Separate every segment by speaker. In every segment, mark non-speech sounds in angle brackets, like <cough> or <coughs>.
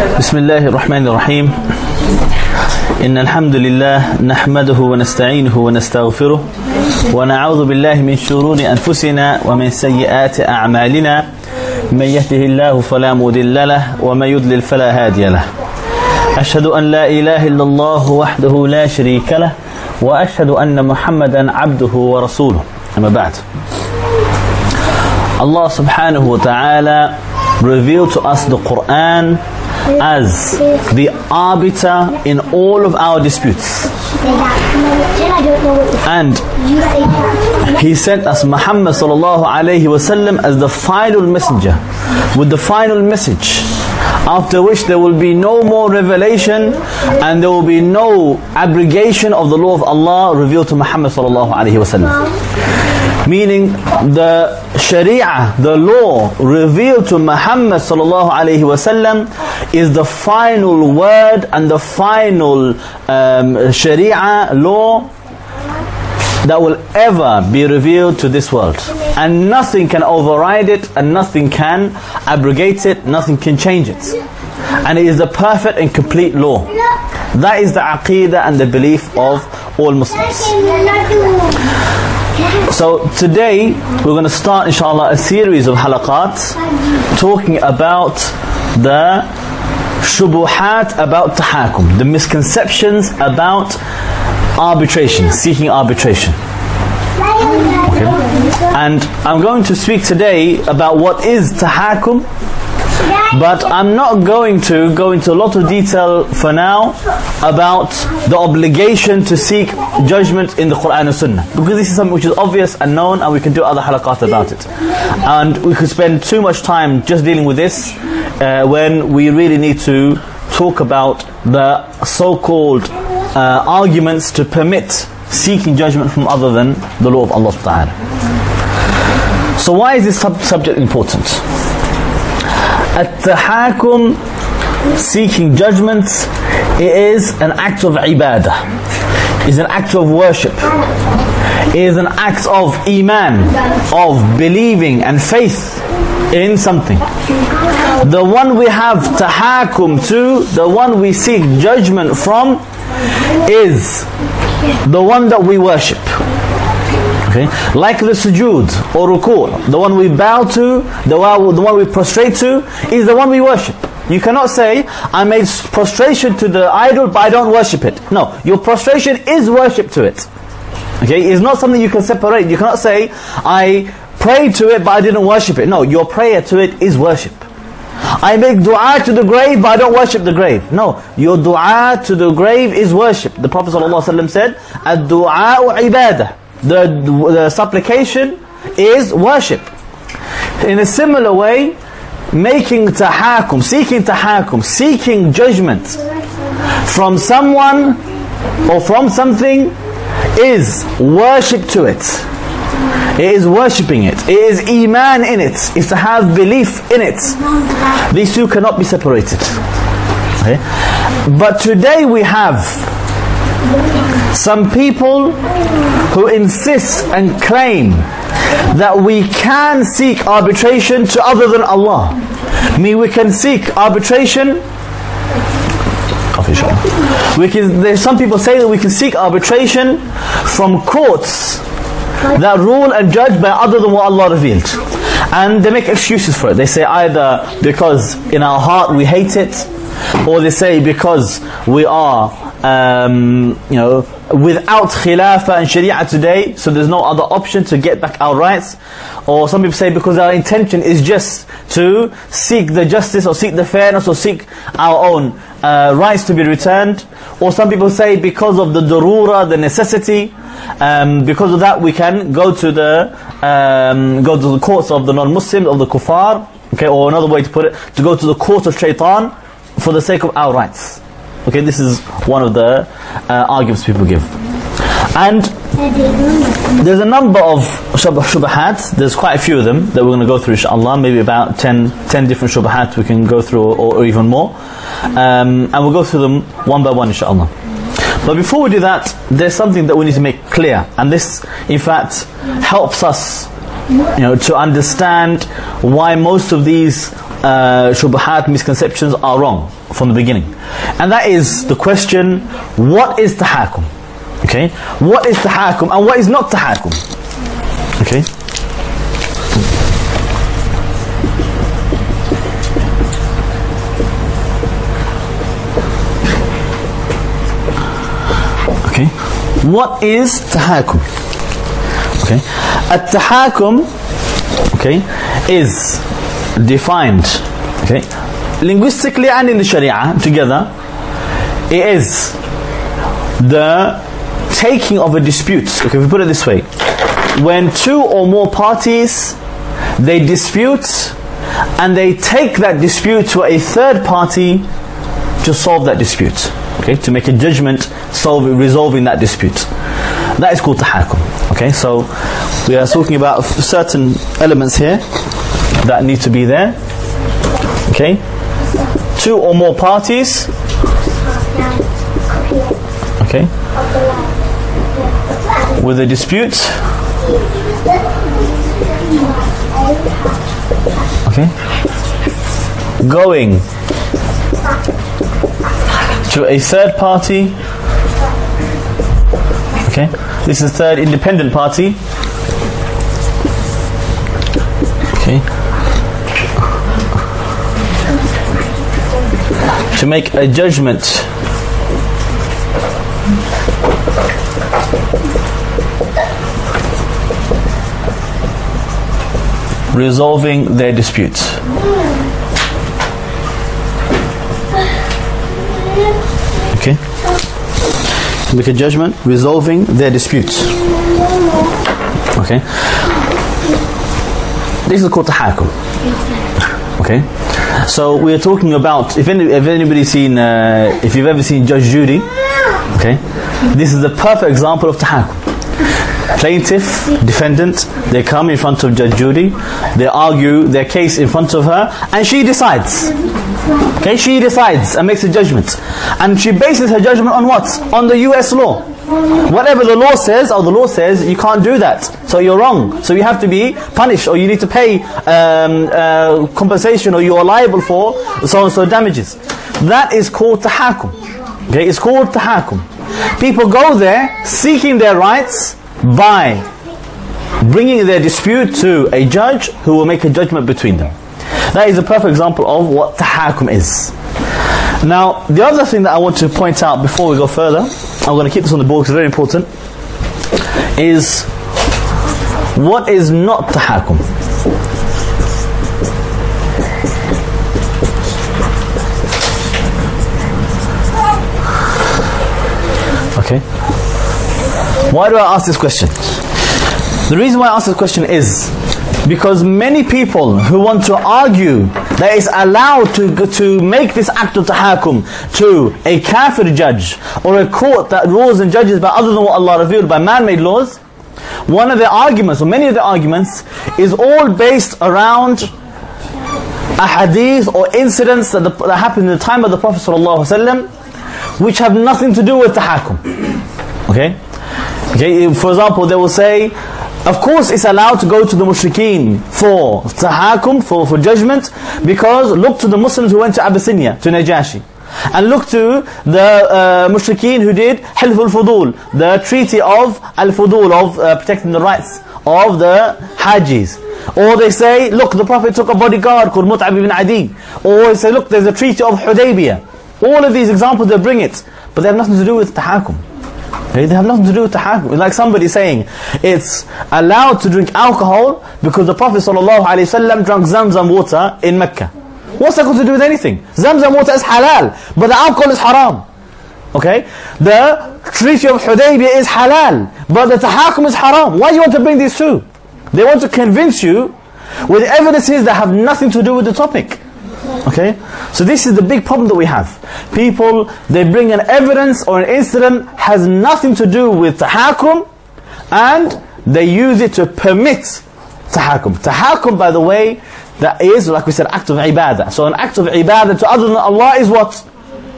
Speaker 1: بسم الله الرحمن الرحيم إن الحمد لله نحمده ونستعينه ونستغفره ونعوذ بالله من شرور أنفسنا ومن سيئات أعمالنا من يهده الله فلا مضل له ومن يضلل فلا هادي له أشهد أن لا إله إلا الله وحده لا شريك له وأشهد أن محمدا عبده ورسوله أما بعد subhanahu wa ta'ala revealed to us the Quran as the arbiter in all of our disputes. And He sent us Muhammad sallallahu alayhi wasallam as the final messenger with the final message. After which there will be no more revelation and there will be no abrogation of the law of Allah revealed to Muhammad sallallahu alayhi wasallam. Meaning the Sharia, the law revealed to Muhammad sallallahu alayhi wasallam is the final word and the final um, Sharia law that will ever be revealed to this world. And nothing can override it and nothing can abrogate it, nothing can change it. And it is the perfect and complete law. That is the aqidah and the belief of all Muslims. So today we're going to start inshallah a series of halaqat talking about the shubuhat about tahakum, the misconceptions about arbitration, seeking arbitration. Okay. And I'm going to speak today about what is tahakum, but I'm not going to go into a lot of detail for now about the obligation to seek judgment in the Quran and Sunnah. Because this is something which is obvious and known and we can do other halaqat about it. And we could spend too much time just dealing with this uh, when we really need to talk about the so-called uh, arguments to permit seeking judgment from other than the law of Allah subhanahu wa ta'ala. So why is this sub- subject important? At-tahakum, seeking judgment, it is an act of ibadah. Is an act of worship. is an act of iman, of believing and faith in something. The one we have tahakum to, the one we seek judgment from, is the one that we worship. Okay? Like the sujood or ruku', the one we bow to, the one, the one we prostrate to, is the one we worship. You cannot say, I made prostration to the idol, but I don't worship it. No, your prostration is worship to it. Okay, it's not something you can separate. You cannot say, I prayed to it, but I didn't worship it. No, your prayer to it is worship. I make dua to the grave, but I don't worship the grave. No, your dua to the grave is worship. The Prophet ﷺ said, "Ad-du'a ibadah." The, the supplication is worship. In a similar way, making tahakum, seeking tahakum, seeking judgment from someone or from something is worship to it. It is worshipping it. It is iman in it. It's to have belief in it. These two cannot be separated. Okay? But today we have some people who insist and claim that we can seek arbitration to other than Allah. Mean, we can seek arbitration. We can. There's some people say that we can seek arbitration from courts that rule and judge by other than what Allah revealed. And they make excuses for it. They say either because in our heart we hate it, or they say because we are, um, you know, without khilafah and sharia today, so there's no other option to get back our rights. Or some people say because our intention is just to seek the justice or seek the fairness or seek our own uh, rights to be returned. Or some people say because of the darura, the necessity, um, because of that we can go to the um, go to the courts of the non-Muslims, of the kuffar, okay, or another way to put it, to go to the court of shaitan for the sake of our rights. Okay, this is one of the uh, arguments people give. And there's a number of shub- shubahat, there's quite a few of them that we're going to go through inshallah, maybe about 10, 10 different shubahat we can go through or, or even more. Um, and we'll go through them one by one inshallah. But before we do that, there's something that we need to make clear. And this, in fact, helps us you know, to understand why most of these uh, shubahat, misconceptions are wrong from the beginning. And that is the question, what is tahakum? Okay? What is tahakum and what is not tahakum? Okay? Okay? What is tahakum? Okay? At-tahakum, okay, is defined, okay, linguistically and in the Sharia together, it is the taking of a dispute. Okay, if we put it this way, when two or more parties they dispute and they take that dispute to a third party to solve that dispute. Okay, to make a judgment, solve resolving that dispute. That is called tahakum. Okay, so we are talking about certain elements here that need to be there. Okay, two or more parties. Okay, with a dispute. Okay, going to a third party. Okay, this is a third independent party. Okay. To make a judgment. Resolving their disputes. Okay? Make a judgment resolving their disputes. Okay? This is called tahakum. Okay? So we are talking about if any, if anybody's seen uh, if you've ever seen Judge Judy, okay? This is the perfect example of tahakum. Plaintiff, defendant, they come in front of Judge Judy, they argue their case in front of her, and she decides. Okay, she decides and makes a judgment. And she bases her judgment on what? On the US law. Whatever the law says, or the law says, you can't do that. So you're wrong. So you have to be punished, or you need to pay um, uh, compensation, or you are liable for so and so damages. That is called tahakum. Okay, it's called tahakum. People go there seeking their rights by bringing their dispute to a judge who will make a judgment between them. That is a perfect example of what tahakum is. Now, the other thing that I want to point out before we go further, I'm going to keep this on the board because it's very important, is what is not tahakum. Okay. Why do I ask this question? The reason why I ask this question is because many people who want to argue that it's allowed to, to make this act of tahakum to a kafir judge or a court that rules and judges by other than what Allah revealed by man-made laws, one of their arguments, or many of the arguments, is all based around a hadith or incidents that, the, that happened in the time of the Prophet ﷺ, which have nothing to do with tahakum. Okay? Okay, for example, they will say, of course it's allowed to go to the mushrikeen for tahakum, for, for judgment, because look to the Muslims who went to Abyssinia, to Najashi. And look to the uh, mushrikeen who did Hilf al-Fudul, the treaty of al-Fudul, of uh, protecting the rights of the Hajis. Or they say, look, the Prophet took a bodyguard called Mut'im ibn Adi. Or they say, look, there's a treaty of Hudaybiyah. All of these examples, they bring it. But they have nothing to do with tahakum. They have nothing to do with. It's like somebody saying, it's allowed to drink alcohol because the Prophet ﷺ drank Zamzam water in Mecca. What's that got to do with anything? Zamzam water is halal, but the alcohol is haram. Okay? The treaty of Hudaybiyah is halal, but the tahakum is haram. Why do you want to bring these two? They want to convince you with evidences that have nothing to do with the topic. Okay? So this is the big problem that we have. People, they bring an evidence or an incident has nothing to do with tahakum and they use it to permit tahakum. Tahakum, by the way, that is, like we said, act of ibadah. So an act of ibadah to other than Allah is what?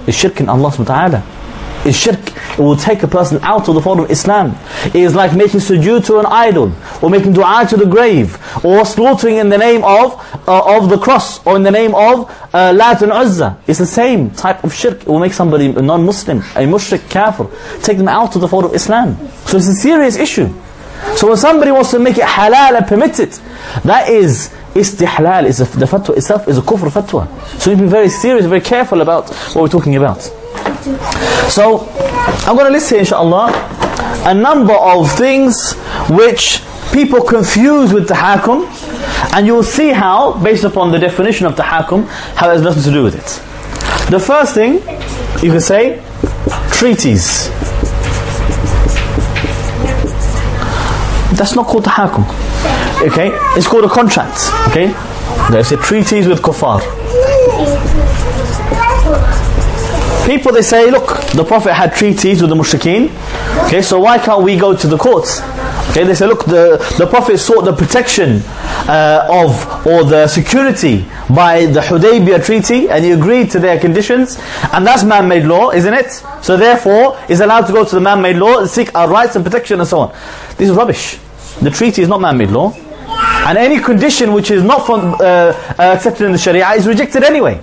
Speaker 1: Is shirk in Allah subhanahu wa ta'ala. Is shirk. It will take a person out of the fold of Islam. It is like making sujood to an idol, or making dua to the grave, or slaughtering in the name of uh, of the cross, or in the name of uh, Lat and Uzza. It's the same type of shirk. It will make somebody a non-Muslim, a mushrik, kafir, take them out of the fold of Islam. So it's a serious issue. So when somebody wants to make it halal and permit it, that is istihlal, is a, the fatwa itself is a kufr fatwa. So you be very serious, very careful about what we're talking about. So I'm going to list here inshallah a number of things which people confuse with tahakum and you'll see how, based upon the definition of tahakum, how it has nothing to do with it. The first thing, you can say, treaties. That's not called tahakum. Okay? It's called a contract. Okay? There's a treaties with kuffar. People they say, look, the Prophet had treaties with the mushrikeen. Okay, so why can't we go to the courts? Okay, they say, look, the, the Prophet sought the protection uh, of or the security by the Hudaybiyah treaty and he agreed to their conditions and that's man-made law, isn't it? So therefore, he's allowed to go to the man-made law and seek our rights and protection and so on. This is rubbish. The treaty is not man-made law. And any condition which is not from, uh, uh, accepted in the Sharia is rejected anyway.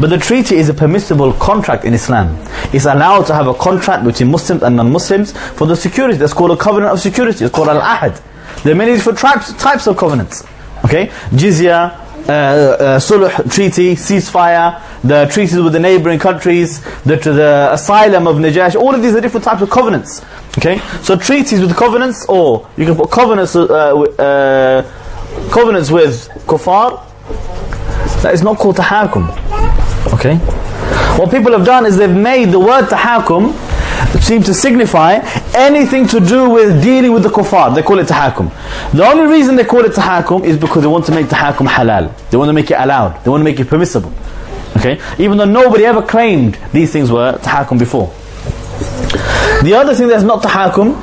Speaker 1: But the treaty is a permissible contract in Islam. It's allowed to have a contract between Muslims and non-Muslims for the security. That's called a covenant of security. It's called al-ahad. There are many different types, types of covenants. Okay? Jizya, uh, uh, sulh treaty, ceasefire, the treaties with the neighboring countries, the, the asylum of Najash, all of these are different types of covenants. Okay? So treaties with covenants, or you can put covenants, uh, uh, covenants with kuffar, that is not called tahakum. Okay? What people have done is they've made the word tahakum seem to signify anything to do with dealing with the kuffar. They call it tahakum. The only reason they call it tahakum is because they want to make tahakum halal. They want to make it allowed. They want to make it permissible. Okay? Even though nobody ever claimed these things were tahakum before. The other thing that's not tahakum,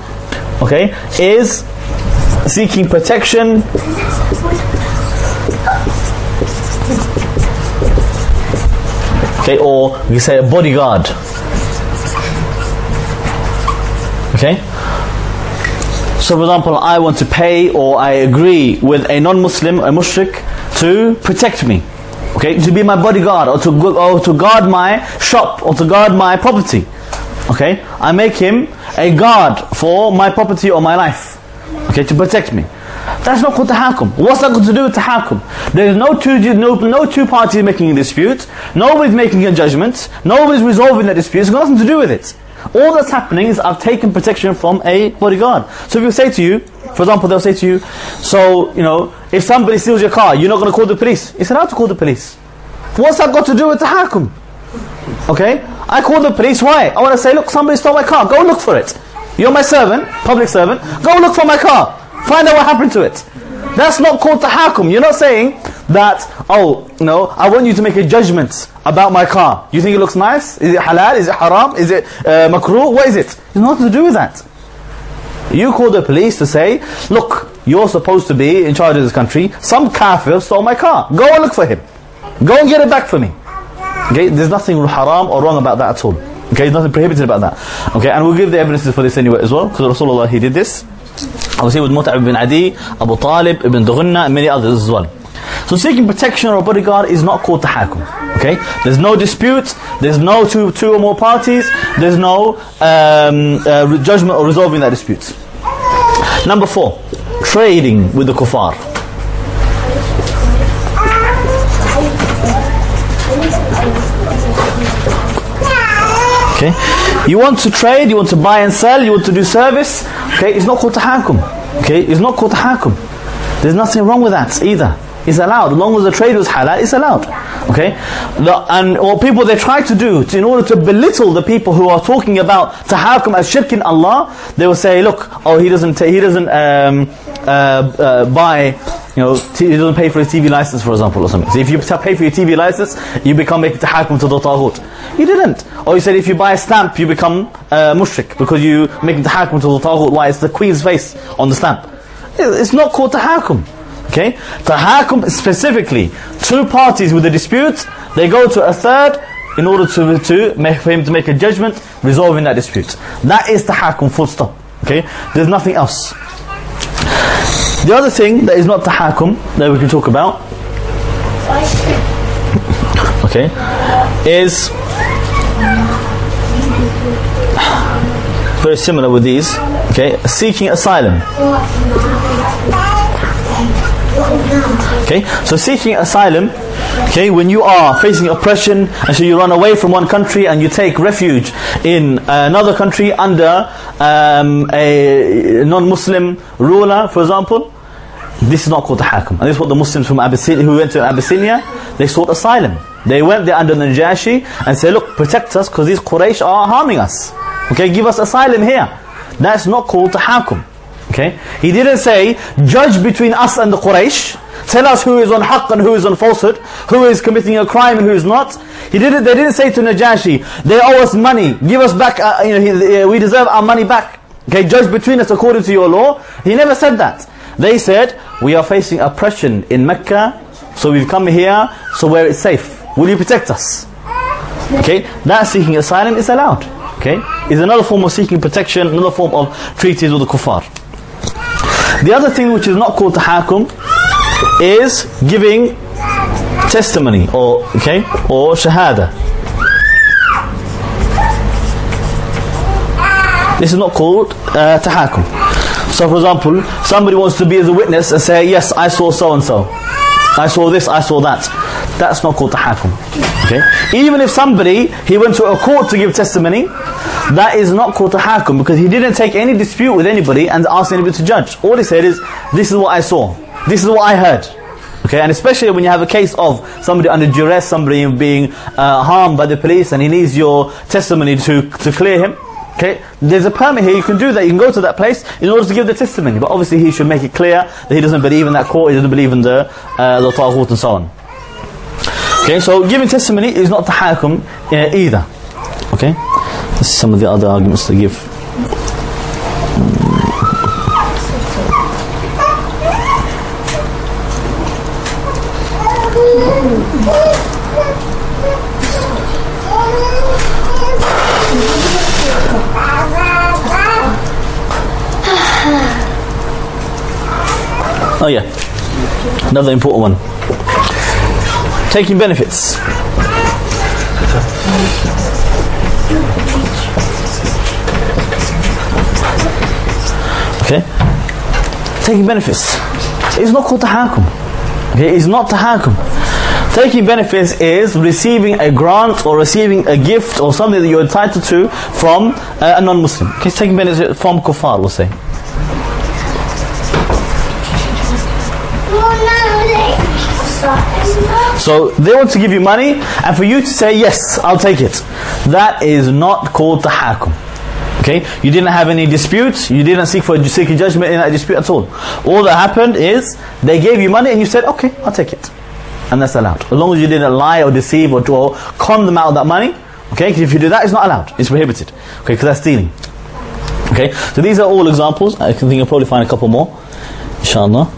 Speaker 1: okay, is seeking protection okay, or we say a bodyguard. Okay? So for example, I want to pay or I agree with a non-Muslim, a mushrik, to protect me. Okay, to be my bodyguard or to, or to guard my shop or to guard my property. Okay, I make him a guard for my property or my life. Okay, to protect me. That's not called tahakum. What's that got to do with tahakum? There is no two, no, no two parties making a dispute. Nobody's making a judgment. Nobody's resolving the dispute. It's got nothing to do with it. All that's happening is I've taken protection from a bodyguard. So if you say to you, for example, they'll say to you, so, you know, if somebody steals your car, you're not going to call the police. It's allowed to call the police. What's that got to do with tahakum? Okay? I call the police, why? I want to say, look, somebody stole my car. Go look for it. You're my servant, public servant. Go look for my car. Find out what happened to it. That's not called tahakum. You're not saying that, oh, no, I want you to make a judgment about my car. You think it looks nice? Is it halal? Is it haram? Is it uh, makruh? What is it? It's nothing to do with that. You call the police to say, look, you're supposed to be in charge of this country. Some kafir stole my car. Go and look for him. Go and get it back for me. Okay, there's nothing haram or wrong about that at all. Okay, there's nothing prohibited about that. Okay, and we'll give the evidences for this anyway as well, because Rasulullah, he did this. Obviously with Mut'im ibn Adi, Abu Talib, Ibn Dughunna, and many others as well. So seeking protection or bodyguard is not called tahakum. Okay? There's no dispute, there's no two, two or more parties, there's no um, uh, judgment or resolving that dispute. Number four, trading with the kuffar. Okay? You want to trade, you want to buy and sell, you want to do service, okay? It's not called tahakum. Okay? It's not called tahakum. There's nothing wrong with that either. It's allowed. As long as the trade was halal, it's allowed. Okay? The, and what people they try to do to, in order to belittle the people who are talking about tahakum as shirk in Allah, they will say, look, oh he doesn't he doesn't um, uh, uh, buy you know, he doesn't pay for his TV license, for example, or something. So if you pay for your TV license, you become making tahakum to the taghut. You didn't. Or you said if you buy a stamp, you become uh, mushrik, because you making tahakum to the taghut. Why? It's the queen's face on the stamp. It's not called tahakum. Okay? Tahakum specifically, two parties with a dispute, they go to a third in order to, to make, for him to make a judgment resolving that dispute. That is tahakum, full stop. Okay? There's nothing else. The other thing that is not tahakum that we can talk about, okay, is very similar with these. Okay, seeking asylum. Okay, so seeking asylum, okay, when you are facing oppression and so you run away from one country and you take refuge in another country under um, a non-Muslim ruler, for example, this is not called tahakum. And this is what the Muslims from Abyssinia, who went to Abyssinia, they sought asylum. They went there under the Najashi and said, look, protect us because these Quraysh are harming us. Okay, give us asylum here. That's not called tahakum. Okay? He didn't say, judge between us and the Quraysh. Tell us who is on haqq and who is on falsehood, who is committing a crime and who is not. He didn't. They didn't say to Najashi, they owe us money. Give us back. Uh, you know, we deserve our money back. Okay, judge between us according to your law. He never said that. They said, we are facing oppression in Mecca, so we've come here, so where it's safe. Will you protect us? Okay, that seeking asylum is allowed. Okay, is another form of seeking protection, another form of treaties with the kuffar. The other thing which is not called tahakum is giving testimony or okay or shahada. This is not called uh, tahakum. So for example, somebody wants to be as a witness and say, yes, I saw so and so. I saw this, I saw that. That's not called tahakum. Okay? Even if somebody, he went to a court to give testimony, that is not called tahakum because he didn't take any dispute with anybody and ask anybody to judge. All he said is, this is what I saw. This is what I heard. Okay, and especially when you have a case of somebody under duress, somebody being uh, harmed by the police and he needs your testimony to, to clear him. Okay, there's a permit here, you can do that, you can go to that place in order to give the testimony. But obviously he should make it clear that he doesn't believe in that court, he doesn't believe in the, uh, the and so on. Okay, so giving testimony is not tahakum uh, either. Okay, this is some of the other arguments they give. Oh yeah, another important one. Taking benefits. Okay, taking benefits. It's not called tahakum. Okay, it's not tahakum. Taking benefits is receiving a grant or receiving a gift or something that you're entitled to from uh, a non-Muslim. Okay, taking benefits from kuffar, we'll say. So they want to give you money, and for you to say yes, I'll take it. That is not called tahakum. Okay, you didn't have any dispute. You didn't seek for seek judgment in that dispute at all. All that happened is they gave you money, and you said, "Okay, I'll take it," and that's allowed. As long as you didn't lie or deceive or, or con them out of that money. Okay, because if you do that, it's not allowed. It's prohibited. Okay, because that's stealing. Okay, so these are all examples. I think you'll probably find a couple more, inshallah.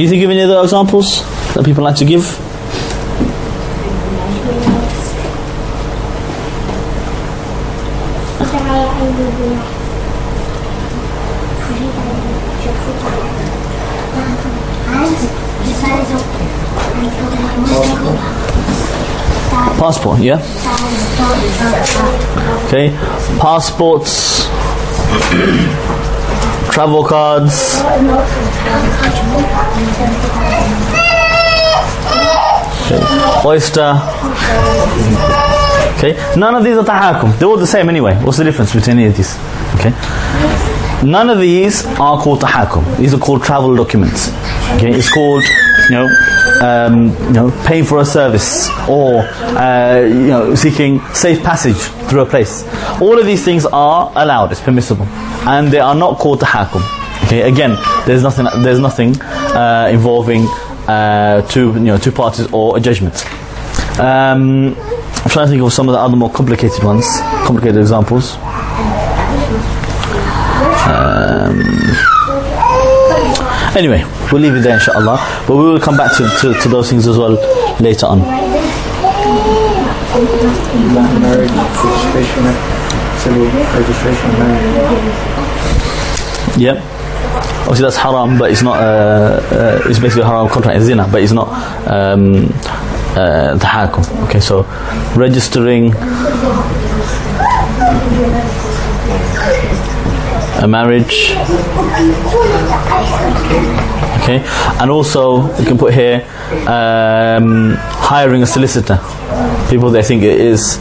Speaker 1: You think of any other examples that people like to give? Passport, yeah? Okay, passports, travel cards. Oyster. Okay, none of these are tahakum. They're all the same anyway. What's the difference between any of these? Okay, none of these are called tahakum. These are called travel documents. Okay, it's called you know, um, you know, paying for a service or uh, you know, seeking safe passage through a place. All of these things are allowed. It's permissible, and they are not called tahakum. Okay, again, there's nothing. There's nothing uh, involving uh, two, you know, two parties or a judgment. Um, I'm trying to think of some of the other more complicated ones, complicated examples. Um, Anyway, we'll leave it there inshallah. But we will come back to, to, to those things as well later on.
Speaker 2: Marriage registration, civil registration of marriage.
Speaker 1: Yep. Obviously that's haram, but it's not. Uh, uh, it's basically a haram contract, it's zina, but it's not um, uh. Okay, so registering a marriage. Okay, and also you can put here um, hiring a solicitor. People they think it is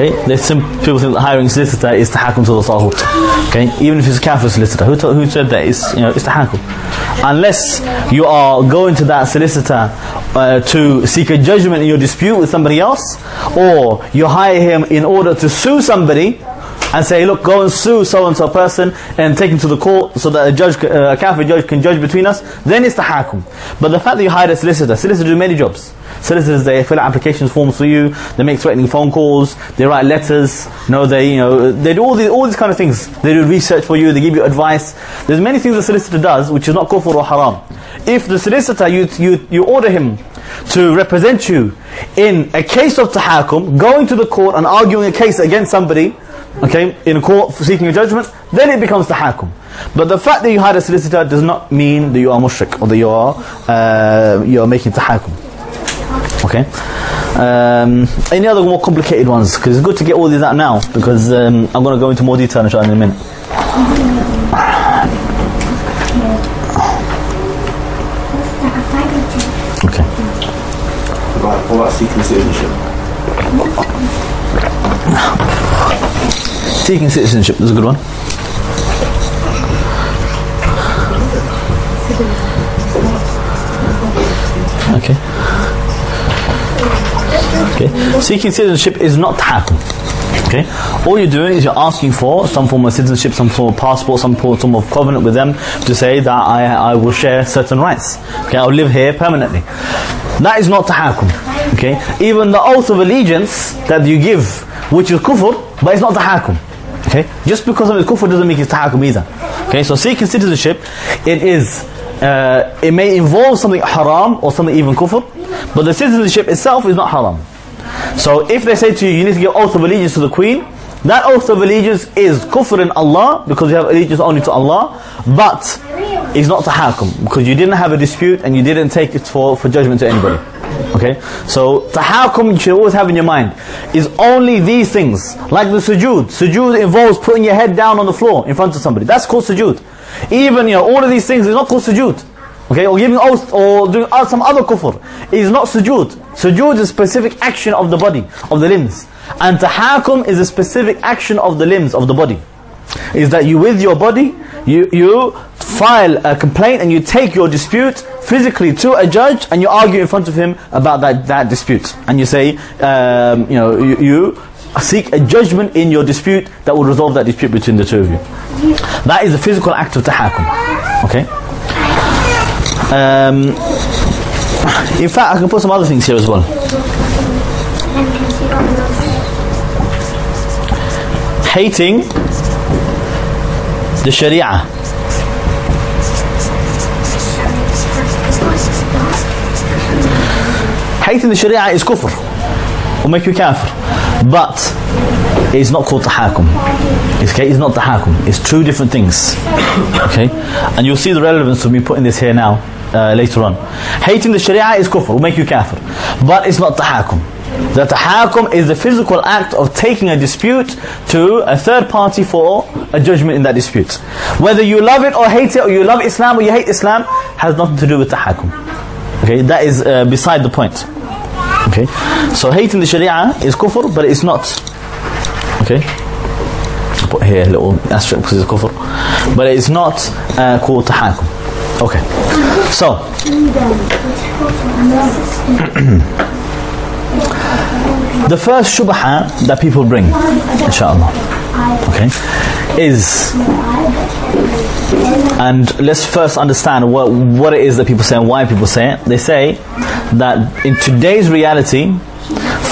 Speaker 1: Okay, there's some people think that hiring solicitor is tahakum to the taghut. Okay, even if it's a kafir solicitor, who, who said that? It's you know it's tahakum. Unless you are going to that solicitor uh, to seek a judgment in your dispute with somebody else, or you hire him in order to sue somebody. And say, look, go and sue so and so person and take him to the court so that a judge, uh, a kafir judge, can judge between us. Then it's tahakum. But the fact that you hired a solicitor, solicitors do many jobs. Solicitors they fill out application forms for you. They make threatening phone calls. They write letters. You know they you know they do all these all these kind of things. They do research for you. They give you advice. There's many things the solicitor does which is not kufr or haram. If the solicitor you you you order him to represent you in a case of tahakum, going to the court and arguing a case against somebody, okay, in a court seeking a judgment, then it becomes the tahakum. But the fact that you hired a solicitor does not mean that you are mushrik or that you are uh, you are making tahakum. Okay. Um, any other more complicated ones? Because it's good to get all these out now. Because um, I'm going to go into more detail in a minute. Okay.
Speaker 2: About, what about seeking citizenship?
Speaker 1: Seeking citizenship is a good one. Okay. Okay. Seeking citizenship is not tahakum. Okay. All you're doing is you're asking for some form of citizenship, some form of passport, some form of covenant with them to say that I, I will share certain rights. Okay. I'll live here permanently. That is not tahakum. Okay. Even the oath of allegiance that you give, which is kufr, but it's not tahakum. Okay. Just because of its kufr doesn't make it tahakum either. Okay. So seeking citizenship, it is. Uh, it may involve something haram or something even kufr, but the citizenship itself is not haram. So if they say to you, you need to give oath of allegiance to the queen, that oath of allegiance is kufr in Allah because you have allegiance only to Allah, but it's not tahakum because you didn't have a dispute and you didn't take it for, for judgment to anybody. Okay? So tahakum you should always have in your mind is only these things. Like the sujood. Sujood involves putting your head down on the floor in front of somebody. That's called sujood. Even you know, all of these things is not called sujood. Okay, or giving oath or doing some other kufr is not sujood. Sujood is a specific action of the body, of the limbs. And tahakum is a specific action of the limbs, of the body. Is that you with your body, you, you file a complaint and you take your dispute physically to a judge and you argue in front of him about that, that dispute. And you say, um, you know, you, you seek a judgment in your dispute that will resolve that dispute between the two of you. That is a physical act of tahakum. Okay? Um, in fact, I can put some other things here as well. Hating the Sharia. Hating the Sharia is kufr. Will make you kafir. But it's not called tahakum. It's, okay, it's not tahakum. It's two different things. <coughs> Okay? And you'll see the relevance of me putting this here now, uh, later on. Hating the Sharia is kufr, will make you kafir. But it's not tahakum. The tahakum is the physical act of taking a dispute to a third party for a judgment in that dispute. Whether you love it or hate it, or you love Islam or you hate Islam, has nothing to do with tahakum. Okay, that is uh, beside the point. Okay, so hating the Sharia is kufr, but it's not. Okay, put here a little asterisk because it's kufr, but it's not uh, called tahakum. Okay, so <clears throat> the first shubha that people bring, inshallah, okay, is and let's first understand what, what it is that people say and why people say it. They say that in today's reality,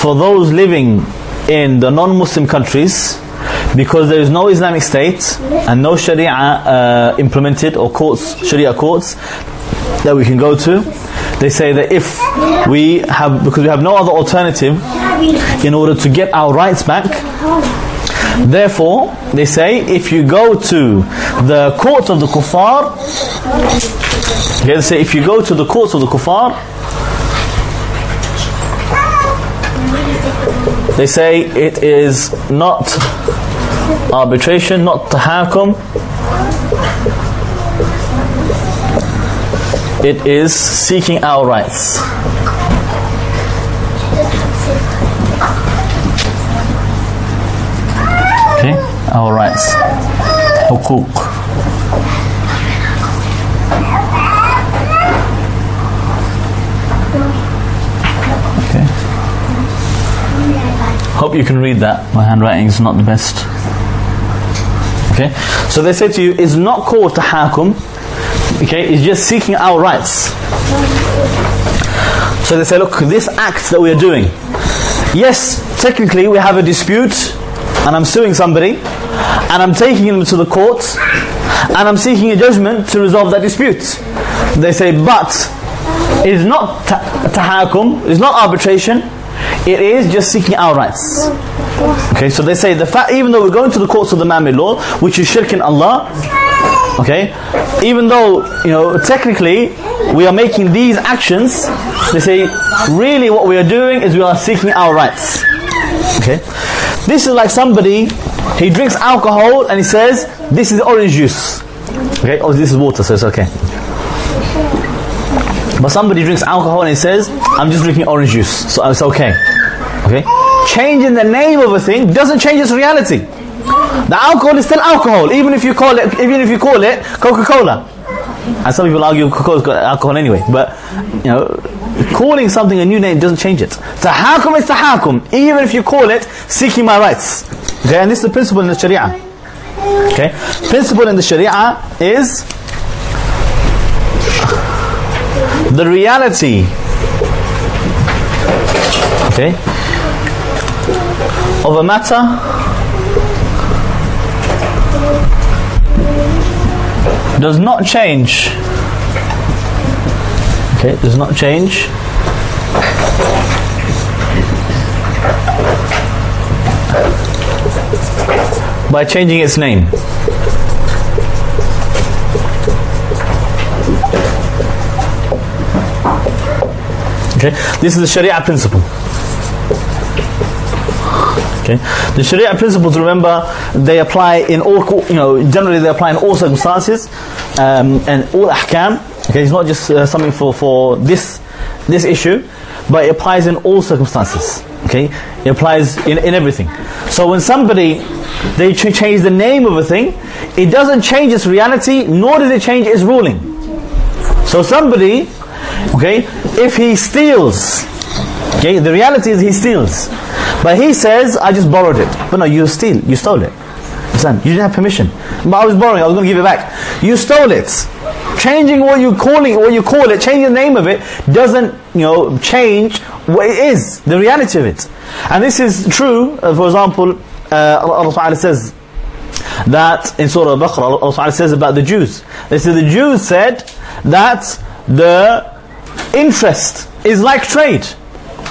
Speaker 1: for those living in the non-Muslim countries, because there is no Islamic state and no Sharia uh, implemented or courts, Sharia courts that we can go to. They say that if we have, because we have no other alternative in order to get our rights back, therefore, they say if you go to the court of the kuffar, okay, they say if you go to the courts of the kuffar, they say it is not arbitration, not tahakum. It is seeking our rights. Okay, our rights. Hukuk. Hope you can read that. My handwriting is not the best. Okay? So they say to you, it's not called tahakum Okay, it's just seeking our rights. So they say, look, this act that we are doing, yes, technically we have a dispute, and I'm suing somebody, and I'm taking them to the court, and I'm seeking a judgment to resolve that dispute. They say, but it's not ta- tahakum, it's not arbitration, it is just seeking our rights. Okay, so they say the fact, even though we're going to the courts of the man-made law, which is shirk in Allah, okay, even though you know technically we are making these actions, they say really what we are doing is we are seeking our rights. Okay, this is like somebody he drinks alcohol and he says this is orange juice. Okay, oh this is water, so it's okay. But somebody drinks alcohol and he says I'm just drinking orange juice, so it's okay. Okay, changing the name of a thing doesn't change its reality. The alcohol is still alcohol, even if you call it, even if you call it Coca-Cola. And some people argue Coca-Cola's got alcohol anyway, but you know, calling something a new name doesn't change it. Tahakum is tahakum, even if you call it seeking my rights. Okay, and this is the principle in the Sharia. Okay, principle in the Sharia is the reality. Okay, of a matter does not change. Okay, does not change. By changing its name. Okay, this is the Sharia principle. Okay, the Sharia principles, remember, they apply in all, you know, generally they apply in all circumstances um, and all ahkam. Okay, it's not just uh, something for, for this this issue, but it applies in all circumstances. Okay, it applies in, in everything. So when somebody they ch- change the name of a thing, it doesn't change its reality, nor does it change its ruling. So somebody, okay, if he steals, okay, the reality is he steals. But he says, I just borrowed it. But no, you steal, you stole it. You didn't have permission. But I was borrowing, I was going to give it back. You stole it. Changing what you calling what you call it, changing the name of it, doesn't you know change what it is, the reality of it. And this is true. Uh, for example, uh, Allah Taala says that in Surah Al-Baqarah, Allah Taala says about the Jews. They say the Jews said that the interest is like trade.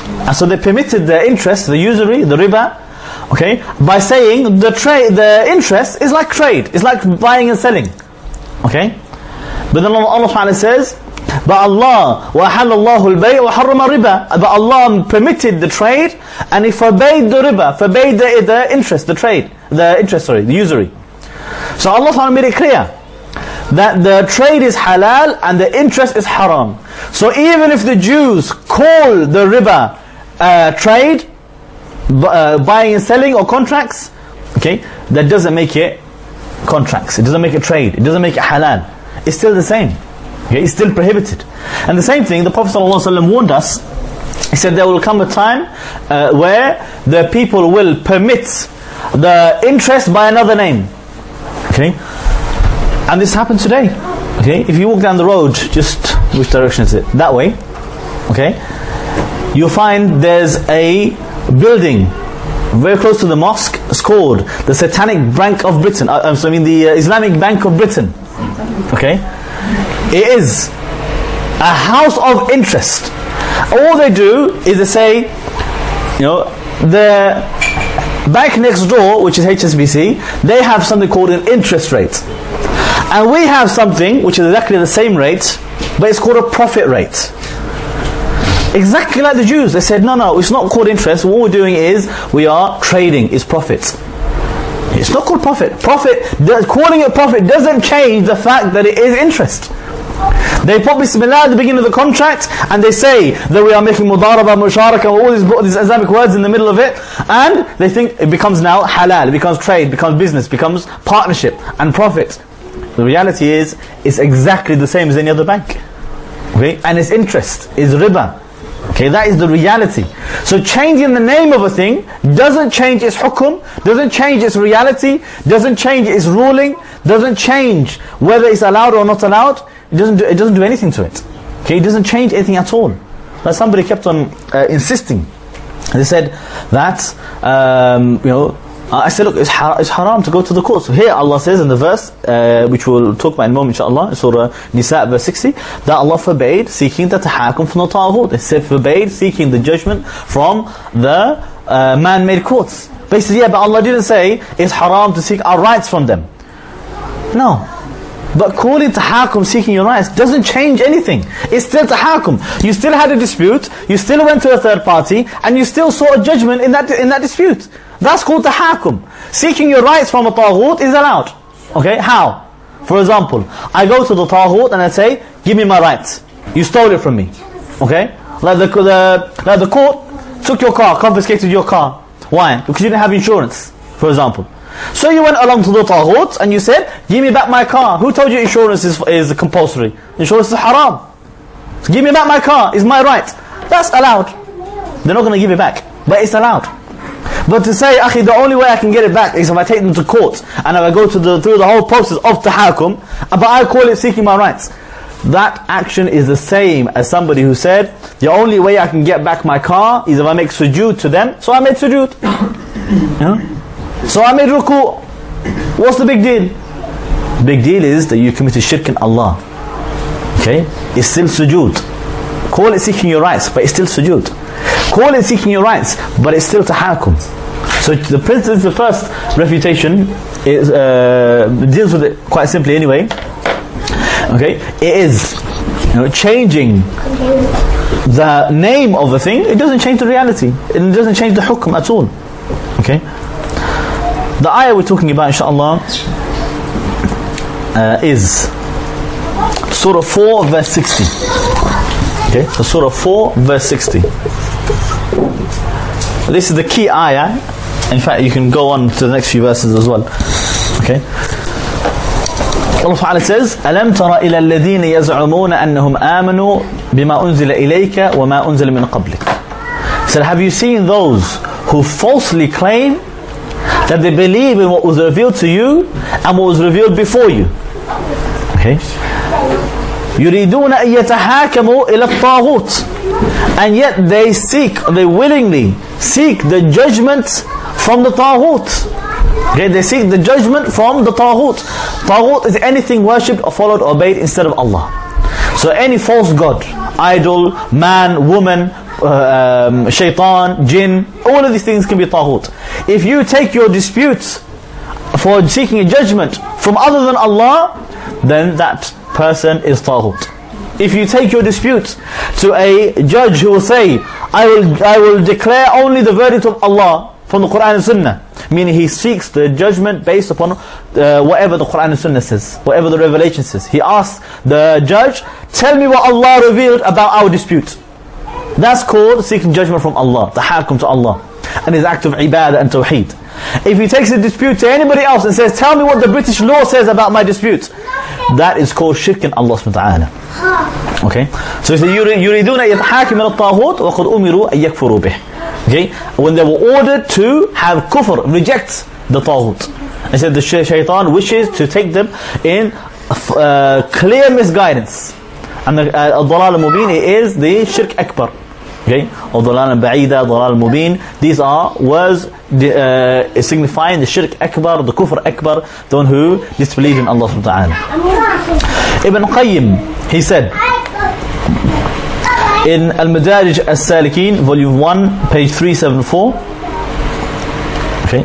Speaker 1: And so they permitted the interest, the usury, the riba, okay, by saying the trade, the interest is like trade, it's like buying and selling, okay. But then Allah Subhanahu says, but Allah وَأَحَلَّ اللَّهُ الْبَيْءَ وَحَرَّمَ الرِّبَى But Allah permitted the trade and He forbade the riba, forbade the, the interest, the trade, the interest, sorry, the usury. So Allah Subhanahu made it clear that the trade is halal and the interest is haram. So even if the Jews call the riba uh, trade, bu- uh, buying and selling or contracts, okay, that doesn't make it contracts. It doesn't make it trade. It doesn't make it halal. It's still the same. Okay, it's still prohibited. And the same thing, the Prophet ﷺ warned us. He said there will come a time uh, where the people will permit the interest by another name. Okay, and this happened today. Okay, if you walk down the road, just which direction is it? That way. Okay, you'll find there's a building very close to the mosque. Called the Satanic Bank of Britain. Uh, so I mean the uh, Islamic Bank of Britain. Okay, it is a house of interest. All they do is they say, you know, the bank next door, which is HSBC, they have something called an interest rate. And we have something which is exactly the same rate, but it's called a profit rate. Exactly like the Jews. They said, no, no, it's not called interest. What we're doing is we are trading, it's profits. It's not called profit. Profit, calling it profit doesn't change the fact that it is interest. They put Bismillah at the beginning of the contract and they say that we are making mudaraba, musharaka, all these, these Islamic words in the middle of it and they think it becomes now halal, it becomes trade, becomes business, becomes partnership and profit. The reality is, it's exactly the same as any other bank. Okay? And its interest is riba. Okay, that is the reality. So changing the name of a thing doesn't change its hukum, doesn't change its reality, doesn't change its ruling, doesn't change whether it's allowed or not allowed. It doesn't do, it doesn't do anything to it. Okay, it doesn't change anything at all. But somebody kept on uh, insisting. They said that um, you know uh, I said, look, it's, har it's, haram to go to the court. So here Allah says in the verse, uh, which we'll talk about in a moment inshallah, Surah Nisa verse 60, that Allah forbade seeking the tahakum from the taghut. It said forbade seeking the judgment from the uh, man-made courts. Basically, yeah, but Allah didn't say it's haram to seek our rights from them. No. But calling tahakum, seeking your rights, doesn't change anything. It's still tahakum. You still had a dispute, you still went to a third party, and you still saw a judgment in that, in that dispute. That's called tahakum. Seeking your rights from a taghut is allowed. Okay, how? For example, I go to the taghut and I say, give me my rights. You stole it from me. Okay? Like the, the, like the court took your car, confiscated your car. Why? Because you didn't have insurance, for example. So you went along to the taghut and you said, give me back my car. Who told you insurance is, is compulsory? Insurance is haram. So give me back my car, it's my right. That's allowed. They're not going to give it back, but it's allowed. But to say, akhi, the only way I can get it back is if I take them to court and if I go to the, through the whole process of tahakum, but I call it seeking my rights. That action is the same as somebody who said, the only way I can get back my car is if I make sujood to them, so I made sujood. <coughs> So I made ruku. What's the big deal? Big deal is that you committed shirk in Allah. Okay? It's still sujood. Call it seeking your rights, but it's still sujood. Call it seeking your rights, but it's still tahakum. So the principle, the first refutation is, uh, deals with it quite simply anyway. Okay, it is you know, changing the name of the thing. It doesn't change the reality. It doesn't change the hukum at all. Okay. The ayah we're talking about, inshallah, uh, is Surah 4, verse 60. Okay, so Surah 4, verse 60. This is the key ayah. In fact, you can go on to the next few verses as well. Okay. Allah Ta'ala says, أَلَمْ تَرَ إِلَى الَّذِينَ يَزْعُمُونَ أَنَّهُمْ آمَنُوا بِمَا أُنزِلَ إِلَيْكَ وَمَا أُنزِلَ مِنْ قَبْلِكَ So have you seen those who falsely claim that they believe in what was revealed to you and what was revealed before you. Okay? يريدون أن إلى الطاغوت and yet they seek, they willingly seek the judgment from the Taghut. Okay, they seek the judgment from the Taghut. Taghut is anything worshipped, or followed, obeyed instead of Allah. So any false god, idol, man, woman, uh, um, shaitan, jinn, all of these things can be taghut. If you take your disputes for seeking a judgment from other than Allah, then that person is taghut. If you take your disputes to a judge who will say, I will, I will declare only the verdict of Allah from the Quran and Sunnah, meaning he seeks the judgment based upon uh, whatever the Quran and Sunnah says, whatever the revelation says. He asks the judge, tell me what Allah revealed about our dispute. That's called seeking judgment from Allah, the hakum to Allah, and his act of ibadah and tawheed. If he takes a dispute to anybody else and says, tell me what the British law says about my dispute, that is called shirk in Allah subhanahu wa ta'ala. Okay? So he said, يُرِيدُونَ يَتْحَاكِ مِنَ الطَّاغُوتِ وَقُدْ أُمِرُوا أَن بِهِ Okay? When they were ordered to have kufr, reject the taghut. He said the shaitan wishes to take them in uh, clear misguidance. And the uh, al-mubin is the shirk akbar. Okay, or ضلال بعيدة, ضلال مبين. These are words uh, signifying the shirk akbar, the kufr akbar, the one who disbelieves in Allah subhanahu wa ta'ala. Ibn Qayyim, he said, in Al-Madarij As-Salikin, volume 1, page 374, okay,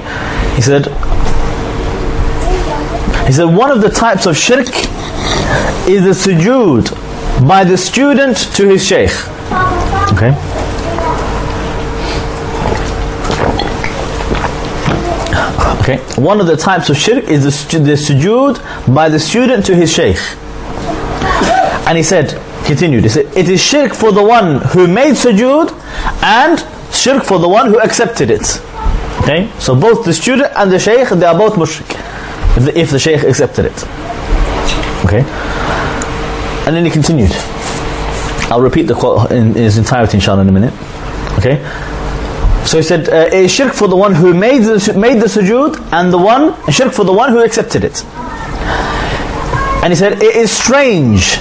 Speaker 1: he said, he said, one of the types of shirk is the sujood by the student to his sheikh. Okay. Okay. One of the types of shirk is the, the sujood by the student to his sheikh. And he said, continued, he said, it is shirk for the one who made sujood and shirk for the one who accepted it. Okay. So both the student and the sheikh, they are both mushrik. If the, if the sheikh accepted it. Okay. And then he continued. I'll repeat the quote in, in its entirety inshallah in a minute. Okay? So he said, uh, a shirk for the one who made the, made the sujood and the one, a shirk for the one who accepted it. And he said, it is strange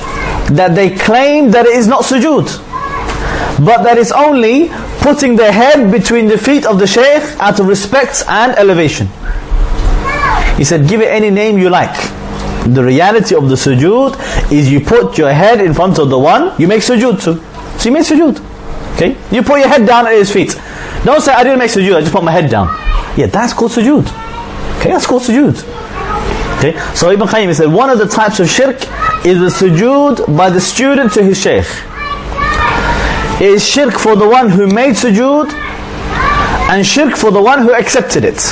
Speaker 1: that they claim that it is not sujood. But that it's only putting their head between the feet of the shaykh out of respect and elevation. He said, give it any name you like. The reality of the sujood is you put your head in front of the one you make sujood to. So you make sujood. Okay? You put your head down at his feet. Don't say, I didn't make sujood, I just put my head down. Yeah, that's called sujood. Okay, that's called sujood. Okay? So Ibn Qayyim said, one of the types of shirk is the sujood by the student to his sheikh. It is shirk for the one who made sujood and shirk for the one who accepted it.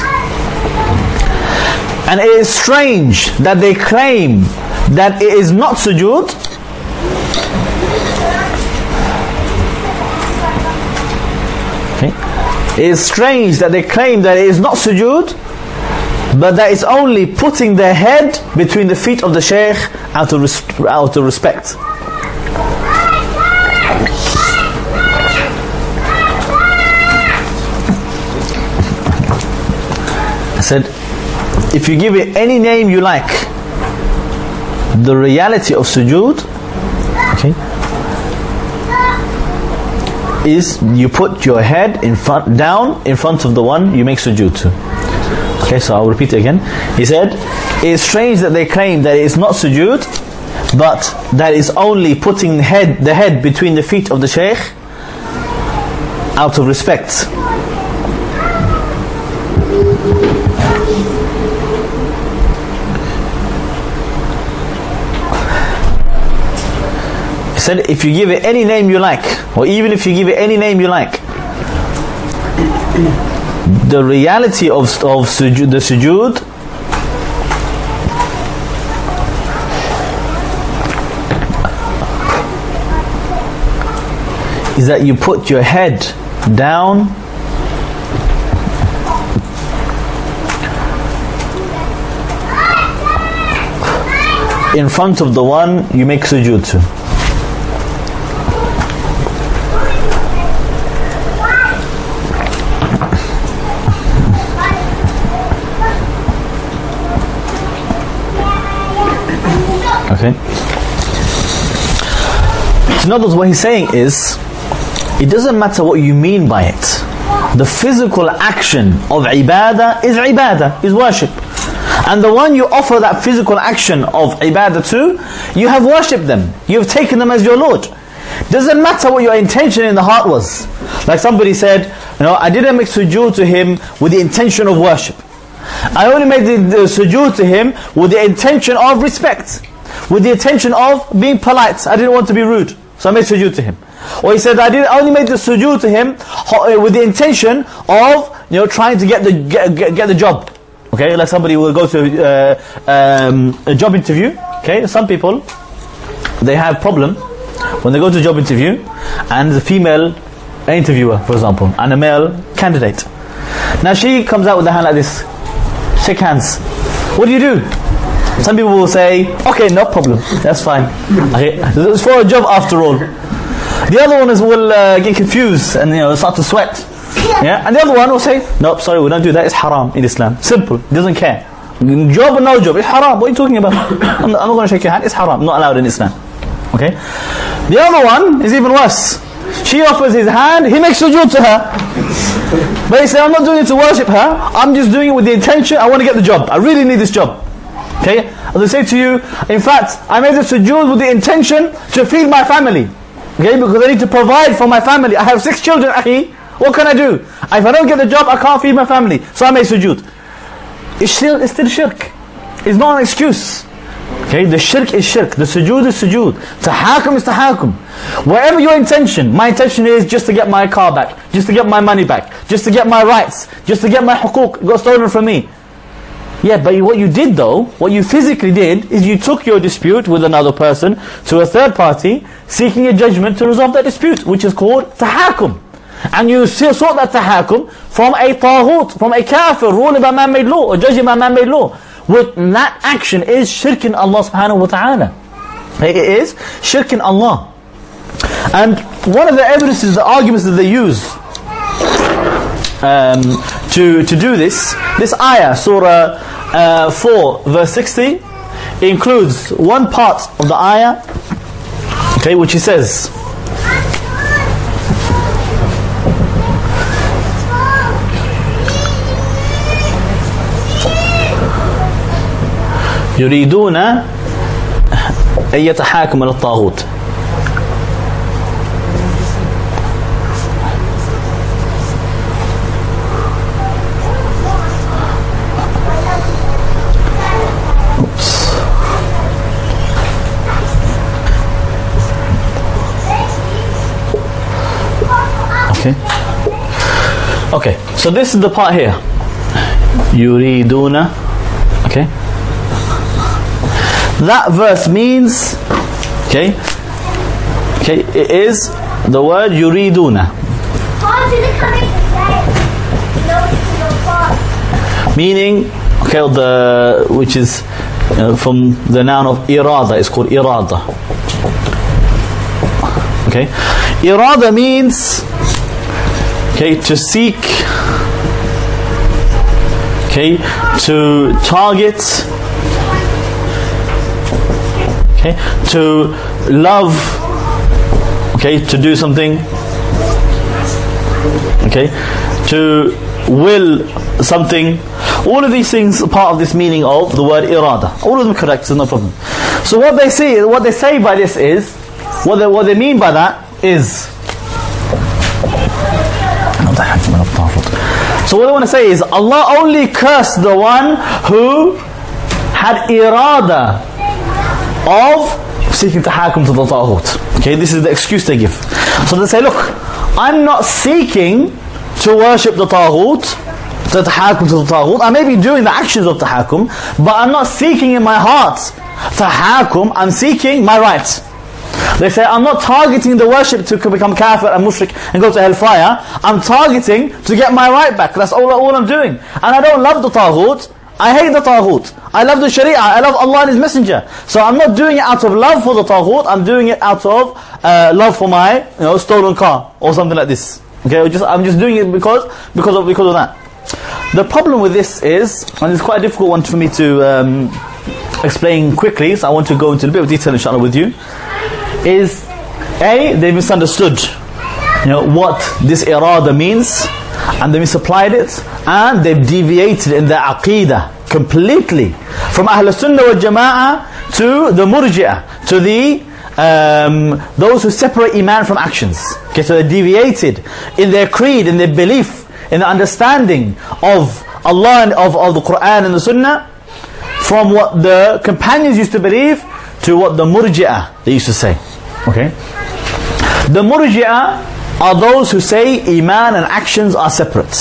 Speaker 1: And it is strange that they claim that it is not sujood. Okay. It is strange that they claim that it is not sujood, but that it's only putting their head between the feet of the sheikh out of, res- out of respect. I said, if you give it any name you like, the reality of sujood, okay, is you put your head in front, down in front of the one you make sujood to. Okay, so I'll repeat it again. He said, it is strange that they claim that it is not sujood, but that is only putting head, the head between the feet of the sheikh out of respect. Said, if you give it any name you like, or even if you give it any name you like, the reality of, of sujood, the sujood is that you put your head down in front of the one you make sujood to. Okay. So in other words, what he's saying is, it doesn't matter what you mean by it. The physical action of ibadah is ibadah, is worship. And the one you offer that physical action of ibadah to, you have worshipped them. You have taken them as your Lord. Doesn't matter what your intention in the heart was. Like somebody said, you know, I didn't make sujood to him with the intention of worship. I only made the, the sujood to him with the intention of respect. With the intention of being polite. I didn't want to be rude. So I made sujood to him. Or he said, I did only made the sujood to him with the intention of, you know, trying to get the get, get, get the job. Okay, like somebody will go to uh, um, a job interview. Okay, some people they have problem when they go to a job interview, and the female interviewer, for example, and a male candidate. Now she comes out with the hand like this, shake hands. What do you do? Some people will say, okay, no problem, that's fine. Okay, it's for a job after all. The other one is will uh, get confused and you know start to sweat. Yeah, and the other one will say, nope, sorry, we don't do that. It's haram in Islam. Simple. Doesn't care. Job or no job, it's haram. What are you talking about? <coughs> I'm not, not going to shake your hand. It's haram. Not allowed in Islam. Okay. The other one is even worse. She offers his hand, he makes sujood to her. But he said, I'm not doing it to worship her. I'm just doing it with the intention, I want to get the job. I really need this job. Okay? I say to you, in fact, I made the sujood with the intention to feed my family. Okay? Because I need to provide for my family. I have six children, ahi. What can I do? If I don't get the job, I can't feed my family. So I made sujood. It's still, it's still shirk. It's not an excuse. Okay, the shirk is shirk, the sujood is sujood, tahakum is tahakum. Whatever your intention, my intention is just to get my car back, just to get my money back, just to get my rights, just to get my hukuk got stolen from me. Yeah, but what you did though, what you physically did, is you took your dispute with another person to a third party, seeking a judgment to resolve that dispute, which is called tahakum. And you sought that tahakum from a taghut, from a kafir, ruling by man-made law, or judging by man-made law. With that action is shirk in Allah subhanahu wa ta'ala. It is shirk in Allah. And one of the evidences, the arguments that they use um, to, to do this, this ayah, surah uh, 4, verse 60, includes one part of the ayah, okay, which he says, يريدون أن يتحاكموا إلى Okay, so this is the part here. Yuriduna. Okay. That verse means okay. Okay, it is the word yuriduna. Meaning, okay, the which is from the noun of irada is called irada. Okay, irada means okay to seek, okay to target, okay to love, okay to do something, okay to will something. All of these things are part of this meaning of the word irada. All of them correct, so no problem. So what they say, what they say by this is, what they, what they mean by that is. So what I want to say is, Allah only cursed the one who had irada of seeking to hakum to the taghut. Okay, this is the excuse they give. So they say, look, I'm not seeking to worship the taghut, to tahakum to the taghut. I may be doing the actions of tahakum, but I'm not seeking in my heart tahakum, I'm seeking my rights. They say, I'm not targeting the worship to become kafir and mushrik and go to hellfire. I'm targeting to get my right back. That's all, all I'm doing. And I don't love the taghut. I hate the taghut. I love the sharia. I love Allah and His Messenger. So I'm not doing it out of love for the taghut. I'm doing it out of uh, love for my you know, stolen car or something like this. Okay, just, I'm just doing it because, because, of, because of that. The problem with this is, and it's quite a difficult one for me to um, explain quickly, so I want to go into a bit of detail inshallah with you, is A, they misunderstood you know, what this irada means, and they misapplied it, and they've deviated in their aqidah completely from Ahl Sunnah wal Jama'ah to the Murji'ah, to the um, those who separate Iman from actions. Okay, so they deviated in their creed, in their belief, in the understanding of Allah and of, of the Quran and the Sunnah from what the companions used to believe to what the Murji'ah they used to say. Okay? The Murji'ah are those who say Iman and actions are separate.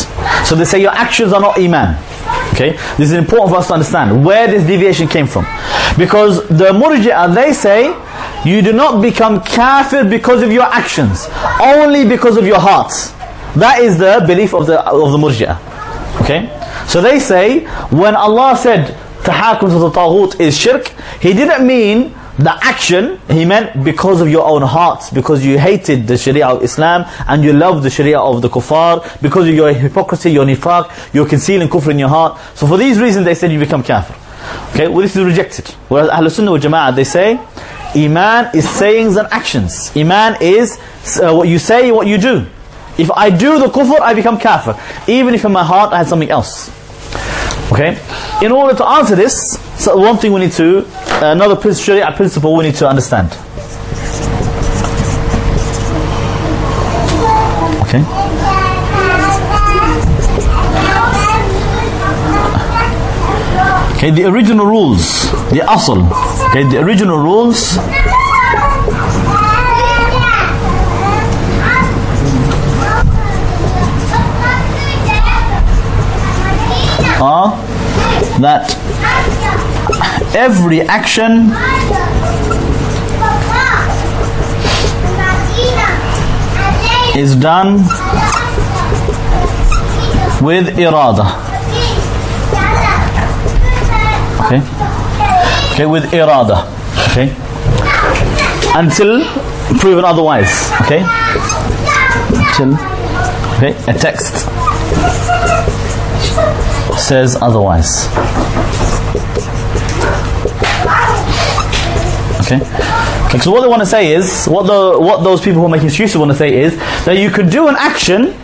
Speaker 1: So they say your actions are not Iman. Okay? This is important for us to understand where this deviation came from. Because the Murji'ah, they say, you do not become kafir because of your actions, only because of your heart. That is the belief of the, of the Murji'ah. Okay? So they say, when Allah said, tahakum to the is shirk, He didn't mean the action, He meant because of your own hearts, because you hated the Sharia of Islam and you love the Sharia of the kuffar, because of your hypocrisy, your nifaq, you're concealing kufr in your heart. So for these reasons they said you become kafir. Okay, well this is rejected. Whereas Ahl Sunnah wal Jama'ah they say, Iman is sayings and actions. Iman is uh, what you say, what you do. If I do the kufr, I become kafir. Even if in my heart I had something else. Okay? In order to answer this, so one thing we need to, another Sharia principle we need to understand. Okay? Okay, the original rules, the asl, okay, the original rules are that every action is done with irada. Okay? Okay, with irada. Okay? Until proven otherwise. Okay? Until okay, a text says otherwise. Okay? okay? So what they want to say is, what the what those people who are making excuses want to say is that you can do an action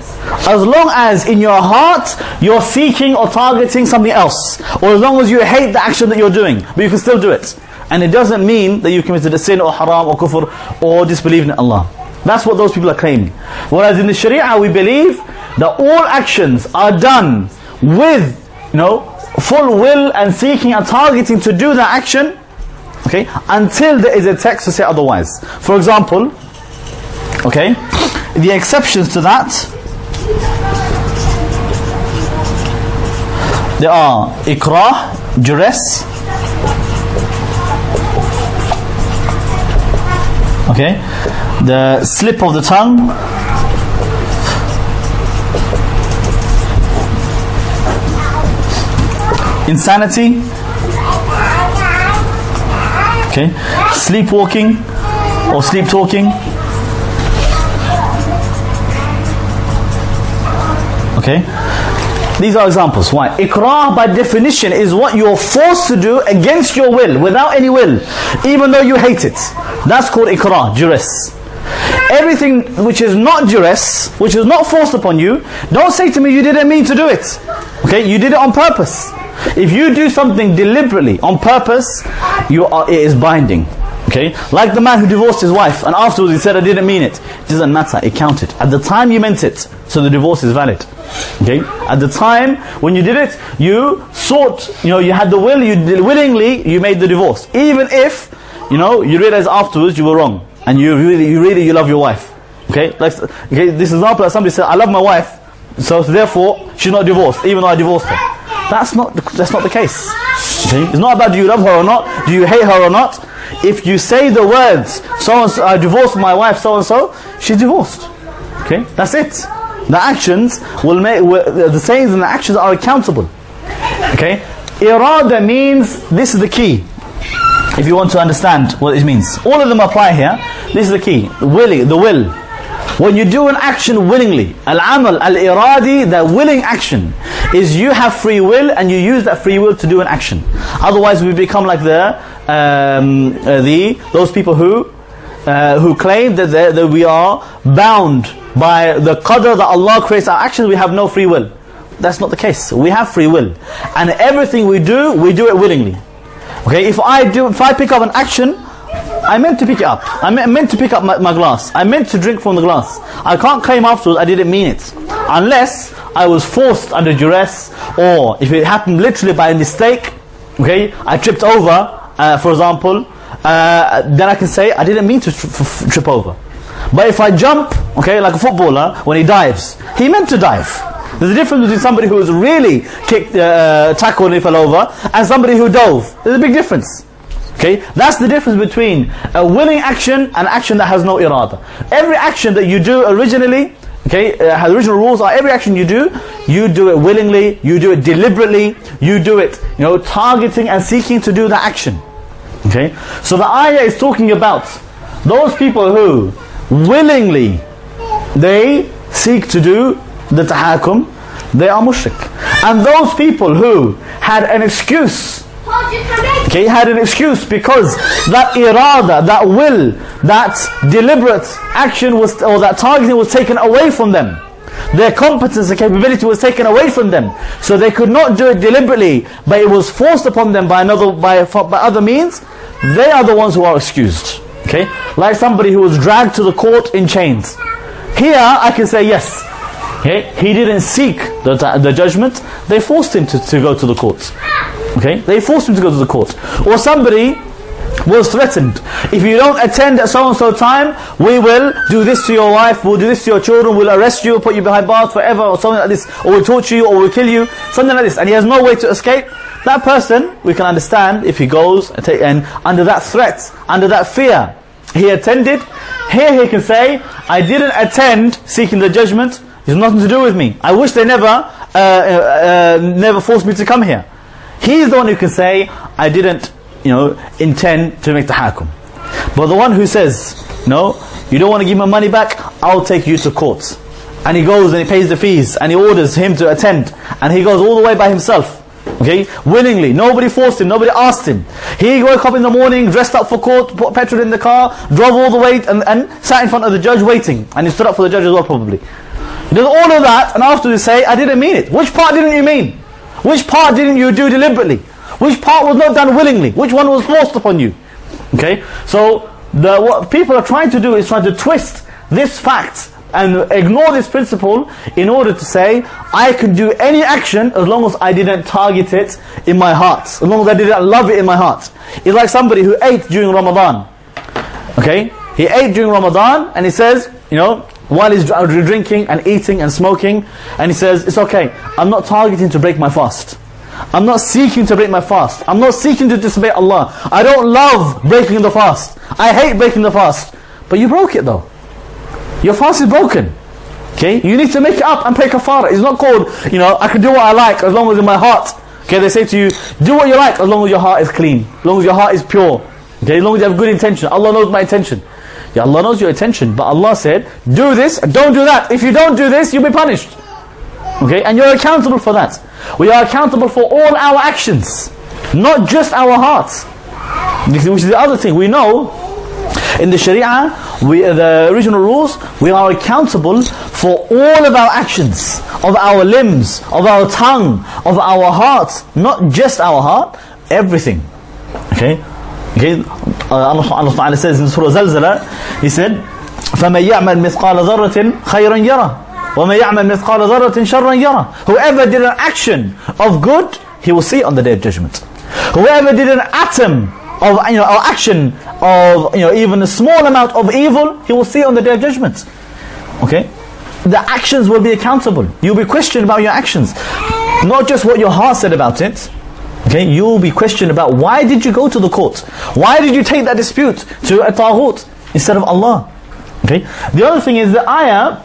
Speaker 1: as long as in your heart you're seeking or targeting something else, or as long as you hate the action that you're doing, but you can still do it. And it doesn't mean that you committed a sin or haram or kufr or disbelieving in Allah. That's what those people are claiming. Whereas in the Sharia we believe that all actions are done with, know, full will and seeking and targeting to do that action, okay, until there is a text to say otherwise. For example, okay, the exceptions to that, there are ikrah, duress, okay, the slip of the tongue, insanity, okay, sleepwalking or sleep talking, okay. These are examples. Why? Ikrah by definition is what you're forced to do against your will, without any will, even though you hate it. That's called ikrah, duress. Everything which is not duress, which is not forced upon you, don't say to me you didn't mean to do it. Okay, you did it on purpose. If you do something deliberately, on purpose, you are, it is binding. Okay? Like the man who divorced his wife and afterwards he said, I didn't mean it. It doesn't matter, it counted. At the time you meant it, so the divorce is valid. Okay? At the time when you did it, you sought, you know, you had the will, you willingly, you made the divorce. Even if, you know, you realize afterwards you were wrong. And you really, you really, you love your wife. Okay? Like, okay, this example that somebody said, I love my wife, so therefore she's not divorced, even though I divorced her. That's not the, that's not the case. It's not about do you love her or not, do you hate her or not. If you say the words, so and so, I divorced my wife, so and so, she's divorced. Okay, that's it. The actions will make the sayings and the actions are accountable. Okay, irada means this is the key. If you want to understand what it means, all of them apply here. This is the key: willing, the will. When you do an action willingly, al-amal, al-iradi, the willing action, is you have free will and you use that free will to do an action. Otherwise, we become like the um, uh, the those people who uh, who claim that that we are bound by the qadr that Allah creates our actions. We have no free will. That's not the case. We have free will, and everything we do, we do it willingly. Okay, if I do, if I pick up an action, I meant to pick it up. I me- meant to pick up my, my glass. I meant to drink from the glass. I can't claim afterwards I didn't mean it. Unless I was forced under duress, or if it happened literally by mistake, okay, I tripped over, uh, for example, uh, then I can say I didn't mean to tri- trip over. But if I jump, okay, like a footballer, when he dives, he meant to dive. There's a difference between somebody who was really kicked, uh, tackled and he fell over, and somebody who dove. There's a big difference. Okay, that's the difference between a willing action and action that has no irada. Every action that you do originally, okay, uh, has original rules are every action you do, you do it willingly, you do it deliberately, you do it, you know, targeting and seeking to do the action. Okay, so the ayah is talking about those people who willingly they seek to do the tahakum, they are mushrik. And those people who had an excuse Okay, he had an excuse because that irada, that will, that deliberate action was, or that targeting was taken away from them. Their competence and capability was taken away from them. So they could not do it deliberately, but it was forced upon them by another by, by other means. They are the ones who are excused. Okay? Like somebody who was dragged to the court in chains. Here I can say yes. Okay? He didn't seek the, the judgment. They forced him to, to go to the court. Okay? They forced him to go to the court. Or somebody was threatened. If you don't attend at so and so time, we will do this to your wife, we'll do this to your children, we'll arrest you, put you behind bars forever, or something like this, or we'll torture you, or we'll kill you, something like this. And he has no way to escape. That person, we can understand if he goes and, take, and under that threat, under that fear, he attended. Here he can say, I didn't attend seeking the judgment. It's nothing to do with me. I wish they never, uh, uh, uh, never forced me to come here. He's the one who can say, I didn't you know, intend to make the hakum. But the one who says, no, you don't want to give my money back, I'll take you to court. And he goes and he pays the fees and he orders him to attend. And he goes all the way by himself. Okay, willingly. Nobody forced him, nobody asked him. He woke up in the morning, dressed up for court, put petrol in the car, drove all the way and, and sat in front of the judge waiting. And he stood up for the judge as well probably. He does all of that and after he say, I didn't mean it. Which part didn't you mean? Which part didn't you do deliberately? Which part was not done willingly? Which one was forced upon you? Okay, so the, what people are trying to do is trying to twist this fact and ignore this principle in order to say, I can do any action as long as I didn't target it in my heart. As long as I didn't love it in my heart. It's like somebody who ate during Ramadan. Okay? He ate during Ramadan and he says, you know, while he's drinking and eating and smoking, and he says, it's okay, I'm not targeting to break my fast. I'm not seeking to break my fast. I'm not seeking to disobey Allah. I don't love breaking the fast. I hate breaking the fast. But you broke it though. Your fast is broken. Okay? You need to make it up and pay kafara. It's not called, you know, I can do what I like as long as in my heart. Okay, they say to you, do what you like as long as your heart is clean. As long as your heart is pure. Okay, as long as you have good intention. Allah knows my intention. Yeah, Allah knows your intention. But Allah said, do this, don't do that. If you don't do this, you'll be punished. Okay, and you're accountable for that. We are accountable for all our actions, not just our hearts. Which is the other thing. We know in the Sharia, we, uh, the original rules, we are accountable for all of our actions, of our limbs, of our tongue, of our hearts, not just our heart, everything. Okay? Okay? Uh, Allah, Allah says in Surah Zalzala, He said, فَمَن يَعْمَلْ مِثْقَالَ ذَرَّةٍ خَيْرًا يَرَى وَمَن يَعْمَلْ مِثْقَالَ ذَرَّةٍ شَرًّا يَرَى Whoever did an action of good, he will see it on the day of judgment. Whoever did an atom of you know, or action of you know even a small amount of evil, he will see it on the day of judgment. Okay? The actions will be accountable. You'll be questioned about your actions. Not just what your heart said about it. Okay, you will be questioned about why did you go to the court? Why did you take that dispute to a taghut instead of Allah? Okay. The other thing is the ayah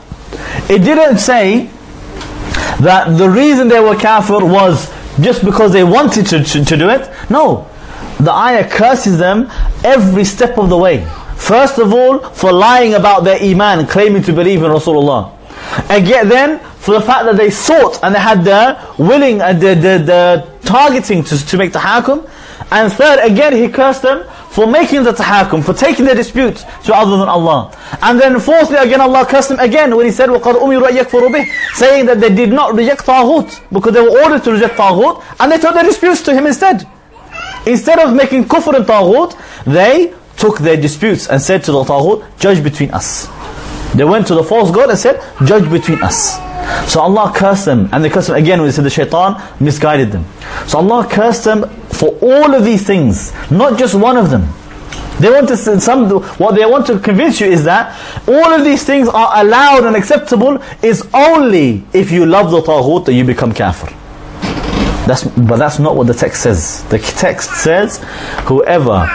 Speaker 1: it didn't say that the reason they were kafir was just because they wanted to, to, to do it. No. The ayah curses them every step of the way. First of all, for lying about their iman, claiming to believe in Rasulullah. And yet then, for the fact that they sought and they had the willing and the, the, the targeting to, to make the hakum. And third, again, he cursed them for making the tahakum, for taking the dispute to other than Allah. And then fourthly, again Allah cursed them again when He said, وَقَدْ أُمِرُوا يَكْفُرُوا بِهِ Saying that they did not reject Taghut, because they were ordered to reject Taghut, and they took their disputes to Him instead. Instead of making kufr and Taghut, they took their disputes and said to the Taghut, judge between us. They went to the false God and said, judge between us. So Allah cursed them, and they cursed them again when they said the shaitan misguided them. So Allah cursed them for all of these things, not just one of them. They want to some what they want to convince you is that all of these things are allowed and acceptable is only if you love the taghut that you become kafir. That's but that's not what the text says. The text says whoever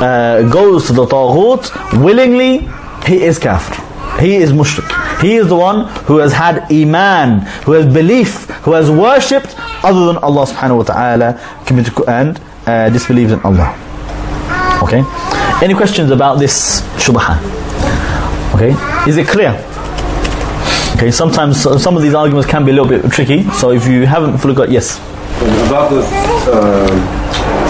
Speaker 1: uh, goes to the taghut willingly, he is kafir. He is mushrik. He is the one who has had iman, who has belief, who has worshipped other than Allah subhanahu wa ta'ala and uh, disbelieved in Allah. Okay? Any questions about this shubha? Okay? Is it clear? Okay, sometimes some of these arguments can be a little bit tricky, so if you haven't fully got, yes?
Speaker 3: About the um,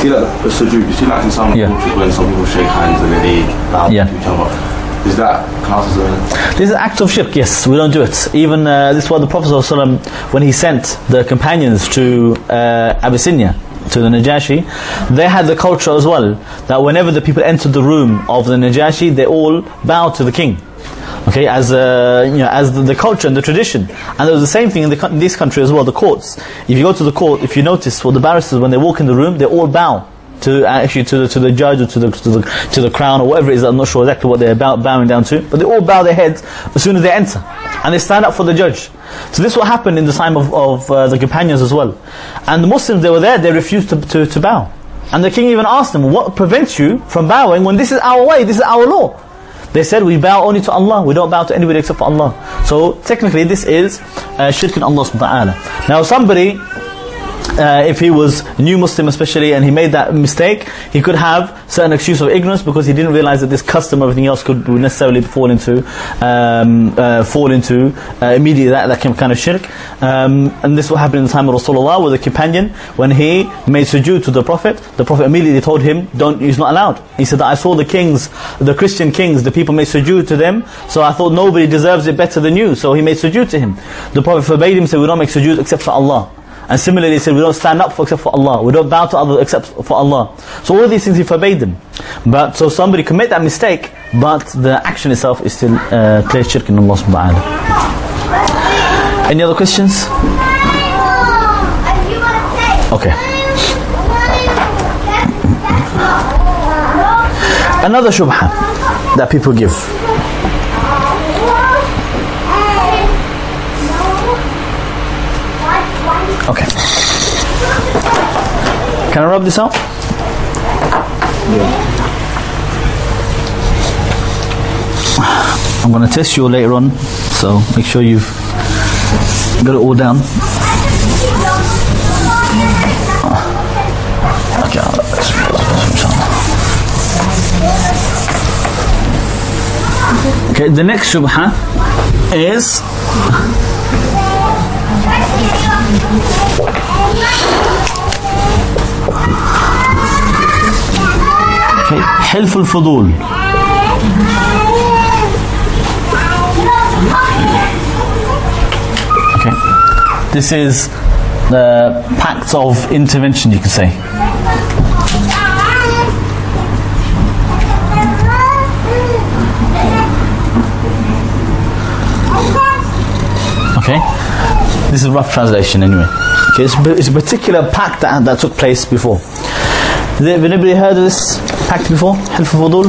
Speaker 2: See that, the sujood, you see that in some
Speaker 1: Yeah.
Speaker 2: cultures when some people shake hands and they bow
Speaker 1: Yeah.
Speaker 2: to each other. Is that classed as
Speaker 1: This is act of shirk, yes, we don't do it. Even uh, this is what the Prophet ﷺ, when he sent the companions to uh, Abyssinia, to the Najashi, they had the culture as well, that whenever the people entered the room of the Najashi, they all bowed to the king. Okay, as uh, you know, as the, the culture and the tradition, and there was the same thing in, the, coun- this country as well. The courts. If you go to the court, if you notice, well, the barristers when they walk in the room, they all bow to actually to the to the judge or to the to the to the crown or whatever it is. I'm not sure exactly what they're about bowing down to, but they all bow their heads as soon as they enter, and they stand up for the judge. So this what happened in the time of of uh, the companions as well, and the Muslims they were there. They refused to to, to bow, and the king even asked them, "What prevents you from bowing when this is our way? This is our law." They said we bow only to Allah. We don't bow to anybody except for Allah. So technically, this is uh, shirk in Allah subhanahu wa ta'ala. Now, somebody uh, if he was new Muslim especially and he made that mistake, he could have certain excuse of ignorance because he didn't realize that this custom everything else could necessarily fall into um, uh, fall into uh, immediately that, that kind of shirk. Um, and this will happen in the time of Rasulullah with a companion when he made sujood to the Prophet. The Prophet immediately told him, "Don't, he's not allowed." He said that I saw the kings, the Christian kings, the people made sujood to them, so I thought nobody deserves it better than you. So he made sujood to him. The Prophet forbade him, said, "We don't make sujood except for Allah." And similarly, he said, we don't stand up for, except for Allah. We don't bow to others except for Allah. So all these things he forbade them. But so somebody could make that mistake, but the action itself is still uh, clear shirk in Allah subhanahu wa ta'ala. Any other questions? Okay. Another shubha that people give. Okay. Can I rub this out? Yeah. I'm going to test you later on, so make sure you've got it all down. Okay, the next shubha is Okay. Hilf al-Fudul. okay. This is the pact of intervention you could say. Okay. This is a rough translation anyway. Okay it's, it's a particular pact that, that took place before. Has anybody heard of this? Pact before? Hilf al-Fudul?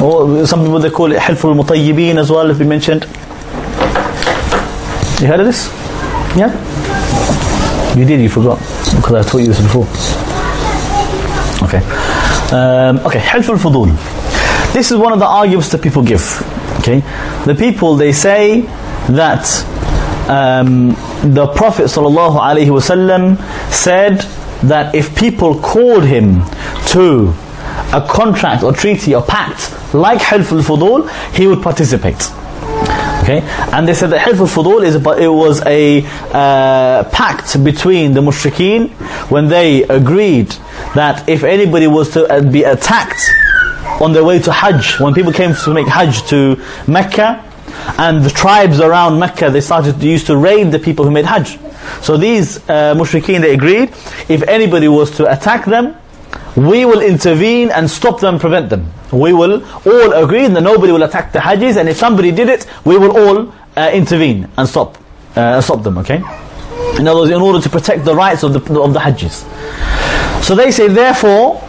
Speaker 1: Or some people they call it Hilf al-Mutayyibin as well, if we mentioned. You heard of this? Yeah? You did, you forgot. Because I taught you this before. Okay. Um, okay, Hilf al-Fudul. This is one of the arguments that people give. Okay? The people, they say that um, the Prophet ﷺ said that if people called him to a contract or treaty or pact like Hilf al-Fudul, he would participate. Okay, and they said that Hilf al-Fudul is but it was a uh, pact between the mushrikeen when they agreed that if anybody was to uh, be attacked on their way to Hajj, when people came to make Hajj to Mecca, and the tribes around Mecca, they started to used to raid the people who made Hajj. So these uh, mushrikeen, they agreed, if anybody was to attack them, we will intervene and stop them, prevent them. We will all agree that nobody will attack the Hajjis, and if somebody did it, we will all uh, intervene and stop, uh, stop them. Okay. In other words, in order to protect the rights of the of the Hajjis. So they say, therefore,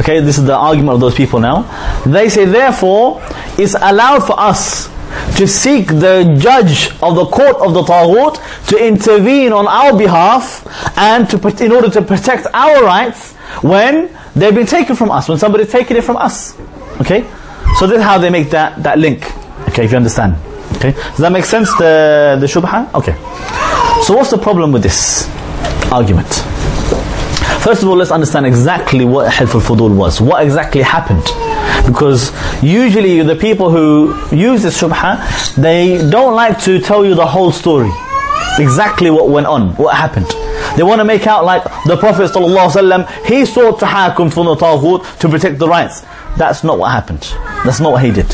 Speaker 1: okay, this is the argument of those people now. They say, therefore, it's allowed for us to seek the judge of the court of the Taghut to intervene on our behalf and to in order to protect our rights when they've been taken from us, when somebody's taken it from us. Okay? So this is how they make that, that link. Okay, if you understand. Okay? Does that make sense, the, the shubha? Okay. So what's the problem with this argument? First of all, let's understand exactly what Hilf al-Fudul was. What exactly happened? Because usually the people who use this shubha, they don't like to tell you the whole story. Exactly what went on, what happened. They want to make out like the Prophet ﷺ, he sought tahakum from the taghut to protect the rights. That's not what happened. That's not what he did.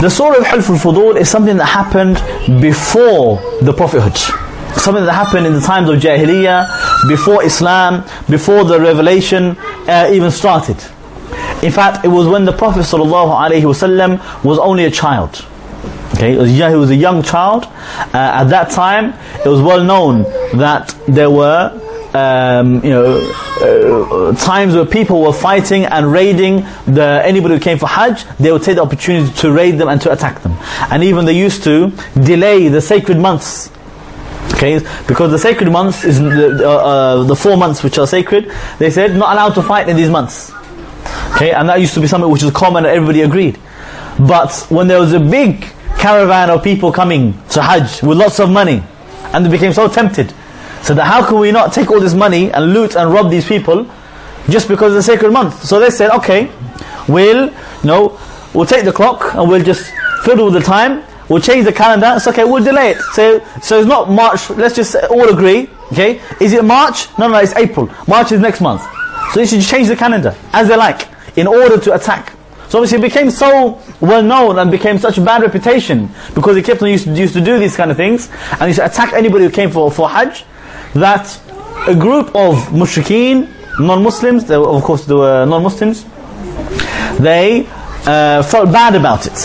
Speaker 1: The surah of al-Fudul is something that happened before the prophethood. Something that happened in the times of Jahiliyyah, before Islam, before the revelation uh, even started. In fact, it was when the Prophet ﷺ was only a child. Okay, he was, a young child. Uh, at that time, it was well known that there were um, you know, uh, times where people were fighting and raiding the anybody who came for Hajj, they would take the opportunity to raid them and to attack them. And even they used to delay the sacred months. Okay, because the sacred months is the, uh, uh, the four months which are sacred. They said not allowed to fight in these months. Okay, and that used to be something which is common and everybody agreed. But when there was a big caravan of people coming to Hajj with lots of money, and they became so tempted, so that how can we not take all this money and loot and rob these people just because it's a sacred month? So they said, okay, we'll, you know, we'll take the clock and we'll just fiddle with the time. We'll change the calendar. It's okay, we'll delay it. So, so it's not March. Let's just all agree. Okay, is it March? No, no, it's April. March is next month. So you should change the calendar as they like in order to attack. So obviously it became so well known and became such a bad reputation because he kept on used to, used to do these kind of things and used to attack anybody who came for, for Hajj that a group of mushrikeen, non-Muslims, of course they were non-Muslims, they uh, felt bad about it.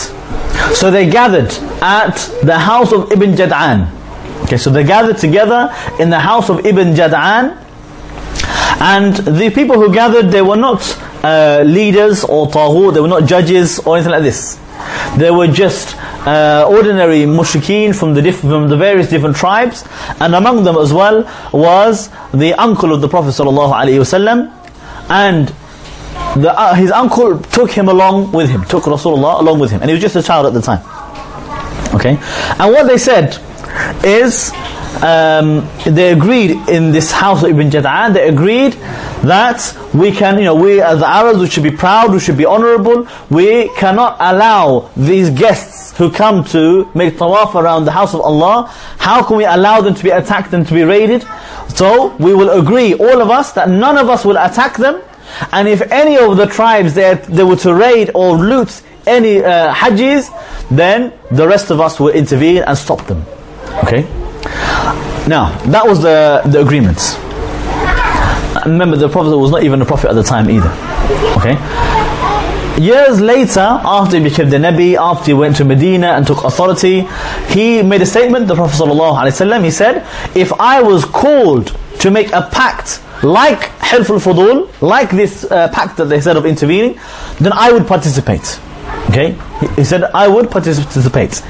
Speaker 1: So they gathered at the house of Ibn Jad'an. Okay, so they gathered together in the house of Ibn Jad'an and the people who gathered, they were not uh, leaders or taghut, they were not judges or anything like this. They were just uh, ordinary mushrikeen from the, from the various different tribes, and among them as well was the uncle of the Prophet ﷺ, and the, uh, his uncle took him along with him, took Rasulullah along with him, and he was just a child at the time. Okay, and what they said is um, they agreed in this house of Ibn Jad'an, they agreed that we can, you know, we as Arabs, we should be proud, we should be honorable. We cannot allow these guests who come to make tawaf around the house of Allah, how can we allow them to be attacked and to be raided? So we will agree, all of us, that none of us will attack them. And if any of the tribes they, they were to raid or loot any uh, hajjis, then the rest of us will intervene and stop them. Okay? Now, that was the, the agreement. Remember, the Prophet was not even a prophet at the time either. Okay? Years later, after he became the Nabi, after he went to Medina and took authority, he made a statement, the Prophet ﷺ, he said, If I was called to make a pact like Hilf al-Fudul, like this uh, pact that they said of intervening, then I would participate. Okay? He said, I would participate.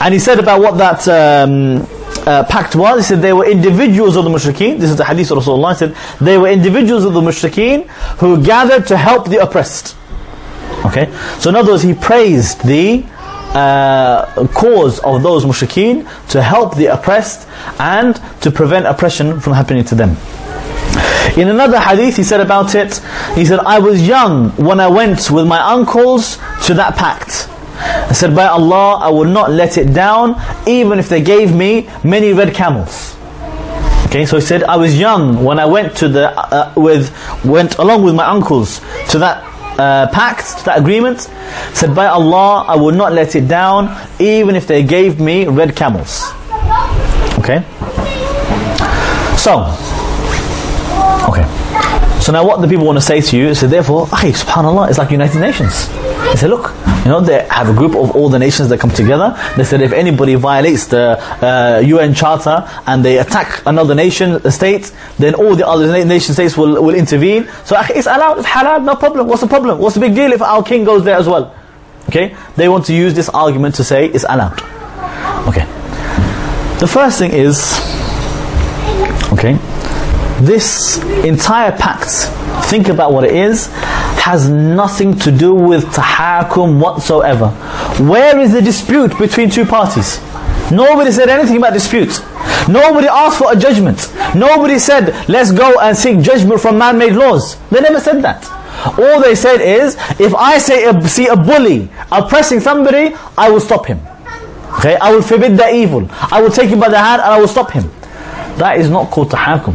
Speaker 1: And he said about what that um, uh, pact was. He said they were individuals of the mushrikeen. This is the hadith of Rasulullah. He said they were individuals of the mushrikeen who gathered to help the oppressed. Okay? So in other words, he praised the uh, cause of those mushrikeen to help the oppressed and to prevent oppression from happening to them. In another hadith, he said about it, he said, I was young when I went with my uncles to that pact. I said, by Allah, I will not let it down, even if they gave me many red camels. Okay, so he said, I was young when I went to the, uh, with, went along with my uncles to that uh, pact, to that agreement. Said, by Allah, I will not let it down, even if they gave me red camels. Okay? So. So now what the people want to say to you is, so therefore, hey, subhanAllah, it's like United Nations. They say, look, you know, they have a group of all the nations that come together. They said if anybody violates the uh, UN Charter and they attack another nation, state, then all the other nation states will, will intervene. So it's allowed, it's halal, no problem. What's the problem? What's the big deal if our king goes there as well? Okay? They want to use this argument to say it's allowed. Okay. The first thing is, okay, this entire pact, think about what it is, has nothing to do with tahakum whatsoever. Where is the dispute between two parties? Nobody said anything about dispute. Nobody asked for a judgment. Nobody said, let's go and seek judgment from man-made laws. They never said that. All they said is, if I say see a bully oppressing somebody, I will stop him. Okay, I will forbid the evil. I will take him by the hand and I will stop him. that is not called tahakum.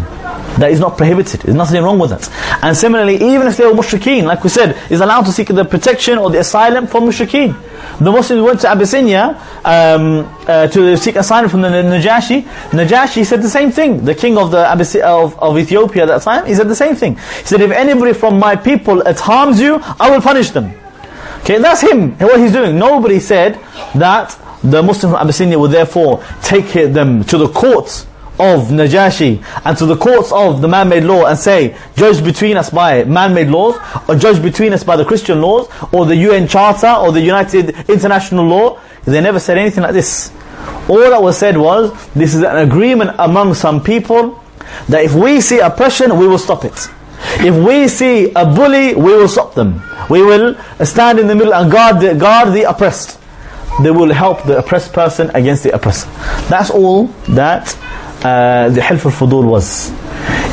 Speaker 1: That is not prohibited. There's nothing wrong with that. And similarly, even if they were mushrikeen, like we said, is allowed to seek the protection or the asylum from mushrikeen. The Muslims went to Abyssinia um, uh, to seek asylum from the Najashi. Najashi said the same thing. The king of the Abyssi- of, of Ethiopia at that time, he said the same thing. He said, if anybody from my people harms you, I will punish them. Okay, that's him, what he's doing. Nobody said that the Muslims from Abyssinia would therefore take them to the courts of Najashi and to the courts of the man-made law and say, judge between us by man-made laws, or judge between us by the Christian laws, or the UN Charter, or the United International Law. They never said anything like this. All that was said was, this is an agreement among some people, that if we see oppression, we will stop it. If we see a bully, we will stop them. We will stand in the middle and guard the, guard the oppressed. They will help the oppressed person against the oppressor. That's all that uh, the Hilf al-Fudul was.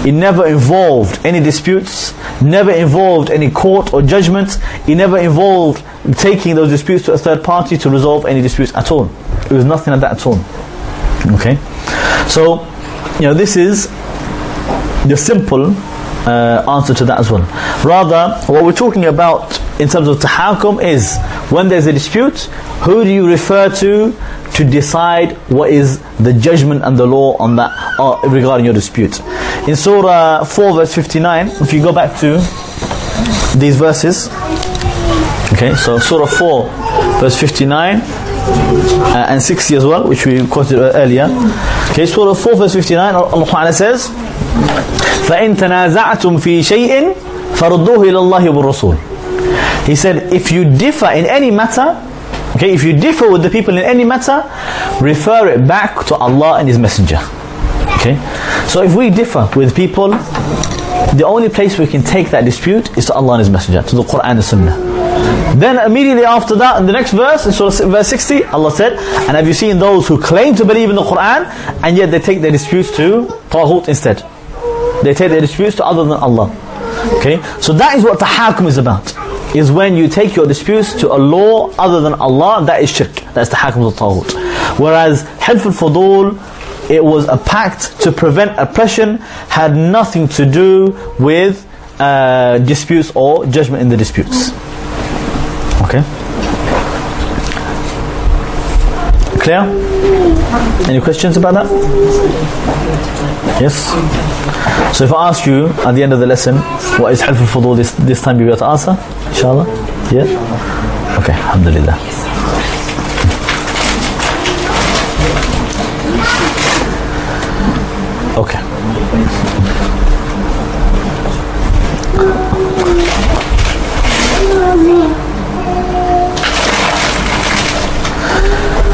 Speaker 1: It never involved any disputes, never involved any court or judgment, it never involved taking those disputes to a third party to resolve any disputes at all. It was nothing like that at all. Okay? So, you know, this is the simple uh, answer to that as well. Rather, what we're talking about in terms of tahakum is when there's a dispute, who do you refer to to decide what is the judgment and the law on that uh, regarding your dispute? In Surah 4 verse 59, if you go back to these verses, okay, so Surah 4 verse 59 uh, and 60 as well, which we quoted earlier. Okay, Surah 4 verse 59, Allah Ta'ala says, فَإِن تَنَازَعْتُمْ فِي شَيْءٍ فَرُدُّوهُ إِلَى اللَّهِ وَالرَّسُولِ he said, if you differ in any matter, okay, if you differ with the people in any matter, refer it back to Allah and His Messenger. Okay, so if we differ with people, the only place we can take that dispute is to Allah and His Messenger, to the Quran and the Sunnah. Then immediately after that, in the next verse, in Surah verse 60, Allah said, And have you seen those who claim to believe in the Quran, and yet they take their disputes to Taghut instead. They take their disputes to other than Allah. Okay, so that is what the tahakum is about. Is when you take your disputes to a law other than Allah, that is shirk. That's tahakum to Taghut. Whereas Hilf al-Fudul, it was a pact to prevent oppression, had nothing to do with uh, disputes or judgment in the disputes. Okay? Clear? Any questions about that? Yes? So if I ask you at the end of the lesson, what is Hilf al-Fudul this, this time you'll be able to answer? Inshallah? Yeah? Okay, Alhamdulillah. Okay.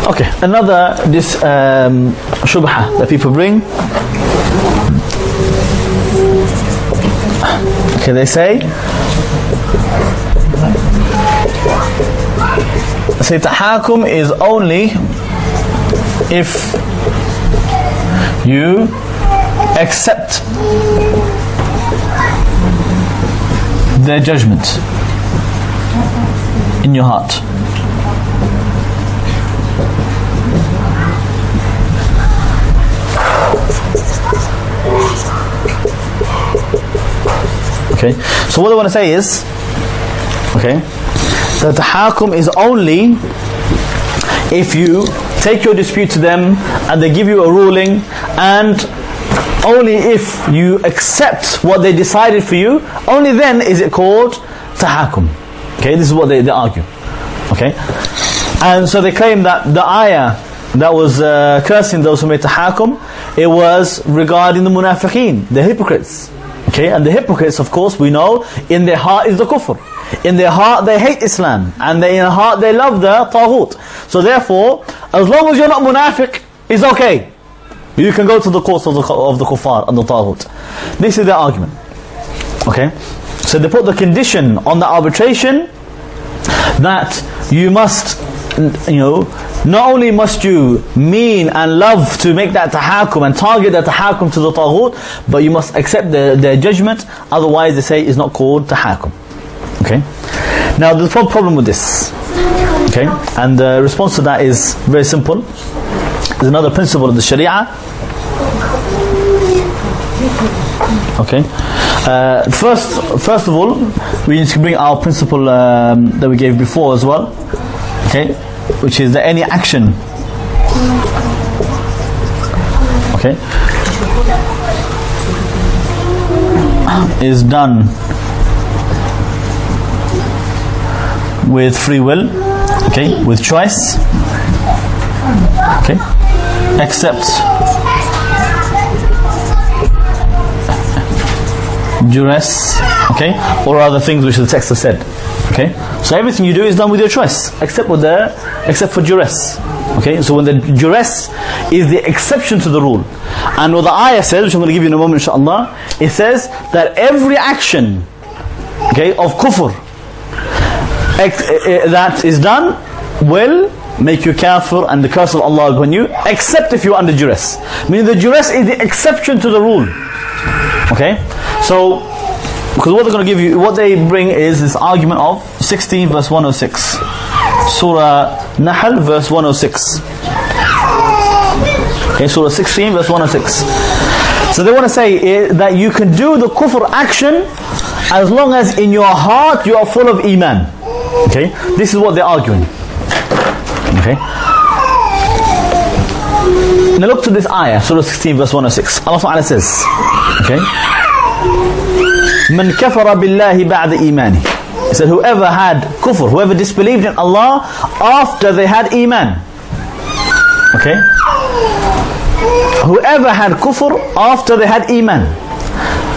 Speaker 1: Okay, another this um, shubha that people bring. Okay, they say, say tahakum is only if you accept their judgment in your heart. Okay, so what I want to say is, okay, that tahakum is only if you take your dispute to them and they give you a ruling and only if you accept what they decided for you, only then is it called tahakum. Okay, this is what they, they argue. Okay, and so they claim that the ayah that was uh, cursing those who made tahakum, it was regarding the munafiqeen, the hypocrites. Okay, and the hypocrites, of course, we know, in their heart is the kufr. In their heart they hate Islam, and they, in their heart they love the taghut. So therefore, as long as you're not munafiq, it's okay. You can go to the courts of the, of the kuffar and the taghut. This is their argument. Okay, so they put the condition on the arbitration that you must, you know, not only must you mean and love to make that tahakum and target that tahakum to the taghut, but you must accept their, their judgment, otherwise they say it's not called tahakum. Okay? Now there's a problem with this. Okay? And the response to that is very simple. There's another principle of the Sharia Okay. Uh, first, first of all, we need to bring our principle um, that we gave before as well. Okay, which is that any action. Okay. Is done with free will. Okay, with choice. Okay, except duress, okay, or other things which the text has said. Okay, so everything you do is done with your choice, except for the, except for duress. Okay, so when the duress is the exception to the rule, and what the ayah says, which I'm going to give you in a moment, inshallah, it says that every action, okay, of kufr eh, eh, that is done will make you kafir and the curse of Allah upon you, except if you're under duress. Meaning the duress is the exception to the rule. Okay? So, because what they're going to give you, what they bring is this argument of 16 verse 106. Surah Nahl verse 106. Okay, Surah 16 verse 106. So they want to say eh, that you can do the kufr action as long as in your heart you are full of iman. Okay? This is what they're arguing. Okay? Now look to this ayah, Surah 16 verse 106. Allah Ta'ala says, okay? من كفر بالله بعد إيمانه He said whoever had kufr, whoever disbelieved in Allah after they had iman. Okay? Whoever had kufr after they had iman.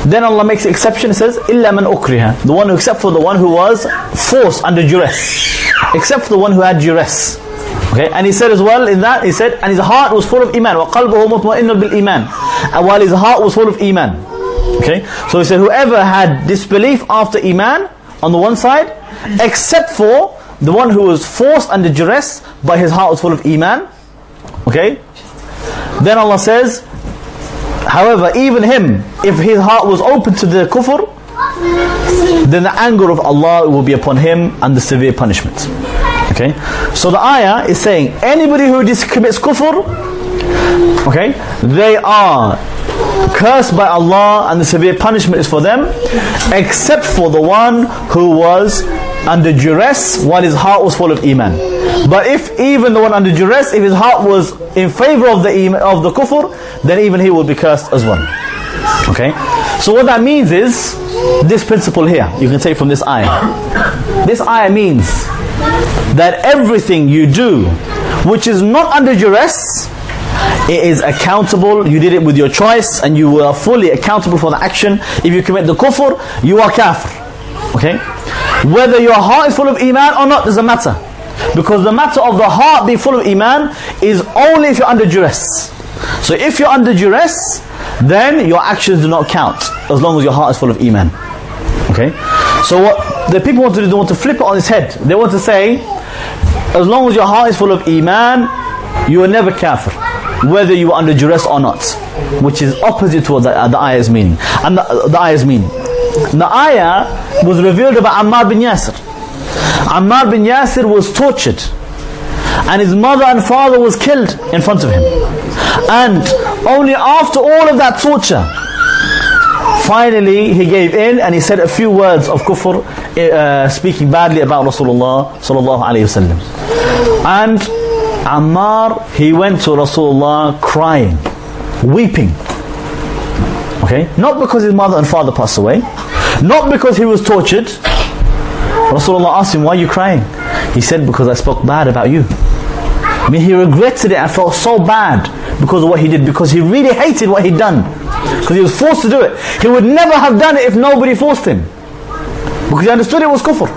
Speaker 1: Then Allah makes an exception, He says, إِلَّا مَنْ أُكْرِهَ The one who, except for the one who was forced under duress. Except for the one who had duress. Okay, and he said as well in that, he said, and his heart was full of iman. وَقَلْبُهُ مُطْمَئِنٌ بِالْإِيمَانِ And while his heart was full of iman. Okay, so he said, whoever had disbelief after iman, on the one side, except for the one who was forced under duress, but his heart was full of iman. Okay, then Allah says, however, even him, if his heart was open to the kufr, then the anger of Allah will be upon him and the severe punishment. Okay? So the ayah is saying anybody who commits kufr, okay, they are cursed by Allah and the severe punishment is for them, except for the one who was under duress while his heart was full of iman. But if even the one under duress, if his heart was in favor of the iman, of the kufr, then even he will be cursed as well. Okay? So what that means is this principle here, you can take from this ayah. This ayah means that everything you do which is not under duress it is accountable. You did it with your choice and you are fully accountable for the action. If you commit the kufr you are kafir. Okay? Whether your heart is full of iman or not doesn't matter. Because the matter of the heart being full of iman is only if you're under duress. So if you're under duress then your actions do not count as long as your heart is full of iman. Okay? So what the people want to do, they want to flip it on its head. They want to say, as long as your heart is full of iman, you are never kafir, whether you are under duress or not, which is opposite to what the, the ayah's meaning. And the, the ayah's. The ayah was revealed about Ammar bin Yasir. Ammar bin Yasir was tortured, and his mother and father was killed in front of him. And only after all of that torture, finally he gave in and he said a few words of kufr uh, speaking badly about Rasulullah sallallahu alayhi wasallam and Ammar he went to Rasulullah crying weeping okay not because his mother and father passed away not because he was tortured Rasulullah asked him why are you crying he said because I spoke bad about you I mean he regretted it and felt so bad because of what he did because he really hated what he'd done because he was forced to do it. He would never have done it if nobody forced him. Because he understood it was kufr.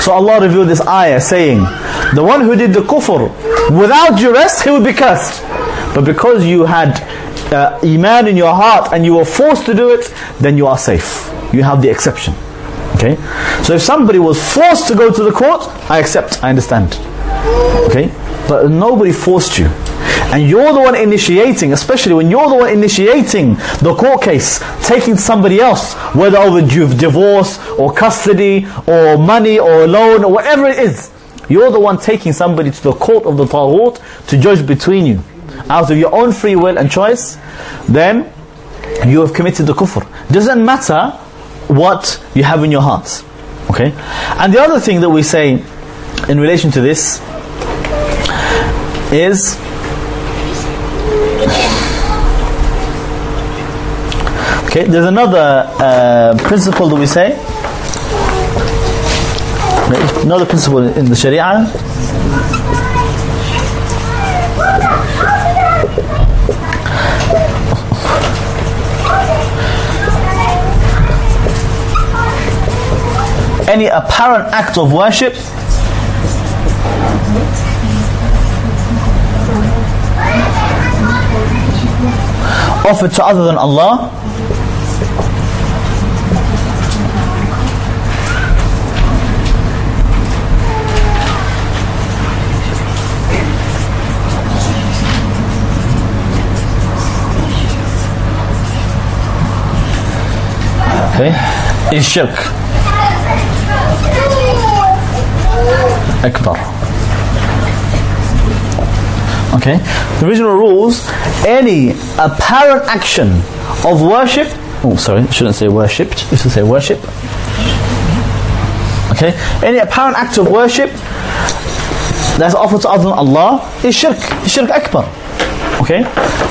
Speaker 1: So Allah revealed this ayah saying, the one who did the kufr without duress, he would be cursed. But because you had uh, iman in your heart and you were forced to do it, then you are safe. You have the exception. Okay? So if somebody was forced to go to the court, I accept, I understand. Okay? But nobody forced you and you're the one initiating, especially when you're the one initiating the court case, taking somebody else, whether over divorce or custody or money or loan or whatever it is, you're the one taking somebody to the court of the Taghut to judge between you out of your own free will and choice, then you have committed the kufr. Doesn't matter what you have in your heart. Okay? And the other thing that we say in relation to this is Okay, there's another uh, principle that we say. Another principle in the Sharia. Any apparent act of worship offered to other than Allah shirk. Akbar. Okay, the original rules, any apparent action of worship, oh sorry, I shouldn't say worshipped, I should say worship. Okay, any apparent act of worship that's offered to other than Allah is shirk, Is shirk akbar. Okay?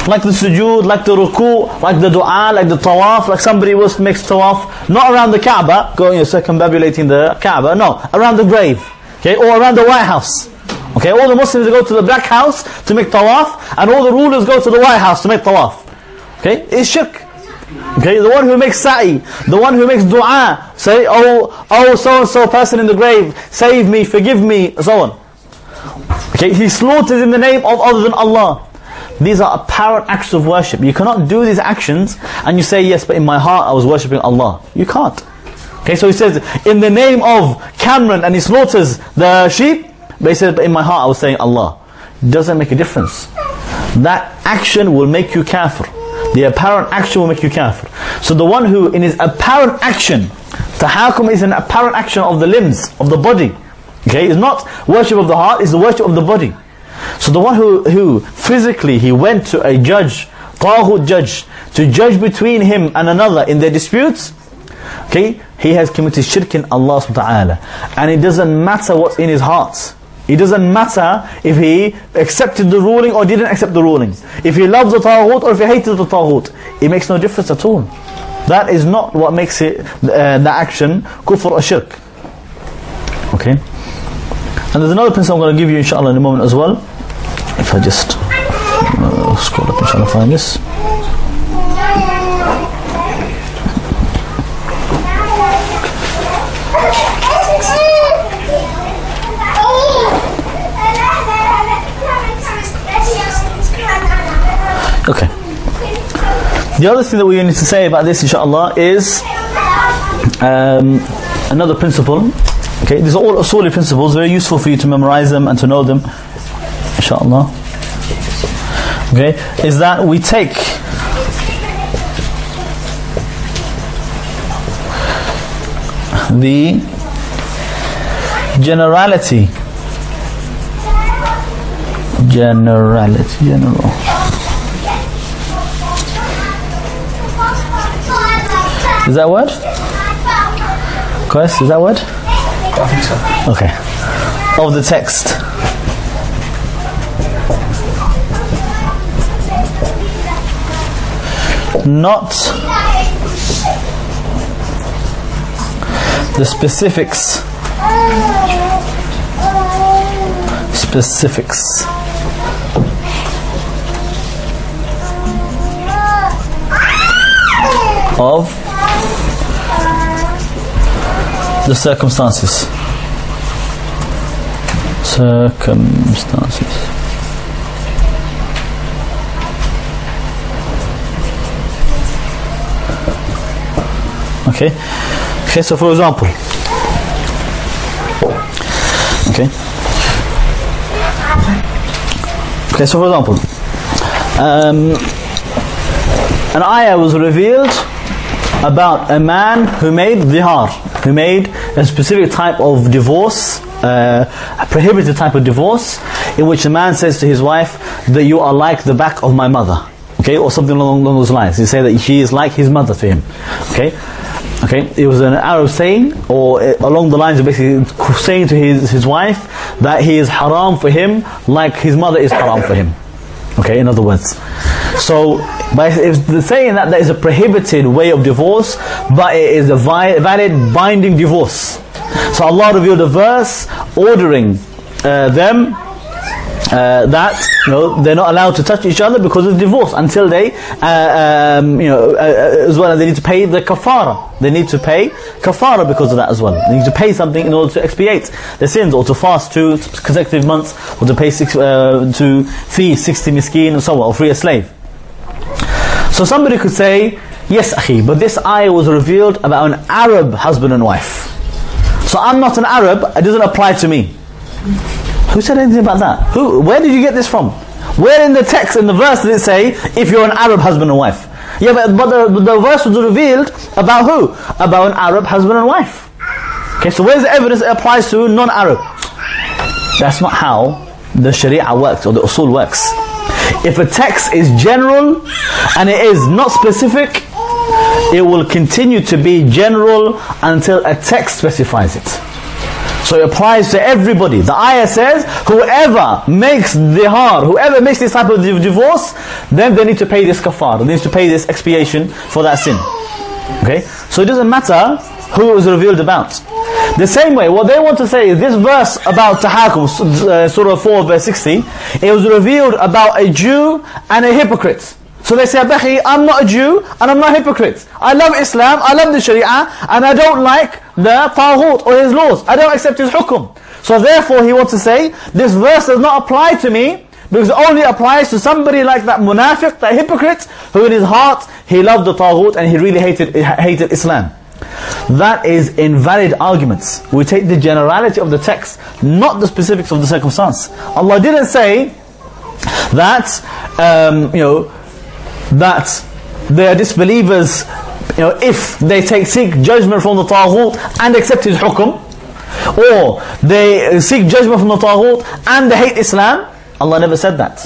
Speaker 1: Like the sujood, like the ruku, like the dua, like the tawaf, like somebody was makes tawaf, not around the Kaaba, going circumambulating the Kaaba, no, around the grave. Okay? Or around the White House. Okay? All the Muslims go to the Black House to make tawaf, and all the rulers go to the White House to make tawaf. Okay? It's shirk. Okay, the one who makes sa'i, the one who makes dua, say, oh, oh, so and so person in the grave, save me, forgive me, so on. Okay, he slaughters in the name of other than Allah. These are apparent acts of worship. You cannot do these actions and you say, yes, but in my heart I was worshipping Allah. You can't. Okay, so he says, in the name of Cameron, and he slaughters the sheep, but he says, but in my heart I was saying Allah. Doesn't make a difference. That action will make you kafir. The apparent action will make you kafir. So the one who in his apparent action, tahakum is an apparent action of the limbs, of the body. Okay, it's not worship of the heart, it's the worship of the body. So the one who, who physically he went to a judge, Taghut judge, to judge between him and another in their disputes, okay, he has committed shirk in Allah subhanahu wa ta'ala. And it doesn't matter what's in his heart. It doesn't matter if he accepted the ruling or didn't accept the ruling. If he loves the Taghut or if he hated the Taghut. It makes no difference at all. That is not what makes it, uh, the action, kufr or shirk. Okay? And there's another principle I'm going to give you inshallah in a moment as well. If I just uh, scroll up inshallah find this. Okay. The other thing that we need to say about this inshallah is um, another principle Okay, these are all usuli principles, very useful for you to memorize them and to know them, inshallah. Okay, is that we take the generality, generality, general. Is that word? Chris, is that word?
Speaker 2: I think so.
Speaker 1: Okay. Of the text. Not the specifics. Specifics. Of the circumstances. Circumstances. Okay. So for example. Okay. Okay, so for example. Um, an ayah was revealed about a man who made dhihar, who made a specific type of divorce, uh, a prohibited type of divorce, in which a man says to his wife that you are like the back of my mother. Okay, or something along, along those lines. He say that she is like his mother to him. Okay, okay. It was an Arab saying, or uh, along the lines of basically saying to his his wife that he is haram for him, like his mother is haram for him. Okay, in other words. So, by if the saying that that is a prohibited way of divorce, but it is a valid binding divorce. So Allah revealed a verse ordering uh, them uh, that you know they're not allowed to touch each other because of divorce until they uh, um, you know uh, uh, as well as they need to pay the kafara. They need to pay kafara because of that as well. They need to pay something in order to expiate their sins or to fast two consecutive months or to pay six, uh, to feed 60 miskin and so on or free a slave. So somebody could say yes akhi but this ayah was revealed about an Arab husband and wife. So I'm not an Arab it doesn't apply to me who said anything about that? Who? Where did you get this from? Where in the text, in the verse, did it say if you're an Arab husband and wife? Yeah, but, but the, the verse was revealed about who? About an Arab husband and wife. Okay, so where's the evidence it applies to non-Arab? That's not how the Sharia works or the Usul works. If a text is general and it is not specific, it will continue to be general until a text specifies it. So it applies to everybody. The ayah says, whoever makes dihar, whoever makes this type of divorce, then they need to pay this kafar, they need to pay this expiation for that sin. Okay? So it doesn't matter who it was revealed about. The same way, what they want to say is this verse about tahakum, uh, Surah 4 verse 60, it was revealed about a Jew and a hypocrite. So they say, Abakhi, I'm not a Jew and I'm not a hypocrite. I love Islam, I love the Sharia, and I don't like the Taghut or his laws. I don't accept his hukum. So therefore he wants to say, this verse does not apply to me, because it only applies to somebody like that munafiq, that hypocrite, who in his heart, he loved the Taghut and he really hated, hated Islam. That is invalid arguments. We take the generality of the text, not the specifics of the circumstance. Allah didn't say that, um, you know, that they are disbelievers you know, if they take seek judgment from the Taghut and accept his hukum, or they seek judgment from the Taghut and they hate Islam, Allah never said that.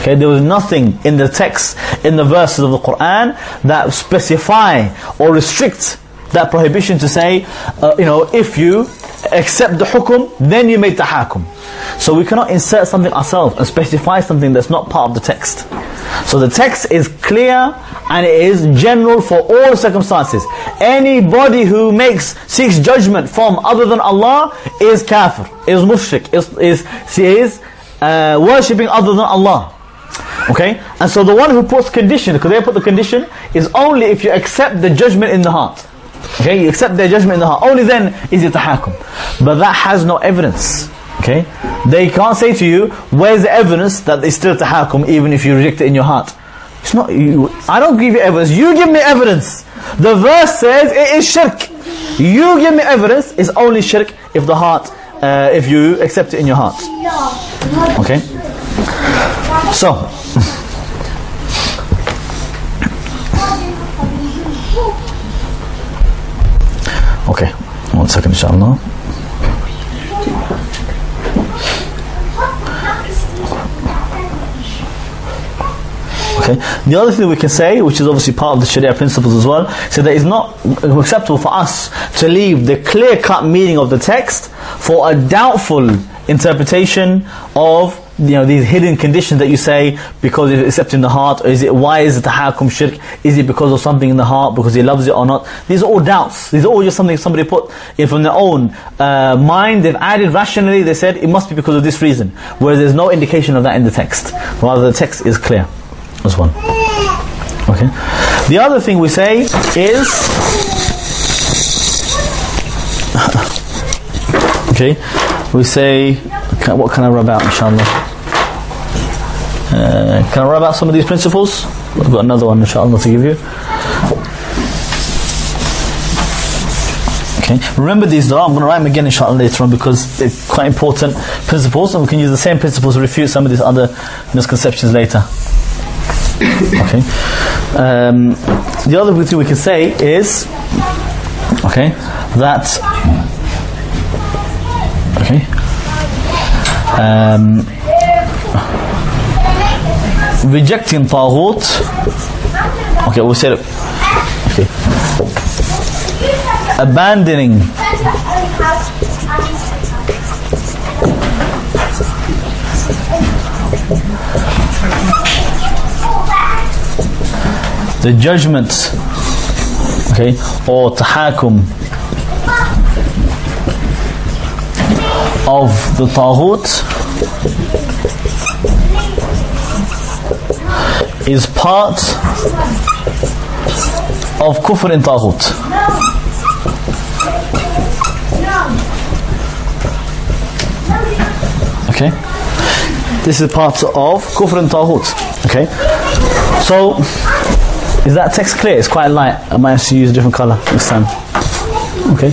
Speaker 1: Okay, there was nothing in the text, in the verses of the Quran that specify or restrict that prohibition to say, uh, you know, if you accept the hukum, then you make tahakum. So we cannot insert something ourselves and specify something that's not part of the text. So the text is clear and it is general for all circumstances. Anybody who makes seeks judgment from other than Allah is kafir, is mushrik, is is is uh, worshipping other than Allah. Okay, and so the one who puts condition, because they put the condition, is only if you accept the judgment in the heart. Okay, you accept their judgment in the heart. Only then is it tahakum. But that has no evidence. Okay, they can't say to you, "Where's the evidence that they still tahakum even if you reject it in your heart?" It's not. You, I don't give you evidence. You give me evidence. The verse says it is shirk. You give me evidence. It's only shirk if the heart, uh, if you accept it in your heart. Okay. So. Okay, one second, inshallah. Okay. The other thing we can say, which is obviously part of the Sharia principles as well, so that it's not acceptable for us to leave the clear-cut meaning of the text for a doubtful interpretation of you know these hidden conditions that you say because it's accepting the heart is it why is it the tahakum shirk? Is it because of something in the heart because he loves it or not? These are all doubts. These are all just something somebody put in from their own uh, mind. They've added rationally. They said it must be because of this reason. Whereas there's no indication of that in the text. Rather the text is clear. That's one. Okay. The other thing we say is <laughs> okay we say what can I rub out inshallah uh, can I rub out some of these principles? I've got another one inshallah to give you. Okay. Remember these though I'm going to write them again inshallah later on because they're quite important principles and we can use the same principles to refute some of these other misconceptions later. Okay. Um, the other thing we can say is okay that okay um, rejecting taghut. Okay, we said. Okay. Abandoning the judgment okay or tahakum of the taghut is part of kufr in taghut okay this is part of kufr in taghut okay so is that text clear? It's quite light. I might have to use a different color next time. Okay.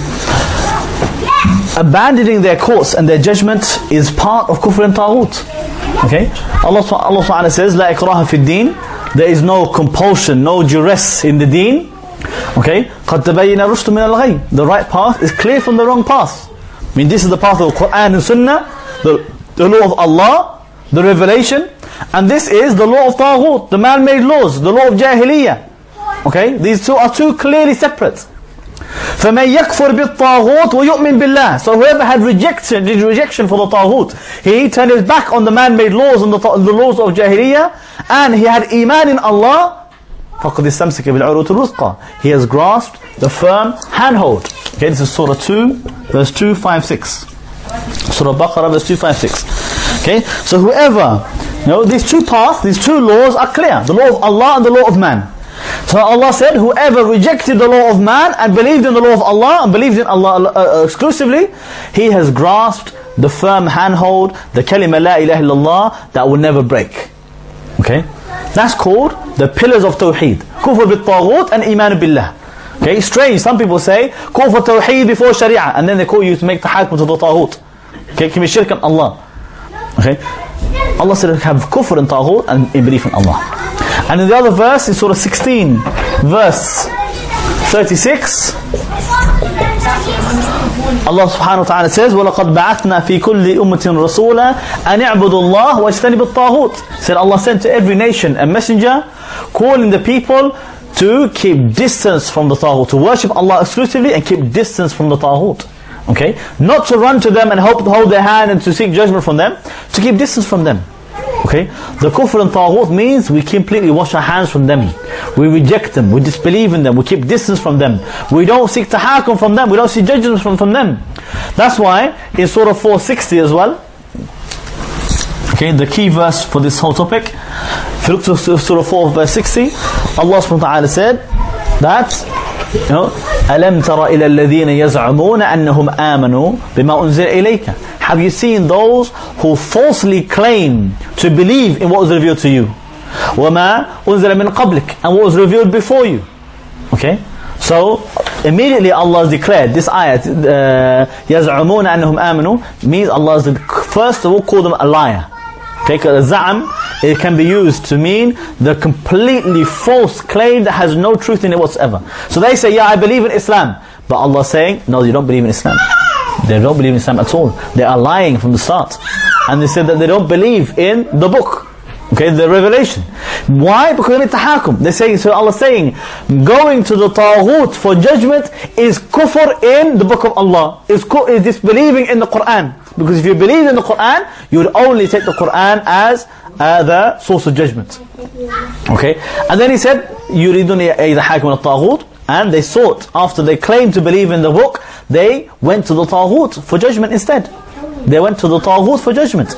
Speaker 1: Abandoning their courts and their judgment is part of kufr and taghut. Okay. Allah, Allah says, La ikraha fi deen. There is no compulsion, no duress in the deen. Okay? قَدْ تَبَيِّنَ رُشْتُ مِنَ الْغَيْ The right path is clear from the wrong path. I mean, this is the path of Quran and Sunnah, the, the law of Allah, the revelation, and this is the law of Taghut, the man-made laws, the law of Jahiliyyah. Okay? These two are two clearly separate. فَمَنْ يَكْفُرْ بِالطَّاغُوتِ وَيُؤْمِنْ بِاللَّهِ So whoever had rejection, rejection for the Taghut, he turned his back on the man-made laws and the, the laws of Jahiliyyah, and he had iman in Allah, فَقَدْ اسْتَمْسِكَ بِالْعُرُوتِ الْوُثْقَى He has grasped the firm handhold. Okay, this is Surah 2, verse 256. Surah Baqarah, verse 256. Okay, so whoever, you know, these two paths, these two laws are clear. The law of Allah and the law of man. So Allah said, whoever rejected the law of man and believed in the law of Allah and believed in Allah uh, uh, exclusively, he has grasped the firm handhold, the kalima la ilaha illallah that will never break. Okay? That's called the pillars of Tawheed. Kufr bil taghut and iman billah. Okay, strange. Some people say, kufr tawheed before sharia, and then they call you to make tahakum to the. Okay, can be shirk in Allah. Okay? Allah said have kufr in taghut and belief in Allah. And in the other verse, in Surah 16, verse 36, Allah subhanahu wa ta'ala says, وَلَقَدْ بَعَثْنَا فِي كُلِّ أُمَّةٍ رَسُولًا أَنْ يَعْبُدُوا اللَّهَ وَيَجْتَنِبُوا الطَّاغُوتِ Said Allah sent to every nation a messenger calling the people to keep distance from the Taghut, to worship Allah exclusively and keep distance from the Taghut. Okay? Not to run to them and hold their hand and to seek judgment from them, to keep distance from them. Okay? The kufr and taghut means we completely wash our hands from them. We reject them, we disbelieve in them, we keep distance from them. We don't seek tahakum from them, we don't seek judgment from, from them. That's why in Surah 460 as well, okay, the key verse for this whole topic, if you look to Surah 4 verse 60, Allah subhanahu wa ta'ala said that you know, أَلَمْ تَرَ إِلَى الَّذِينَ يَزْعُمُونَ أَنَّهُمْ آمَنُوا بِمَا أُنزِلَ إِلَيْكَ Have you seen those who falsely claim to believe in what was revealed to you? وَمَا أُنزِلَ مِنْ قَبْلِكَ And what was revealed before you. Okay? So, immediately Allah has declared this ayat, uh, يَزْعُمُونَ أَنَّهُمْ آمَنُوا means Allah has first of all called them a liar. Take a za'am, it can be used to mean the completely false claim that has no truth in it whatsoever. So they say, yeah, I believe in Islam. But Allah saying, no, you don't believe in Islam. They don't believe in Islam at all. They are lying from the start. And they said that they don't believe in the book. Okay, the revelation. Why? Because it's tahakum. They're saying, so Allah saying, going to the taghut for judgment is kufr in the book of Allah. Is, is disbelieving in the Quran. Because if you believe in the Quran, you would only take the Quran as uh, the source of judgment. Okay, and then he said, يُرِيدُنِ يَيْضَحَاكُمْ مِنَ الطَّاغُوتِ And they sought, after they claimed to believe in the book, they went to the taghut for judgment instead. They went to the Taghut for judgment.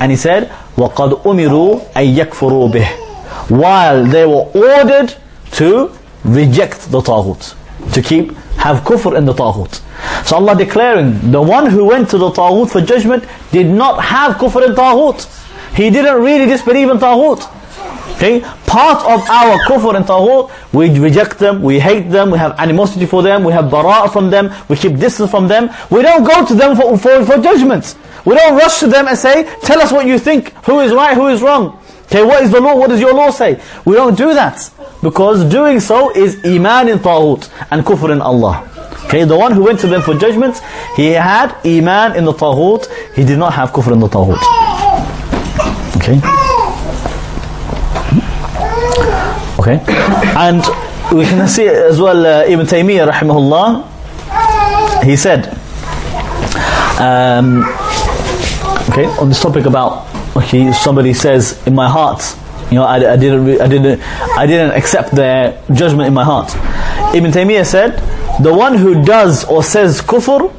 Speaker 1: And he said, وَقَدْ أُمِرُوا أَن يَكْفُرُوا بِهِ While they were ordered to reject the Taghut. To keep, have kufr in the Taghut. So Allah declaring, the one who went to the Taghut for judgment did not have kufr in Taghut. He didn't really disbelieve in Taghut. Okay, part of our kufr and taghut, we reject them, we hate them, we have animosity for them, we have bara' from them, we keep distance from them. We don't go to them for, for, for judgments. We don't rush to them and say, tell us what you think, who is right, who is wrong. Okay, what is the law, what does your law say? We don't do that. Because doing so is iman in taghut and kufr in Allah. Okay, the one who went to them for judgments, he had iman in the taghut, he did not have kufr in the taghut. Okay? Okay? And we can see as well, uh, Ibn Taymiyyah, rahimahullah, he said, um, okay, on this topic about, okay, somebody says, in my heart, you know, I, I didn't, I didn't, I didn't accept their judgment in my heart. Ibn Taymiyyah said, the one who does or says kufr,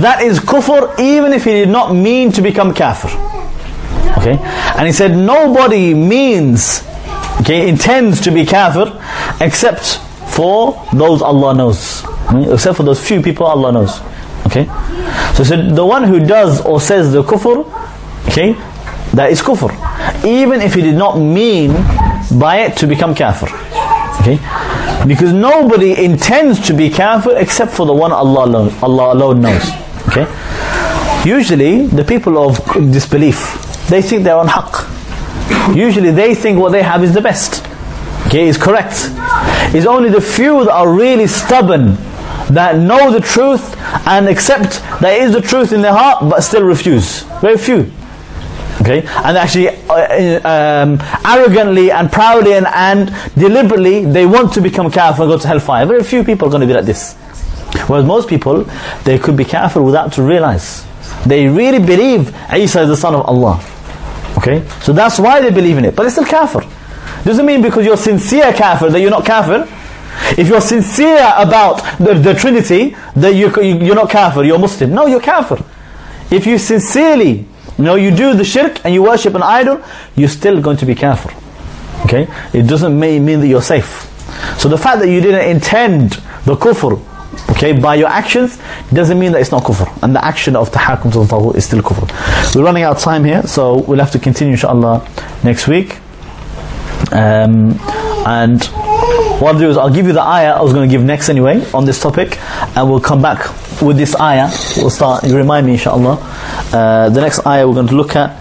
Speaker 1: that is kufr even if he did not mean to become kafir. Okay? And he said nobody means, okay, intends to be kafir except for those Allah knows. Except for those few people Allah knows. Okay? So said the one who does or says the kufr, okay, that is kufr. Even if he did not mean by it to become kafir. Okay? Because nobody intends to be kafir except for the one Allah alone, Allah alone knows. Okay? Usually, the people of disbelief, they think they're on haqq. Usually they think what they have is the best. Okay, is correct. It's only the few that are really stubborn that know the truth and accept there is the truth in their heart but still refuse. Very few. Okay, and actually, uh, um, arrogantly and proudly and, and deliberately, they want to become kafir and go to hellfire. Very few people are going to be like this. Whereas most people, they could be kafir without to realize. They really believe Isa is the son of Allah. Okay, so that's why they believe in it. But it's still kafir. Doesn't mean because you're sincere kafir that you're not kafir. If you're sincere about the, the Trinity, that you, you're not kafir, you're Muslim. No, you're kafir. If you sincerely you know, you do the shirk and you worship an idol, you're still going to be kafir. Okay? It doesn't mean that you're safe. So the fact that you didn't intend the kufr, okay, by your actions, it doesn't mean that it's not kufr. And the action of tahakum to the is still kufr. We're running out of time here, so we'll have to continue inshallah next week. Um, and what I'll do is I'll give you the ayah I was going to give next anyway on this topic, and we'll come back with this ayah. We'll start. You remind me, inshallah. Uh, the next ayah we're going to look at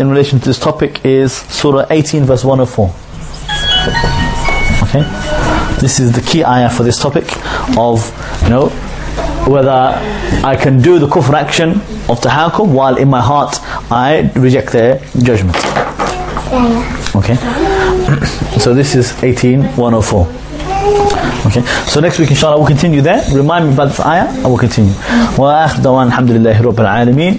Speaker 1: in relation to this topic is Surah 18, verse 104. Okay, this is the key ayah for this topic of know whether I can do the kufr action of tahakum while in my heart I reject their judgment. Okay, so this is 18:104. Okay, so next week inshallah we'll continue there. Remind me about this ayah and we'll continue. وآخر دعوانا الحمد لله رب العالمين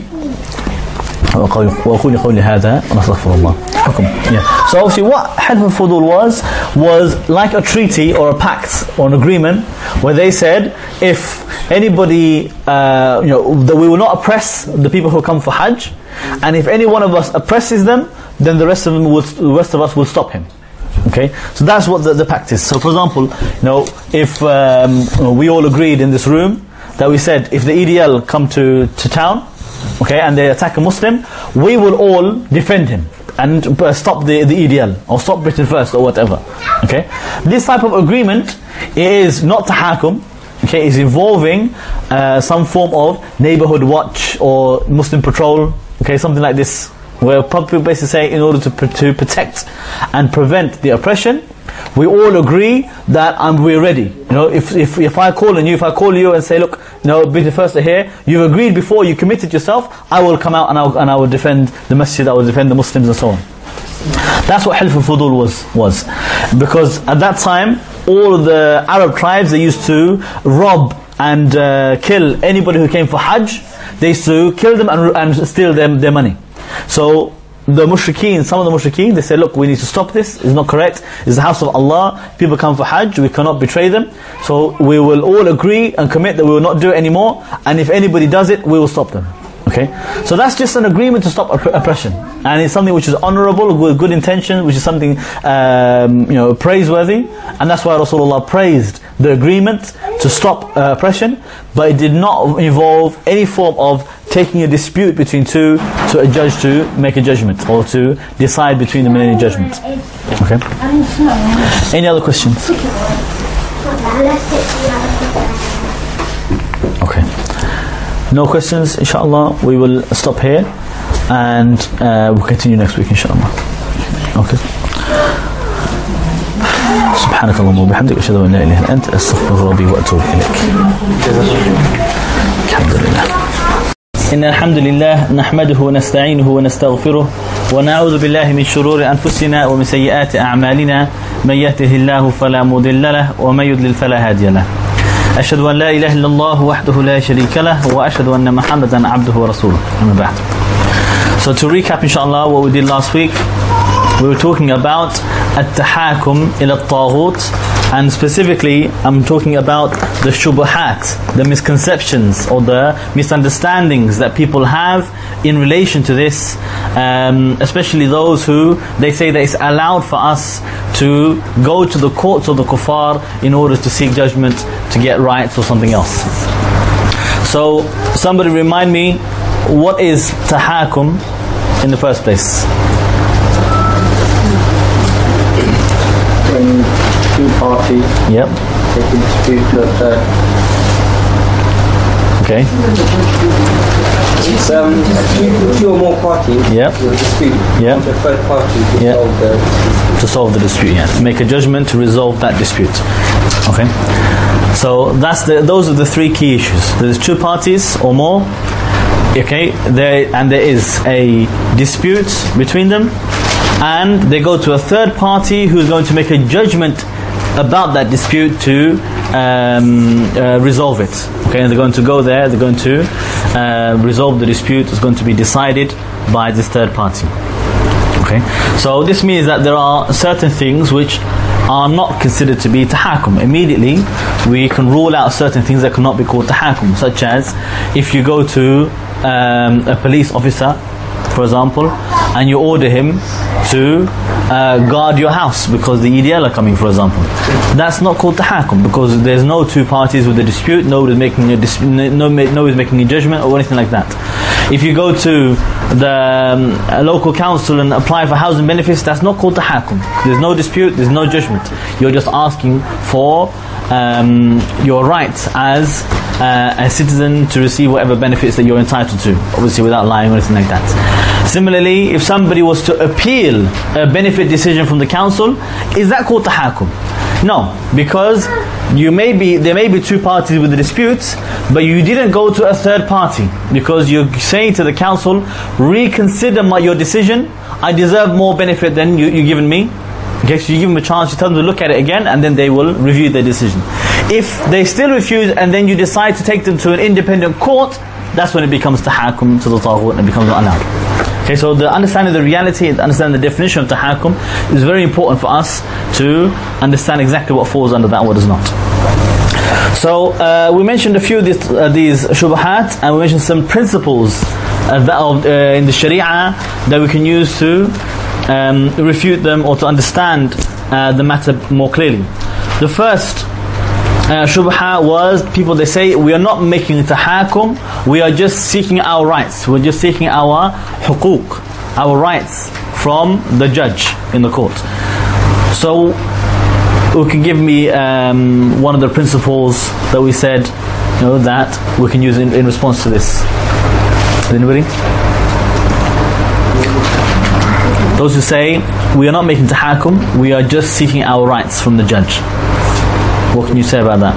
Speaker 1: وأقول قولي هذا ونستغفر الله. yeah. So obviously what Hilf al-Fudul was, was like a treaty or a pact or an agreement where they said if anybody, uh, you know, that we will not oppress the people who come for Hajj and if any one of us oppresses them, then the rest of them will, the rest of us will stop him. Okay, so that's what the, the pact is. So for example, you know, if um, we all agreed in this room that we said if the EDL come to, to town, okay, and they attack a Muslim, we will all defend him and stop the, the EDL or stop Britain first or whatever. Okay, this type of agreement is not tahakum. Okay, is involving uh, some form of neighborhood watch or Muslim patrol. Okay, something like this where people basically say in order to, to protect and prevent the oppression, we all agree that um, we're ready. You know, if, if, if I call on you, if I call you and say, look, you know, be the first to hear, you've agreed before, you committed yourself, I will come out and, I'll, and I will defend the masjid, I will defend the Muslims and so on. That's what Hilf al-Fudul was, was. Because at that time, all of the Arab tribes, they used to rob and uh, kill anybody who came for Hajj. They used to kill them and, and steal them, their money. So the mushrikeen, some of the mushrikeen, they say, look, we need to stop this, it's not correct, it's the house of Allah, people come for Hajj, we cannot betray them, so we will all agree and commit that we will not do it anymore, and if anybody does it, we will stop them. Okay, so that's just an agreement to stop opp- oppression, and it's something which is honourable with good intention, which is something um, you know praiseworthy, and that's why Rasulullah praised the agreement to stop uh, oppression, but it did not involve any form of taking a dispute between two to a judge to make a judgment or to decide between them in any judgment. Okay. Any other questions? Okay. No questions, inshallah. We will stop here and uh, we'll continue next week, inshallah. Okay. سبحانك اللهم وبحمدك أشهد أن لا إله إلا أنت أستغفرك ربي وأتوب إليك. الحمد لله. إن الحمد لله نحمده ونستعينه ونستغفره ونعوذ بالله من شرور أنفسنا ومن سيئات أعمالنا. من يهده الله فلا مضل له ومن يضلل فلا هادي له. أشهد أن لا إله إلا الله وحده لا شريك له وأشهد أن محمدا عبده ورسوله. أما بعد. So to recap inshallah what we did last week we were talking about التحاكم إلى الطاغوت and specifically I'm talking about the shubuhat, the misconceptions or the misunderstandings that people have in relation to this, um, especially those who they say that it's allowed for us to go to the courts of the kuffar in order to seek judgment to get rights or something else. So somebody remind me what is tahakum in the first place?
Speaker 3: Parties
Speaker 1: Yep.
Speaker 3: take a dispute to a third.
Speaker 1: Okay.
Speaker 3: Um, two, two or more parties
Speaker 1: Yep.
Speaker 3: will dispute.
Speaker 1: Yep.
Speaker 3: The third party to
Speaker 1: Yep.
Speaker 3: solve the dispute.
Speaker 1: to solve the dispute, yeah, to make a judgment to resolve that dispute. Okay, so that's the those are the three key issues. There's two parties or more. Okay, there and there is a dispute between them, and they go to a third party who is going to make a judgment about that dispute to um, uh, resolve it. Okay, and they're going to go there. They're going to uh, resolve the dispute. It's going to be decided by this third party. Okay, so this means that there are certain things which are not considered to be tahakum. Immediately, we can rule out certain things that cannot be called tahakum, such as if you go to um, a police officer, for example, and you order him to uh, guard your house because the EDL are coming, for example. That's not called tahakum because there's no two parties with a dispute, nobody's making a dis- no, no- nobody's making a judgment or anything like that. If you go to the um, local council and apply for housing benefits, that's not called tahakum. There's no dispute, there's no judgment. You're just asking for um, your rights as uh, a citizen to receive whatever benefits that you're entitled to, obviously without lying or anything like that. Similarly, if somebody was to appeal a benefit decision from the council, is that called tahakum? No, because you may be there may be two parties with the disputes, but you didn't go to a third party because you're saying to the council, reconsider my, your decision. I deserve more benefit than you, you've given me. Okay, so you give them a chance, you tell them to look at it again, and then they will review their decision. If they still refuse, and then you decide to take them to an independent court, that's when it becomes tahakum to the taghut and it becomes allowed. Okay, so the understanding of the reality, the understanding the definition of tahakum is very important for us to understand exactly what falls under that and what does not. So uh, we mentioned a few of these, uh, these shubahat and we mentioned some principles uh, of, uh, in the sharia that we can use to um, refute them or to understand uh, the matter more clearly. The first uh, shubha was people they say we are not making tahakum we are just seeking our rights. We're just seeking our hukuk our rights from the judge in the court. So who can give me um, one of the principles that we said you know that we can use in, in response to this? Anybody? Those who say we are not making tahakum we are just seeking our rights from the judge what can you say about that?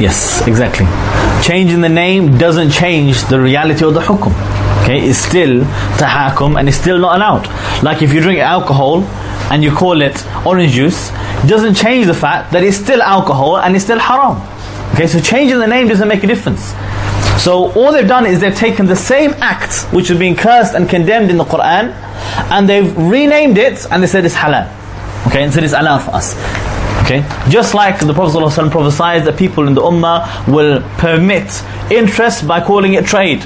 Speaker 1: Yes, exactly. Changing the name doesn't change the reality of the hukum. Okay, it's still tahakum and it's still not allowed. Like if you drink alcohol and you call it orange juice, it doesn't change the fact that it's still alcohol and it's still haram. Okay, so changing the name doesn't make a difference. So all they've done is they've taken the same act which is being cursed and condemned in the Quran and they've renamed it and they said it's halal. Okay, and said it's allowed for us. Okay, just like the Prophet ﷺ prophesied that people in the Ummah will permit interest by calling it trade,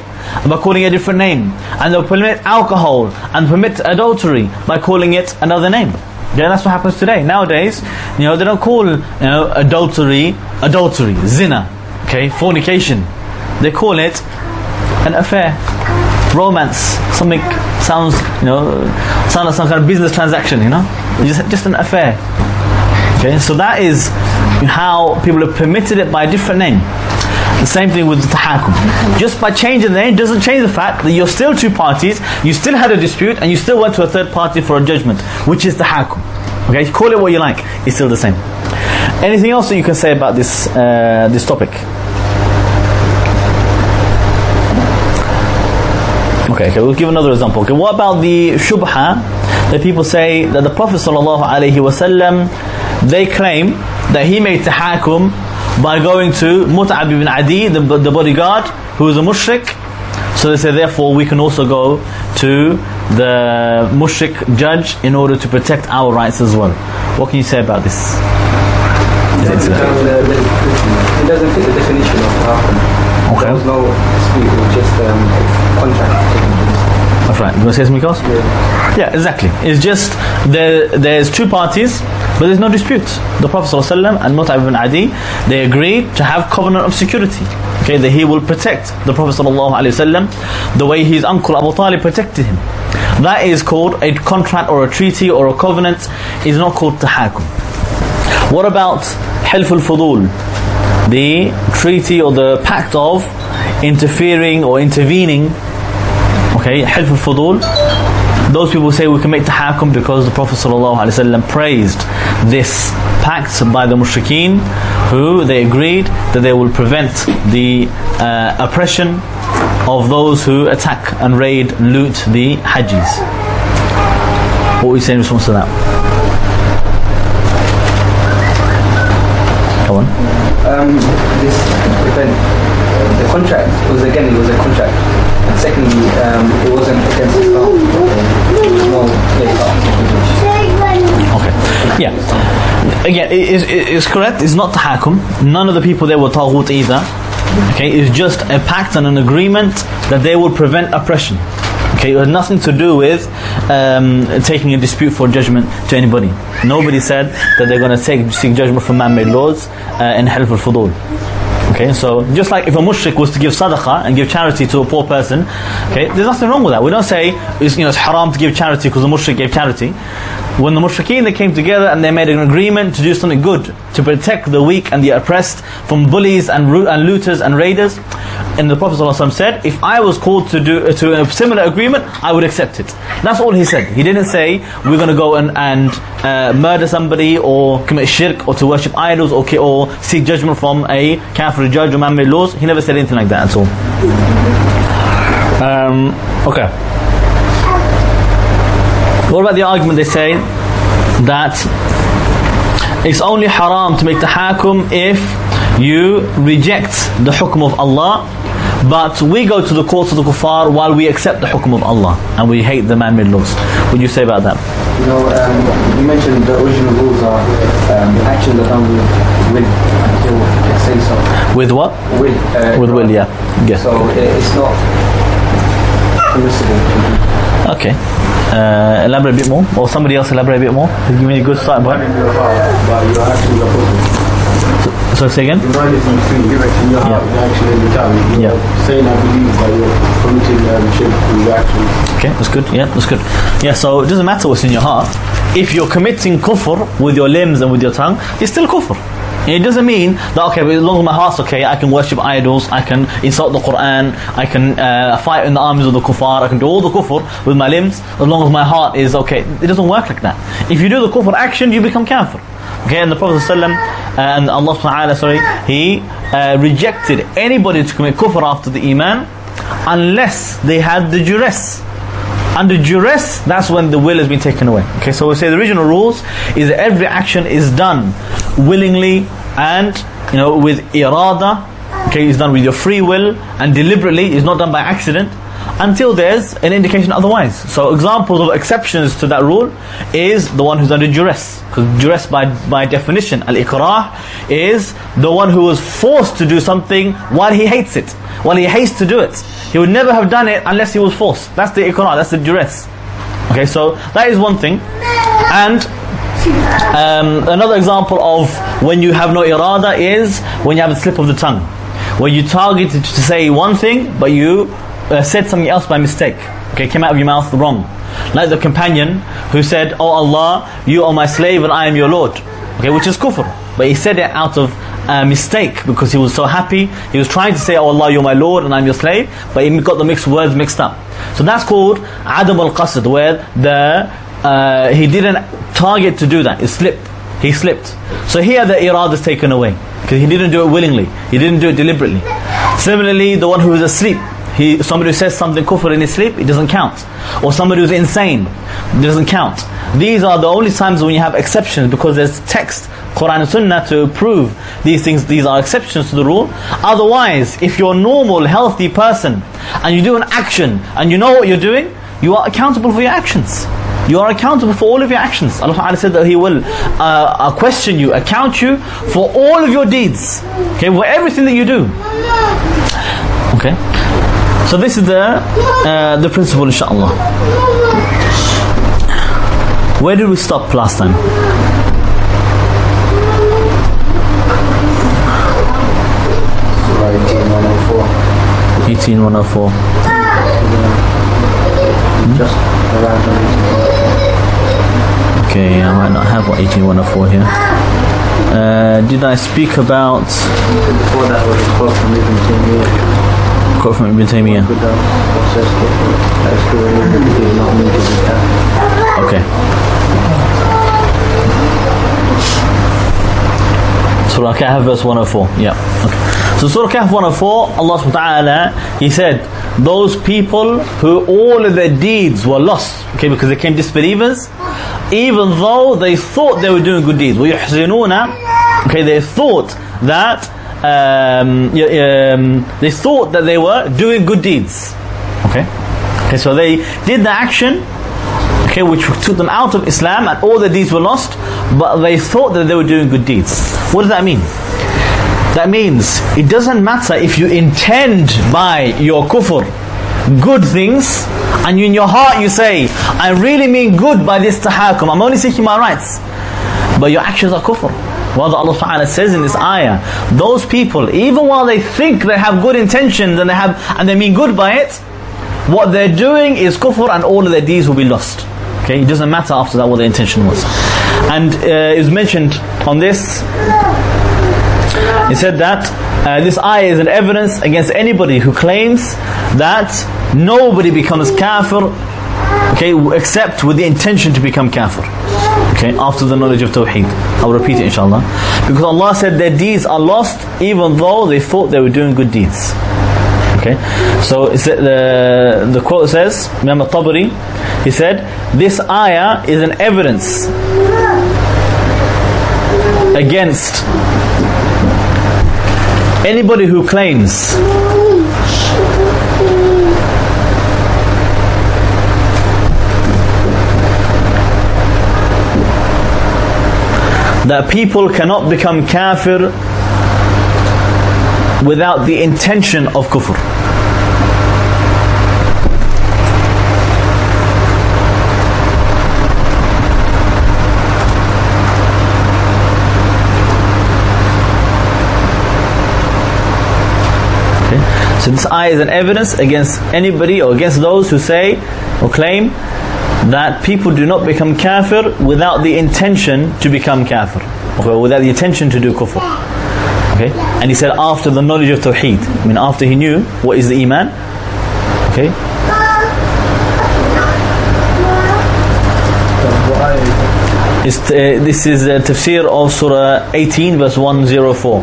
Speaker 1: by calling it a different name, and they'll permit alcohol and permit adultery by calling it another name. Yeah, that's what happens today. Nowadays, you know, they don't call you know adultery adultery, zina, okay, fornication. They call it an affair, romance. Something sounds, you know, sounds like some kind of business transaction. You know, just just an affair. Okay, so that is how people have permitted it by a different name. The same thing with the tahakum. Just by changing the name doesn't change the fact that you're still two parties, you still had a dispute, and you still went to a third party for a judgment, which is the tahakum. Okay, call it what you like, it's still the same. Anything else that you can say about this uh, this topic? Okay, okay, we'll give another example. Okay, what about the shubha that people say that the Prophet sallallahu alaihi wasallam they claim that he made tahakum by going to Mut'im ibn Adi, the, the bodyguard, who is a mushrik. So they say, therefore, we can also go to the mushrik judge in order to protect our rights as well. What can you say about this?
Speaker 3: It doesn't fit the definition of tahakum.
Speaker 1: Okay.
Speaker 3: There was no dispute, it was just um, contract.
Speaker 1: That's right. You want to say something else? Yeah, exactly. It's just there. There's two parties, but there's no dispute. The Prophet ﷺ and Mut'im ibn Adi, they agreed to have covenant of security. Okay, that he will protect the Prophet ﷺ the way his uncle Abu Talib protected him. That is called a contract or a treaty or a covenant. Is not called tahakum. What about Hilf al-Fudul? The treaty or the pact of interfering or intervening Okay, Hilf al-Fudul. Those people say we can make tahakum because the Prophet ﷺ praised this pact by the mushrikeen who they agreed that they will prevent the uh, oppression of those who attack and raid, loot the hajjis. What we saying in response to that? Come on.
Speaker 3: Um, this event, the contract was again, it was a contract. And secondly, um, it wasn't against. There was no
Speaker 1: Okay. Yeah. Again, it is it is correct. It's not tahakum. None of the people there were taghut either. Okay, it's just a pact and an agreement that they will prevent oppression. Okay, it had nothing to do with um, taking a dispute for judgment to anybody. Nobody said that they're going to take seek judgment from man-made laws uh, in Hilf al-Fudul. Okay, so just like if a mushrik was to give sadaqah and give charity to a poor person, okay, there's nothing wrong with that. We don't say it's, you know, it's haram to give charity because the mushrik gave charity. When the mushrikeen they came together and they made an agreement to do something good to protect the weak and the oppressed from bullies and, and looters and raiders, and the Prophet ﷺ said, if I was called to do to a similar agreement, I would accept it. That's all he said. He didn't say we're going to go and, and uh, murder somebody or commit shirk or to worship idols or, or seek judgment from a kafir judge or man-made laws. He never said anything like that at all. Um, okay. What about the argument they say that it's only haram to make tahakum if you reject the hukm of Allah but we go to the courts of the kuffar while we accept the hukm of Allah and we hate the man-made laws. What do you say about that?
Speaker 3: You know, um, you mentioned the original rules are um, actions that done with will until it say so.
Speaker 1: With what?
Speaker 3: Will. Uh,
Speaker 1: With will, yeah. yeah.
Speaker 3: So uh, it's not permissible to do.
Speaker 1: Okay. Uh, elaborate a bit more, or somebody else elaborate a bit more. Give me a good starting point.
Speaker 4: But you're actually opposite.
Speaker 1: So say again.
Speaker 4: You're not just between your heart,
Speaker 1: Yeah.
Speaker 4: action in the tongue. You're
Speaker 1: Yeah.
Speaker 4: saying I believe, but you're committing um, shirk with your actions.
Speaker 1: Okay, that's good. Yeah, that's good. Yeah, so it doesn't matter what's in your heart. If you're committing kufr with your limbs and with your tongue, it's still kufr. It doesn't mean that okay, as long as my heart's okay, I can worship idols, I can insult the Quran, I can uh, fight in the armies of the kuffar, I can do all the kufr with my limbs, as long as my heart is okay. It doesn't work like that. If you do the kufr action, you become kafir. Okay, and the Prophet ﷺ, uh, and Allah subhanahu sorry, he uh, rejected anybody to commit kufr after the iman unless they had the duress under duress, that's when the will has been taken away. Okay, so we say the original rules is that every action is done willingly and you know with irada. Okay, it's done with your free will and deliberately. It's not done by accident until there's an indication otherwise. So examples of exceptions to that rule is the one who's under duress. Because duress by, by definition, al-ikrah, is the one who was forced to do something while he hates it. While he hates to do it. He would never have done it unless he was forced. That's the ikrah, that's the duress. Okay, so that is one thing. And um, another example of when you have no irada is when you have a slip of the tongue. Where you target to say one thing, but you uh, said something else by mistake. Okay, came out of your mouth wrong. Like the companion who said, Oh Allah, you are my slave and I am your Lord. Okay, which is kufr. But he said it out of uh, mistake because he was so happy. He was trying to say, Oh Allah, you're my Lord and I'm your slave. But he got the mixed words mixed up. So that's called Adam al Qasd, where the uh, he didn't target to do that. It slipped. He slipped. So here the irada is taken away because he didn't do it willingly. He didn't do it deliberately. Similarly, the one who was asleep, He, somebody who says something kufr in his sleep, it doesn't count. Or somebody who's insane, it doesn't count. These are the only times when you have exceptions because there's text, Quran and Sunnah to prove these things, these are exceptions to the rule. Otherwise, if you're a normal, healthy person and you do an action and you know what you're doing, you are accountable for your actions. You are accountable for all of your actions. Allah Ta'ala said that He will uh, uh, question you, account you for all of your deeds. Okay, for everything that you do. Okay. So this is the uh, the principle, inshallah. Where did we stop last time?
Speaker 4: Surah 18104.
Speaker 1: 18104.
Speaker 4: Just around
Speaker 1: Okay, I might not have what 18104 here. Uh, did I speak about
Speaker 4: Before that was. quote from Ibn Taymiyyah? Good down. Process that is good. It is not needed in that.
Speaker 1: Okay. Surah Kahf verse 104. Yeah. Okay. So Surah Kahf 104, Allah subhanahu wa ta'ala, He said, those people who all of their deeds were lost, okay, because they became disbelievers, even though they thought they were doing good deeds. وَيُحْزِنُونَ Okay, they thought that um, um, they thought that they were doing good deeds. Okay? Okay, so they did the action okay, which took them out of Islam and all their deeds were lost, but they thought that they were doing good deeds. What does that mean? That means it doesn't matter if you intend by your kufr good things and in your heart you say, I really mean good by this tahakum, I'm only seeking my rights. But your actions are kufr. Well, Allah Ta'ala says in this ayah, those people, even while they think they have good intentions and they have and they mean good by it, what they're doing is kufr and all of their deeds will be lost. Okay, it doesn't matter after that what their intention was. And uh, it was mentioned on this, it said that uh, this ayah is an evidence against anybody who claims that nobody becomes kafir, okay, except with the intention to become kafir. Okay, after the knowledge of Tawheed. I'll repeat it inshallah. Because Allah said their deeds are lost even though they thought they were doing good deeds. Okay, so the, the quote says, Imam al-Tabari, he said, this ayah is an evidence against anybody who claims that people cannot become kafir without the intention of kufr. Okay. So this ayah is an evidence against anybody or against those who say or claim that people do not become kafir without the intention to become kafir. Or without the intention to do kufr. Okay? And he said after the knowledge of Tawheed. I mean after he knew what is the Iman. Okay? Uh, this is a tafsir of Surah 18 verse 104.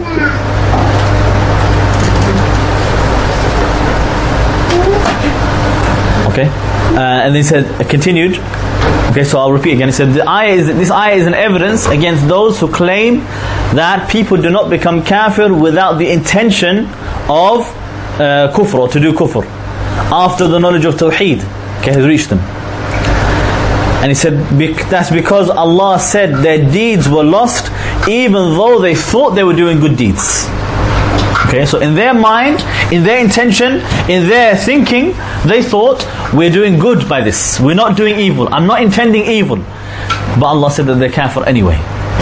Speaker 1: Okay? Uh, and he said, continued. Okay, so I'll repeat again. He said, the ayah is, this ayah is an evidence against those who claim that people do not become kafir without the intention of uh, kufr or to do kufr after the knowledge of tawheed okay, has reached them. And he said, that's because Allah said their deeds were lost even though they thought they were doing good deeds. Okay, so in their mind, in their intention, in their thinking, they thought, we're doing good by this. We're not doing evil. I'm not intending evil. But Allah said that they're kafir anyway.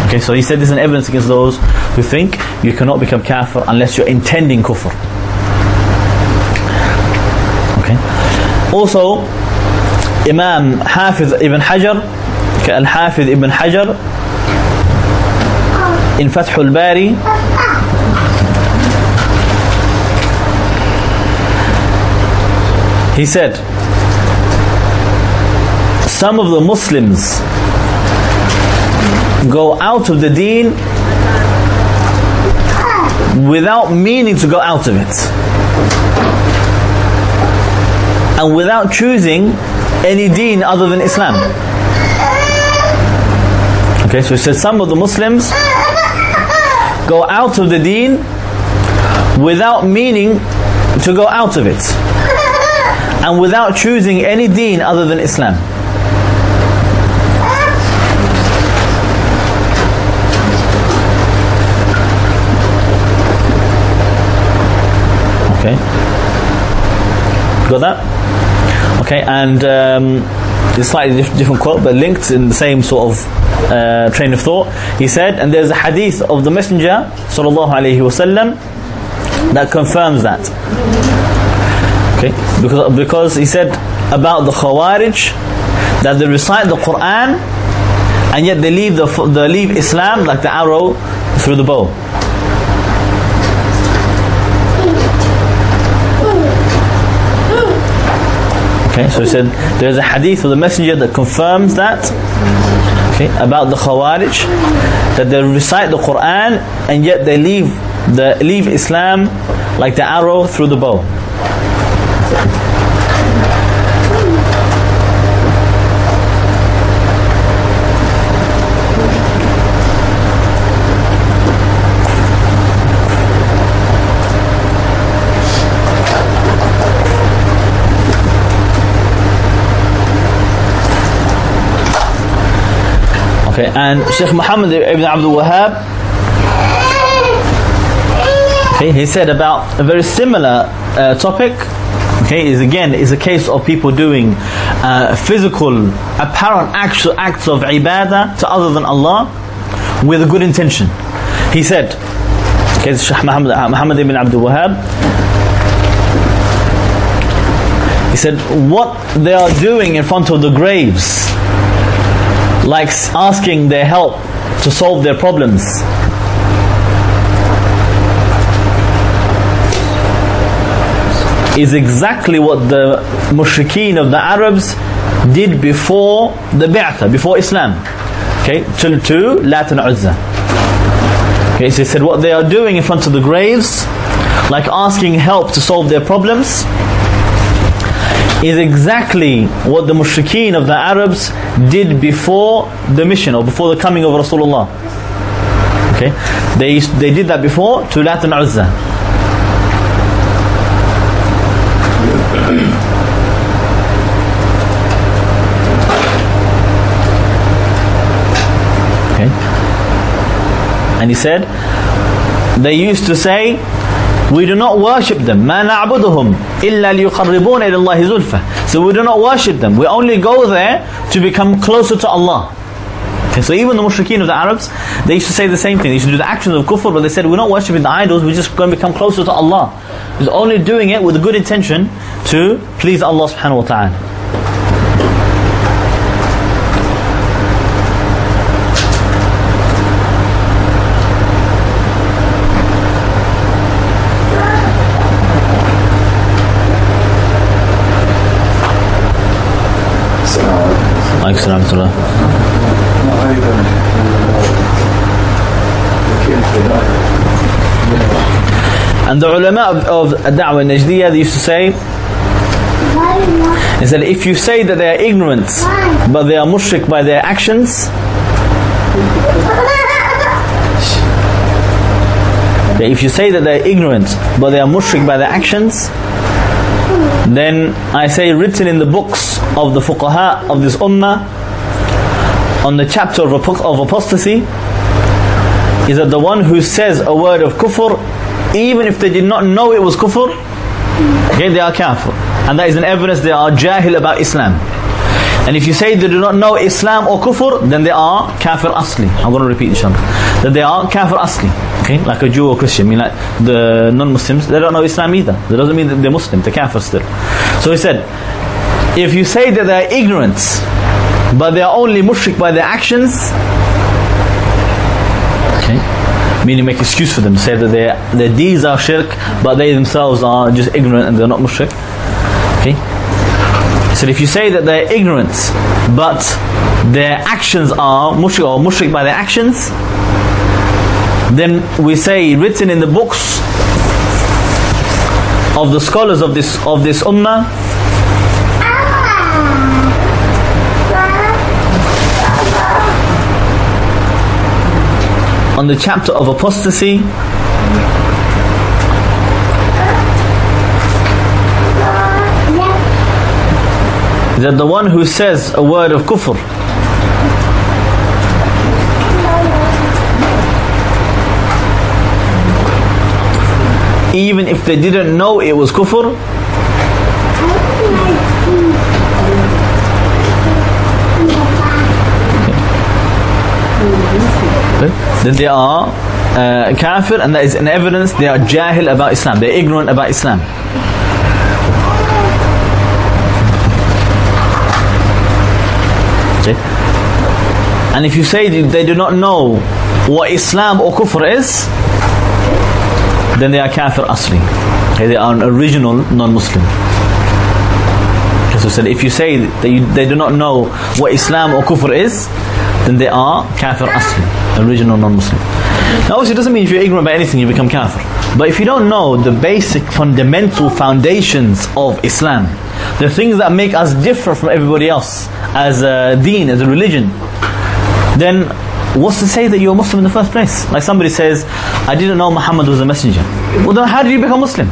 Speaker 1: Okay, so He said this is an evidence against those who think you cannot become kafir unless you're intending kufr. Okay. Also, Imam Hafiz ibn Hajar, Al-Hafiz ibn Hajar, in Fath al-Bari, He said, some of the Muslims go out of the deen without meaning to go out of it. and without choosing any deen other than Islam. Okay, so he said some of the Muslims go out of the deen without meaning to go out of it and without choosing any deen other than Islam. Okay. Got that? Okay, and um, it's slightly diff- different quote, but linked in the same sort of uh, train of thought. He said, and there's a hadith of the Messenger sallallahu alaihi wasallam that confirms that. Okay, because because he said about the Khawarij that they recite the Quran and yet they leave the they leave Islam like the arrow through the bow. Okay, so he said there's a hadith of the messenger that confirms that. Okay, about the Khawarij that they recite the Quran and yet they leave the leave Islam like the arrow through the bow. Okay, and Sheikh Muhammad ibn Abdul Wahhab, okay, he said about a very similar uh, topic. Okay, is again is a case of people doing uh, physical, apparent actual acts of ibadah to other than Allah with a good intention. He said, okay, Sheikh Muhammad, Muhammad ibn Abdul Wahhab, he said, what they are doing in front of the graves like asking their help to solve their problems. Is exactly what the mushrikeen of the Arabs did before the Bi'tha, before Islam. Okay, to, to Lat and Uzza. Okay, so he said what they are doing in front of the graves, like asking help to solve their problems, is exactly what the mushrikeen of the Arabs did before the mission or before the coming of Rasulullah. Okay, they they did that before to Lat and Uzza. Okay, and he said they used to say we do not worship them. ما نعبدهم إلا ليقربون إلى الله زلفى. So we do not worship them. We only go there to become closer to Allah. Okay, so even the mushrikeen of the Arabs, they used to say the same thing. They used to do the actions of kufr, but they said we're not worshipping the idols. We're just going to become closer to Allah. It's only doing it with a good intention to please Allah subhanahu wa taala. Aleyküm selam And the ulama of, of Da'wah in Najdiyah, they used to say, is that if you say that they are ignorant, but they are mushrik by their actions, if you say that they are ignorant, but they are mushrik by their actions, then I say written in the books of the fuqaha of this ummah on the chapter of, of apostasy is that the one who says a word of kufr even if they did not know it was kufr okay they are kafir. And that is an evidence they are jahil about Islam and if you say they do not know Islam or kufr then they are kafir asli. I'm going to repeat inshallah. That they are kafir asli. Okay? Like a Jew or Christian. I mean like the non-Muslims they don't know Islam either. That doesn't mean that they're Muslim. They're kafir still. So he said if you say that they are ignorant but they are only mushrik by their actions okay? Meaning make excuse for them. Say that their their deeds are shirk but they themselves are just ignorant and they're not mushrik so if you say that they're ignorant but their actions are mushrik or mushrik by their actions then we say written in the books of the scholars of this of this ummah on the chapter of apostasy. That the one who says a word of kufr even if they didn't know it was kufr then they are uh, kafir and that is an evidence they are jahil about Islam. They're ignorant about Islam okay and if you say they do not know what Islam or kufr is then they are kafir asli they are an original non-Muslim so said if you say that you, they do not know what Islam or kufr is then they are kafir asli, original non-Muslim. Now obviously it doesn't mean if you're ignorant about anything you become kafir. But if you don't know the basic fundamental foundations of Islam, the things that make us differ from everybody else as a deen, as a religion, then what's to say that you're a Muslim in the first place? Like somebody says, I didn't know Muhammad was a messenger. Well then how did you become Muslim?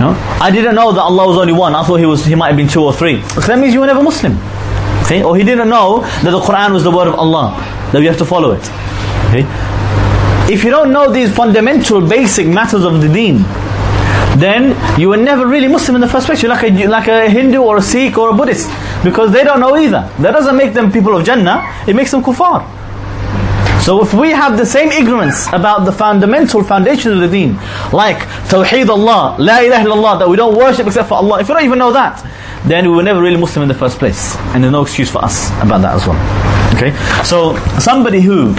Speaker 1: No? I didn't know that Allah was only one. I thought he was he might have been two or three. So that means you were never Muslim. Okay? Or he didn't know that the Quran was the word of Allah, that we have to follow it. Okay? If you don't know these fundamental, basic matters of the deen, then you were never really Muslim in the first place. You're like a, like a Hindu or a Sikh or a Buddhist. Because they don't know either. That doesn't make them people of Jannah, it makes them kuffar. So if we have the same ignorance about the fundamental foundation of the deen, like Tawheed Allah, La ilaha illallah, that we don't worship except for Allah, if you don't even know that, then we were never really Muslim in the first place. And there's no excuse for us about that as well. Okay? So, somebody who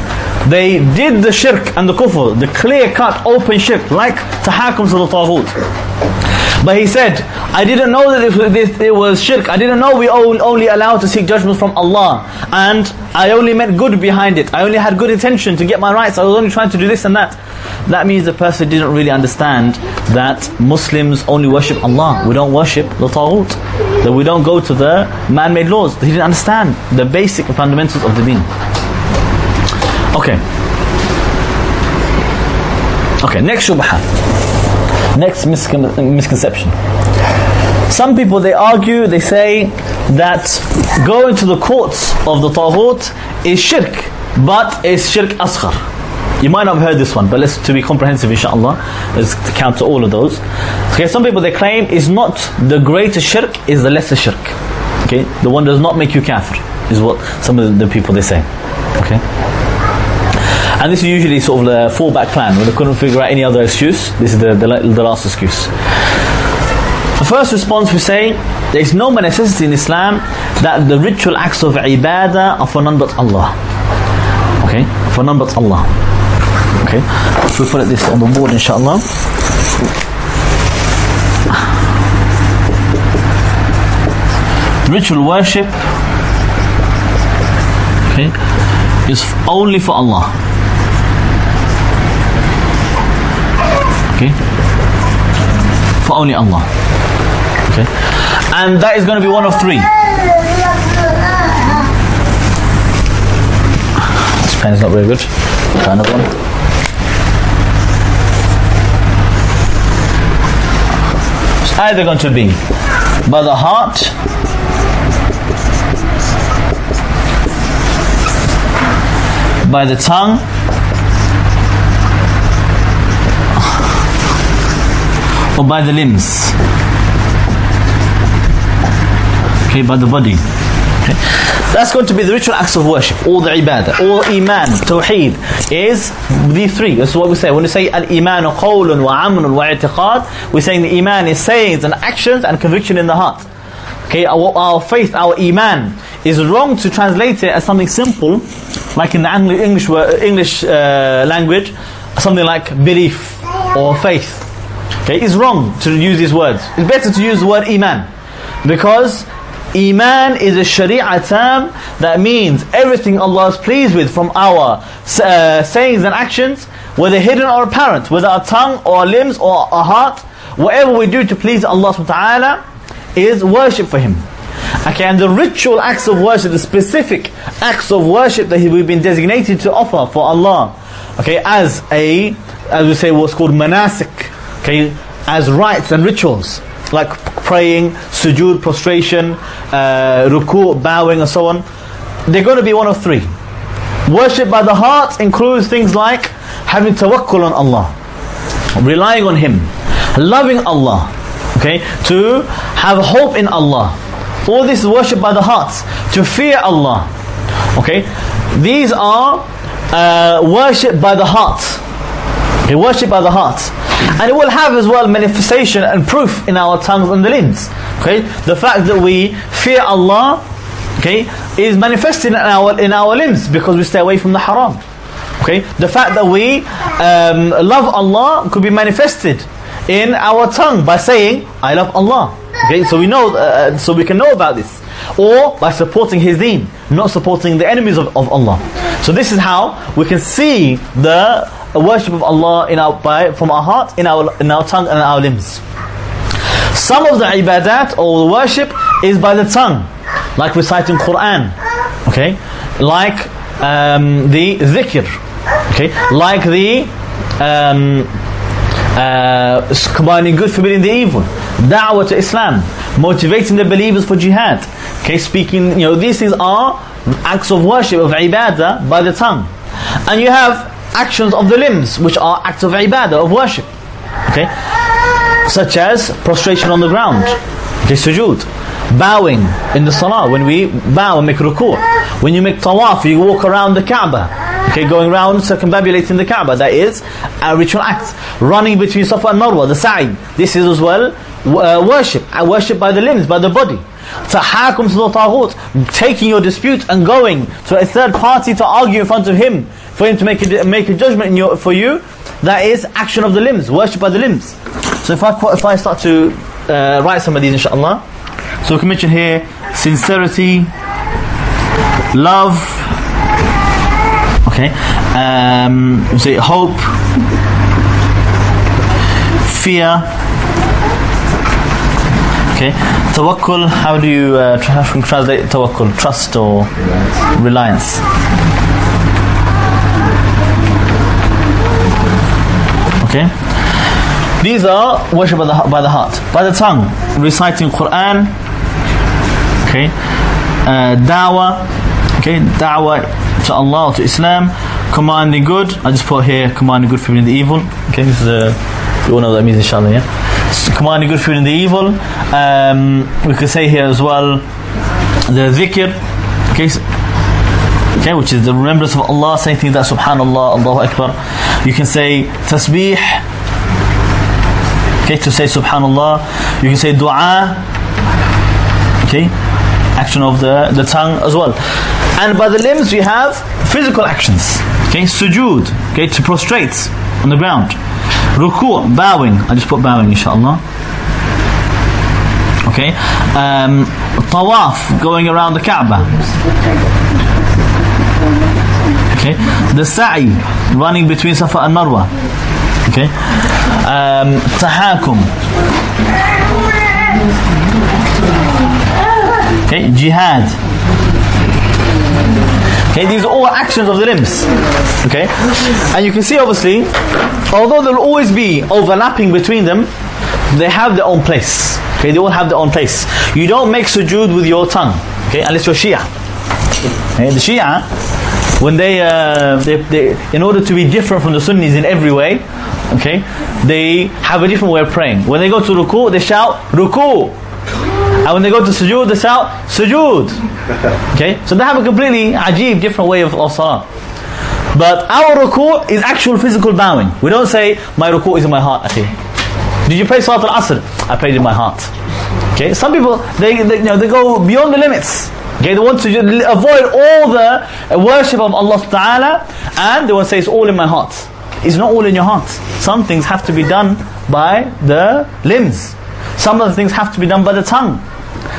Speaker 1: they did the shirk and the kufr, the clear cut, open shirk, like tahakum to the taghut. But he said, I didn't know that it, it was shirk. I didn't know we only allowed to seek judgment from Allah. And I only meant good behind it. I only had good intention to get my rights. I was only trying to do this and that. That means the person didn't really understand that Muslims only worship Allah. We don't worship the Taghut. That we don't go to the man-made laws. He didn't understand the basic fundamentals of the deen. Okay. Okay, next shubha. Next misconception. Some people they argue, they say that going to the courts of the Taghut is shirk, but it's shirk asghar. You might not have heard this one, but let's to be comprehensive, inshallah, let's count to all of those. Okay, some people they claim is not the greater shirk, is the lesser shirk. Okay, the one does not make you kafir, is what some of the people they say. Okay. <laughs> And this is usually sort of the fallback plan when they couldn't figure out any other excuse. This is the, the, the last excuse. The first response we say there is no necessity in Islam that the ritual acts of ibadah are for none but Allah. Okay? For none but Allah. Okay? We put it this on the board inshallah. Ritual worship okay, is only for Allah. Okay? For only Allah. Okay? And that is going to be one of three. This pen is not very good. Try another one. It's either going to be by the heart by the tongue or by the limbs? Okay, by the body. Okay. That's going to be the ritual acts of worship, all the ibadah, all iman, tawheed, is the three. That's what we say. When we say al-iman qawlun wa amalun wa i'tiqad, we're saying the iman is sayings and actions and conviction in the heart. Okay, our, our faith, our iman, is wrong to translate it as something simple, like in the English, English uh, language, something like belief or faith. Okay, it's wrong to use these words. It's better to use the word iman. Because iman is a sharia term that means everything Allah is pleased with from our uh, sayings and actions, whether hidden or apparent, whether our tongue or our limbs or our heart, whatever we do to please Allah subhanahu wa ta'ala is worship for Him. Okay, and the ritual acts of worship, the specific acts of worship that we've been designated to offer for Allah, okay, as a, as we say, what's called manasik, okay, as rites and rituals, like praying, sujood, prostration, uh, ruku, bowing, and so on. They're going to be one of three. Worship by the heart includes things like having tawakkul on Allah, relying on Him, loving Allah, okay, to have hope in Allah. All this is worship by the heart, to fear Allah, okay. These are uh, worship by the heart. Okay, worship by the heart. And it will have as well manifestation and proof in our tongues and the limbs. Okay, the fact that we fear Allah, okay, is manifested in our in our limbs because we stay away from the haram. Okay, the fact that we um, love Allah could be manifested in our tongue by saying, "I love Allah." Okay, so we know, uh, so we can know about this, or by supporting His Deen, not supporting the enemies of, of Allah. So this is how we can see the worship of Allah in our by from our heart, in our in our tongue and our limbs. Some of the ibadat or the worship is by the tongue, like reciting Quran, okay, like um, the dhikr, okay, like the um, uh, combining good, forbidding the evil, da'wah to Islam, motivating the believers for jihad, okay, speaking, you know, these things are acts of worship, of ibadah by the tongue. And you have actions of the limbs, which are acts of ibadah, of worship, okay, such as prostration on the ground, okay, sujood, bowing in the salah, when we bow and make ruku', when you make tawaf, you walk around the Kaaba, Okay, going around circumambulating the Kaaba. That is a ritual act. Running between Safa and Marwa, the sa'i. This is as well uh, worship. Uh, worship by the limbs, by the body. Tahakum to the. Taking your dispute and going to a third party to argue in front of him. For him to make a, make a judgment your, for you. That is action of the limbs. Worship by the limbs. So if I, if I start to uh, write some of these inshallah. So we can mention here sincerity, love, okay um, say hope fear okay tawakkul how do you uh, tra- translate tawakkul trust or reliance okay these are worship by the, by the heart by the tongue reciting Quran okay uh, da'wah okay da'wah to Allah, to Islam, commanding good. I just put here commanding good, forbidding the evil. Okay, this is a, you all know what that means, inshallah, yeah? So commanding good, forbidding the evil. Um, we could say here as well the dhikr, okay, okay, which is the remembrance of Allah, saying things like Subhanallah, Allahu Akbar. You can say tasbih, okay, to say Subhanallah. You can say dua, okay, action of the, the tongue as well. And by the limbs we have physical actions. Okay, sujood, okay, to prostrate on the ground. Ruku', bowing. I just put bowing, inshallah. Okay, um, tawaf, going around the Kaaba. Okay, the sa'i, running between Safa and Marwa. Okay, um, tahakum. Okay, jihad. Okay, these are all actions of the limbs. Okay, and you can see obviously, although there'll always be overlapping between them, they have their own place. Okay, they all have their own place. You don't make sujood with your tongue. Okay, unless you're Shia. Okay, the Shia, when they, uh, they, they, in order to be different from the Sunnis in every way, okay, they have a different way of praying. When they go to ruku, they shout ruku. And when they go to sujood, they shout sujood. Okay? So they have a completely ajib, different way of, of salah. But our ruku is actual physical bowing. We don't say, my ruku is in my heart, akhi. Did you pray Salat al-Asr? I prayed in my heart. Okay? Some people, they, they, you know, they go beyond the limits. Okay, they want to avoid all the worship of Allah Ta'ala and they want to say it's all in my heart. It's not all in your heart. Some things have to be done by the limbs. Some of the things have to be done by the tongue.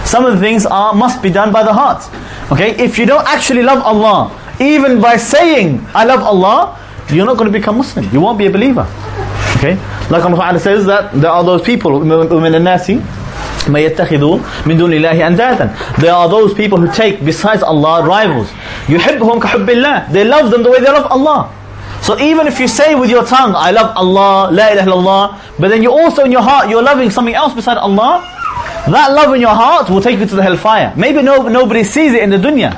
Speaker 1: Some of the things are must be done by the heart. Okay, if you don't actually love Allah, even by saying I love Allah, you're not going to become Muslim. You won't be a believer. Okay, like Allah Ta'ala says that there are those people, women and nasi, ما يتخذوا من دون الله أندادا There are those people who take besides Allah rivals يحبهم كحب الله They love them the way they love Allah So even if you say with your tongue I love Allah, La ilaha illallah But then you also in your heart you're loving something else beside Allah That love in your heart will take you to the hellfire Maybe no, nobody sees it in the dunya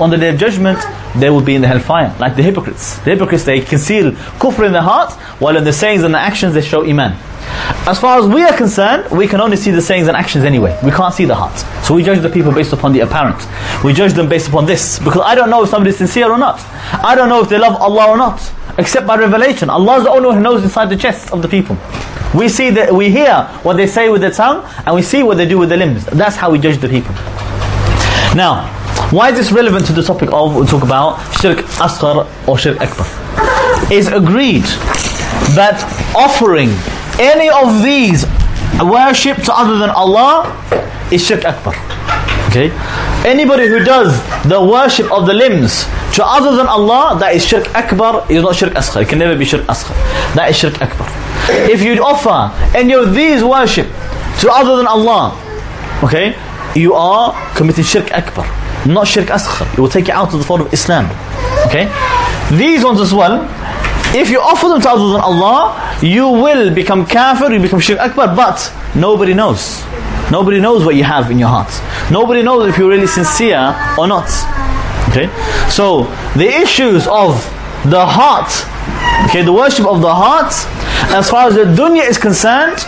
Speaker 1: On the day of judgment they will be in the hellfire like the hypocrites The hypocrites they conceal kufr in their hearts While in the sayings and the actions they show iman as far as we are concerned, we can only see the sayings and actions anyway. We can't see the heart. So we judge the people based upon the apparent. We judge them based upon this. Because I don't know if somebody is sincere or not. I don't know if they love Allah or not. Except by revelation. Allah is the only one who knows inside the chests of the people. We see that we hear what they say with their tongue and we see what they do with their limbs. That's how we judge the people. Now, why is this relevant to the topic of we talk about shirk asghar or shirk akbar? Is agreed that offering any of these worship to other than Allah is shirk akbar. Okay? Anybody who does the worship of the limbs to other than Allah, that is shirk akbar, is not shirk asghar. It can never be shirk asghar. That is shirk akbar. If you offer any of these worship to other than Allah, okay, you are committing shirk akbar, not shirk asghar. It will take you out of the fold of Islam. Okay? These ones as well, if you offer them to other than Allah, you will become kafir, you become shirk akbar, but nobody knows. Nobody knows what you have in your heart. Nobody knows if you're really sincere or not. Okay? So, the issues of the heart, okay, the worship of the heart, as far as the dunya is concerned,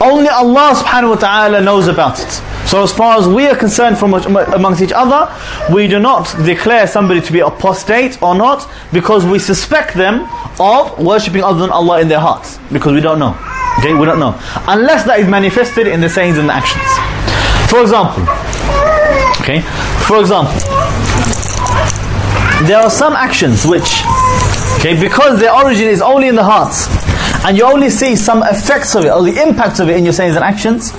Speaker 1: only Allah subhanahu wa ta'ala knows about it. So as far as we are concerned from amongst each other, we do not declare somebody to be apostate or not because we suspect them of worshipping other than Allah in their hearts because we don't know. Okay, we don't know. Unless that is manifested in the sayings and the actions. For example, okay, for example, there are some actions which, okay, because their origin is only in the hearts and you only see some effects of it or the impact of it in your sayings and actions,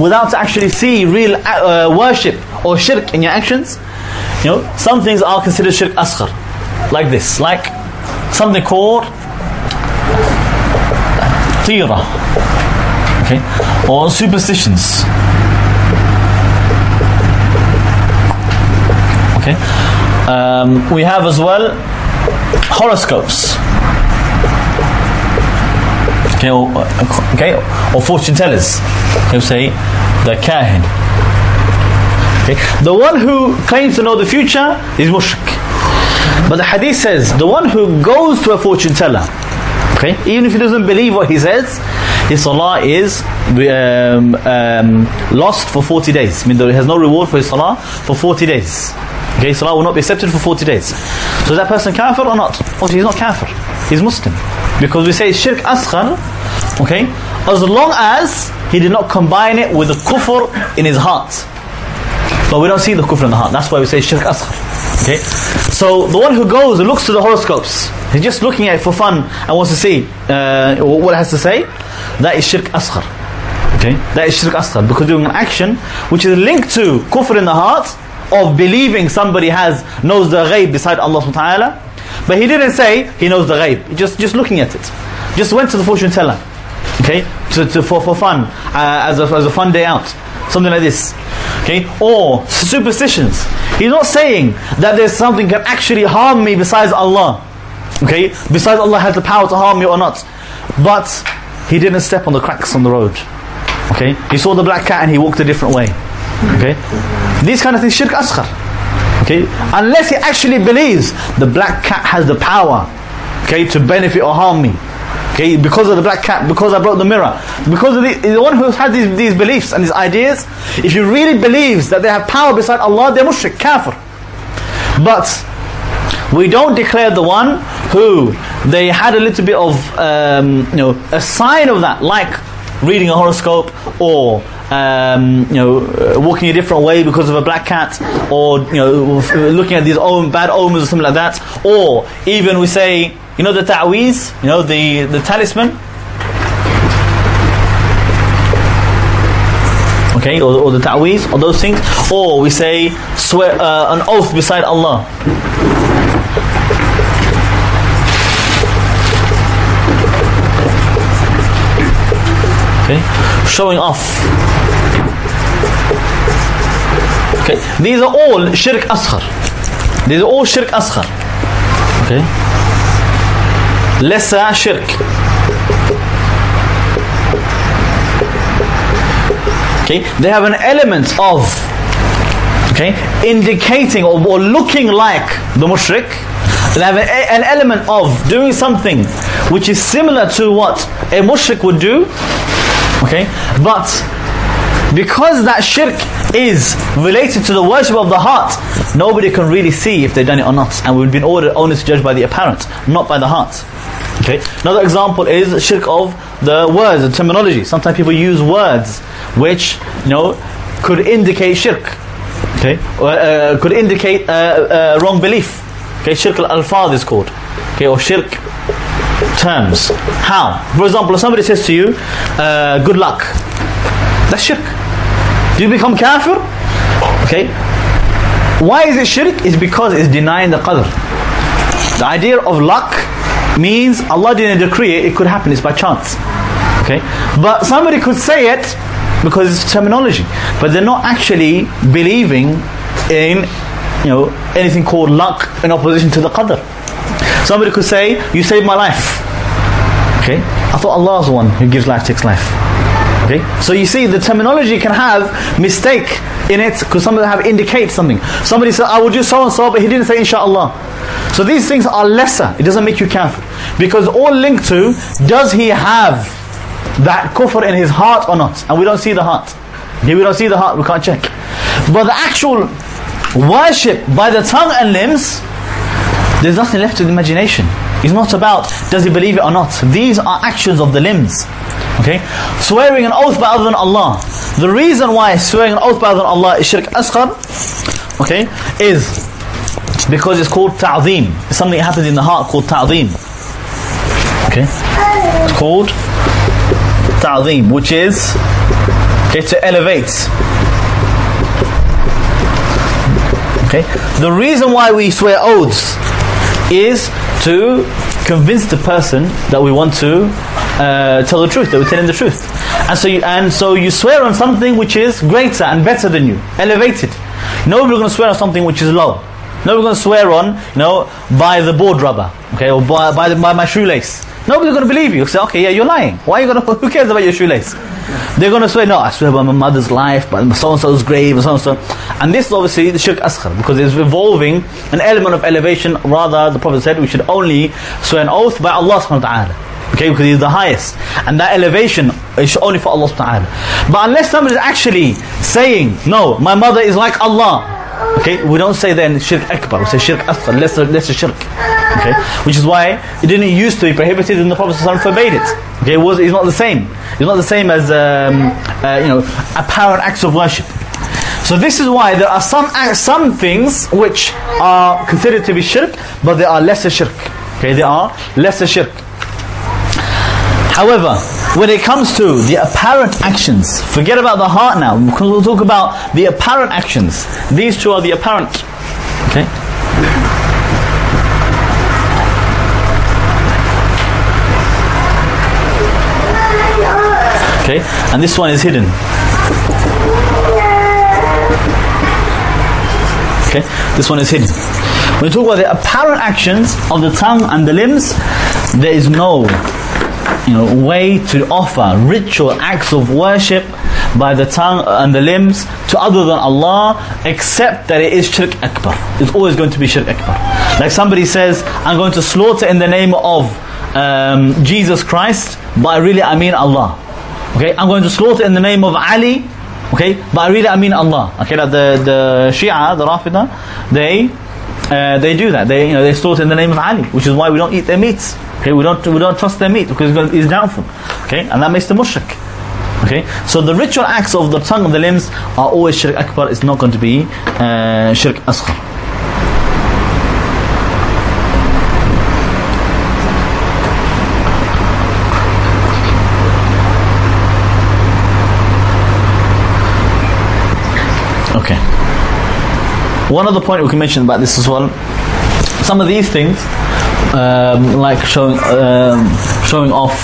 Speaker 1: without actually see real uh, worship or shirk in your actions, you know, some things are considered shirk asghar, like this, like something called tira, okay, or superstitions. Okay, um, we have as well horoscopes. Okay, or, okay, or fortune tellers. He'll say the kahin. Okay, the one who claims to know the future is mushrik. But the hadith says the one who goes to a fortune teller, okay, even if he doesn't believe what he says, his salah is um, um, lost for 40 days. I mean, he has no reward for his salah for 40 days. Okay, salah will not be accepted for 40 days. So is that person kafir or not? Obviously, he's not kafir. He's Muslim. Because we say shirk asghar, okay, as long as he did not combine it with the kufr in his heart. But we don't see the kufr in the heart. That's why we say shirk asghar. Okay? So the one who goes and looks to the horoscopes, he's just looking at it for fun and wants to see uh, what it has to say, that is shirk asghar. Okay? That is shirk asghar. Because doing an action which is linked to kufr in the heart of believing somebody has knows the ghaib beside Allah subhanahu wa ta'ala. But he didn't say he knows the ghaib. Just just looking at it. Just went to the fortune teller. Okay? To, to for, for fun. Uh, as, a, as a fun day out. Something like this. Okay? Or superstitions. He's not saying that there's something can actually harm me besides Allah. Okay? Besides Allah has the power to harm me or not. But he didn't step on the cracks on the road. Okay? He saw the black cat and he walked a different way. Okay? These kind of things, shirk asghar. Okay? Unless he actually believes the black cat has the power, okay, to benefit or harm me. Okay, because of the black cat, because I broke the mirror, because of the, the one who has these, these beliefs and these ideas, if he really believes that they have power beside Allah, they're mushrik, kafir. But we don't declare the one who they had a little bit of um, you know a sign of that, like reading a horoscope or um, you know, uh, walking a different way because of a black cat, or you know, <laughs> looking at these own bad omens or something like that, or even we say, you know, the ta'weez, you know, the the talisman. Okay, or, or the ta'weez, or those things, or we say swear uh, an oath beside Allah. Okay, showing off Okay, these are all shirk asghar. These are all shirk asghar. Okay, lesser shirk. Okay, they have an element of okay indicating or, or looking like the mushrik. They have an element of doing something which is similar to what a mushrik would do. Okay, but because that shirk is related to the worship of the heart, nobody can really see if they've done it or not. And we've been ordered only to judge by the apparent, not by the heart. Okay. Another example is shirk of the words, the terminology. Sometimes people use words which you know could indicate shirk. Okay, or, uh, could indicate uh, uh, wrong belief. Okay, shirk al-alfaz is called. Okay, or shirk terms. How? For example, if somebody says to you, uh, "Good luck," that's shirk. Do you become kafir? Okay. Why is it shirk? It's because it's denying the qadr. The idea of luck means Allah didn't decree it, it could happen, it's by chance. Okay? But somebody could say it because it's terminology. But they're not actually believing in you know anything called luck in opposition to the qadr. Somebody could say, You saved my life. Okay? I thought Allah is the one who gives life, takes life. Okay? So you see, the terminology can have mistake in it because some of them have indicate something. Somebody said, I will do so and so, but he didn't say inshallah. So these things are lesser. It doesn't make you kafir. Because all linked to, does he have that kufr in his heart or not? And we don't see the heart. Okay, we don't see the heart, we can't check. But the actual worship by the tongue and limbs, there's nothing left to the imagination. It's not about does he believe it or not. These are actions of the limbs. Okay? Swearing an oath by other than Allah. The reason why swearing an oath by other than Allah is shirk asghar, okay, is because it's called ta'zeem. It's something that happens in the heart called ta'zeem. Okay? It's called ta'zeem, which is okay, to elevate. Okay? The reason why we swear oaths is to convince the person that we want to uh, tell the truth, that we're telling the truth. And so, you, and so you swear on something which is greater and better than you, elevated. Nobody's going to swear on something which is low. Nobody's going to swear on, you know, by the board rubber, okay, or by, by, the, by my shoelace. Nobody's going to believe you. Say, okay, yeah, you're lying. Why are you going <laughs> to, who cares about your shoelace? They're going to swear, no, I swear by my mother's life, by so-and-so's grave, and so-and-so. And this is obviously the shirk asghar, because it's involving an element of elevation. Rather, the Prophet said we should only swear an oath by Allah subhanahu wa ta'ala. Okay, because He's the highest. And that elevation is only for Allah subhanahu wa ta'ala. But unless somebody is actually saying, no, my mother is like Allah, Okay, we don't say then shirk akbar, we say shirk asghar, lesser, lesser shirk. Okay, which is why it didn't used to be prohibited and the Prophet ﷺ forbade it. Okay, it was, it's not the same. It's not the same as, um, uh, you know, apparent acts of worship. So this is why there are some some things which are considered to be shirk, but they are lesser shirk. Okay, they are lesser shirk. However, when it comes to the apparent actions, forget about the heart now, because we'll talk about the apparent actions. These two are the apparent. Okay? Okay, and this one is hidden. Okay, this one is hidden. When we talk about the apparent actions of the tongue and the limbs, there is no you know, way to offer ritual acts of worship by the tongue and the limbs to other than Allah except that it is shirk akbar. It's always going to be shirk akbar. Like somebody says, I'm going to slaughter in the name of um, Jesus Christ, but really I mean Allah. Okay, I'm going to slaughter in the name of Ali, okay, but really I mean Allah. Okay, like the, the Shia, the Rafida, they uh, they do that. They you know they slaughter in the name of Ali, which is why we don't eat their meats. Okay, we don't we don't trust their meat because it's, doubtful. Okay, and that makes them mushrik. Okay, so the ritual acts of the tongue and the limbs are always shirk akbar. It's not going to be uh, shirk asghar. Okay. One other point we can mention about this as well. Some of these things, um, like showing um, showing off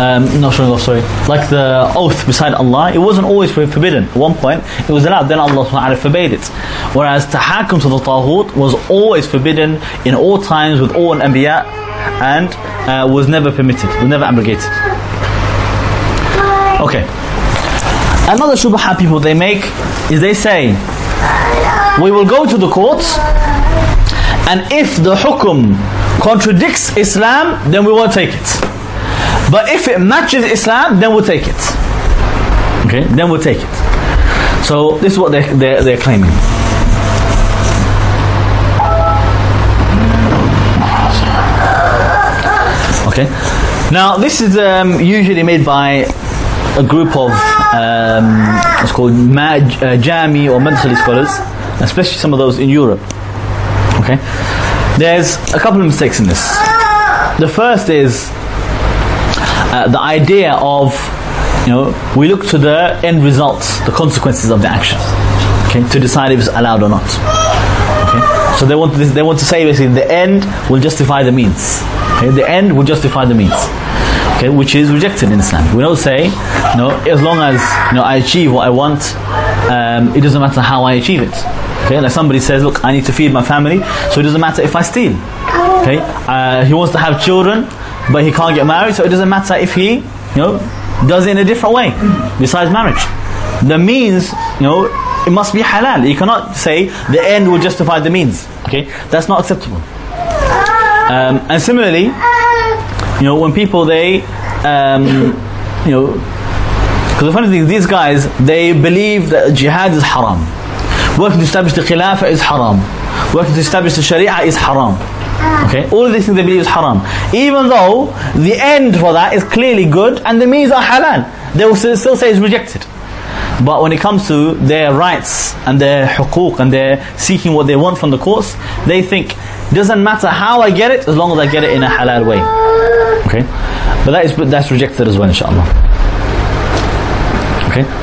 Speaker 1: um, no, sorry, no, sorry, like the oath beside Allah, it wasn't always forbidden. At one point, it was allowed, then Allah subhanahu forbade it. Whereas tahakum to the taghut was always forbidden in all times with all anbiya and uh, was never permitted, was never abrogated. Okay. Another shubha people they make is they say, we will go to the courts and if the hukum contradicts Islam, then we won't take it. But if it matches Islam, then we'll take it. Okay, then we'll take it. So this is what they're, they're, they're claiming. Okay. Now this is um, usually made by a group of um, called Maj, uh, Jami or Madkhali scholars, especially some of those in Europe. Okay. There's a couple of mistakes in this. The first is uh, the idea of you know we look to the end results, the consequences of the action, okay, to decide if it's allowed or not. Okay, so they want this, they want to say basically the end will justify the means. Okay, the end will justify the means. Okay, which is rejected in Islam. We don't say, you know, as long as you know I achieve what I want, um, it doesn't matter how I achieve it. Okay, like somebody says, look, I need to feed my family, so it doesn't matter if I steal. Okay, uh, he wants to have children, but he can't get married, so it doesn't matter if he, you know, does it in a different way besides marriage. The means, you know, it must be halal. You cannot say the end will justify the means. Okay, that's not acceptable. Um, and similarly, you know, when people they, um, you know, because the funny thing is, these guys they believe that jihad is haram, working to establish the khilafah is haram, working to establish the sharia is haram. Okay, all these things they believe is haram, even though the end for that is clearly good and the means are halal. They will still say it's rejected. But when it comes to their rights and their huquq and their seeking what they want from the courts, they think doesn't matter how I get it as long as I get it in a halal way. Okay, but that is that's rejected as well, inshallah. Okay.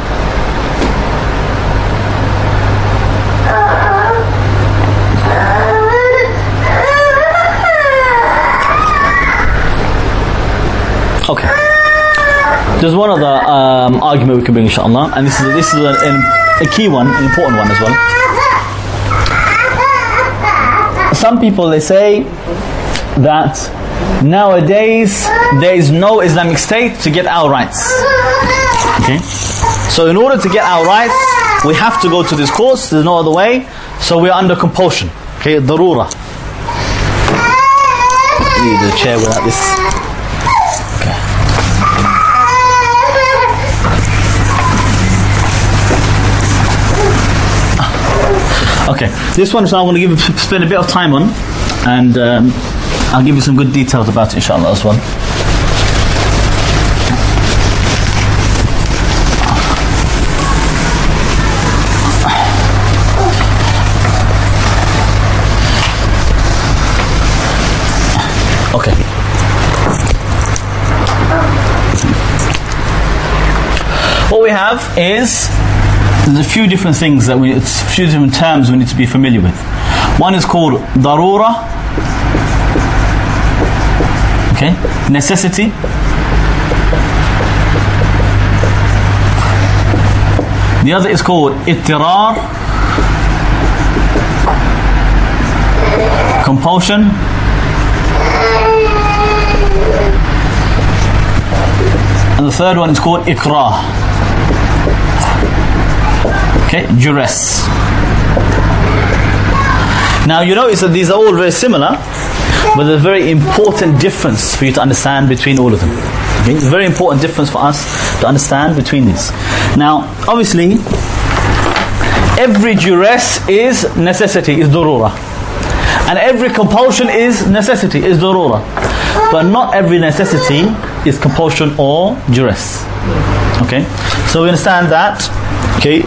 Speaker 1: There's one other um, argument we can bring, inshallah, and this is this is a, a key one, an important one as well. Some people they say that nowadays there is no Islamic state to get our rights. Okay, so in order to get our rights, we have to go to this course. There's no other way. So we're under compulsion. Okay, darura. Need a chair without this. Okay, this one so I want to give spend a bit of time on, and um, I'll give you some good details about it, inshallah, as well. Okay. What we have is there's a few different things that we, it's a few different terms we need to be familiar with. One is called darura, okay, necessity. The other is called ittirar, compulsion. And the third one is called ikrah. Okay, duress. Now you notice that these are all very similar, but there's a very important difference for you to understand between all of them. Okay? It's a very important difference for us to understand between these. Now, obviously, every duress is necessity, is durura. And every compulsion is necessity, is durura. But not every necessity is compulsion or duress. Okay? So we understand that, okay,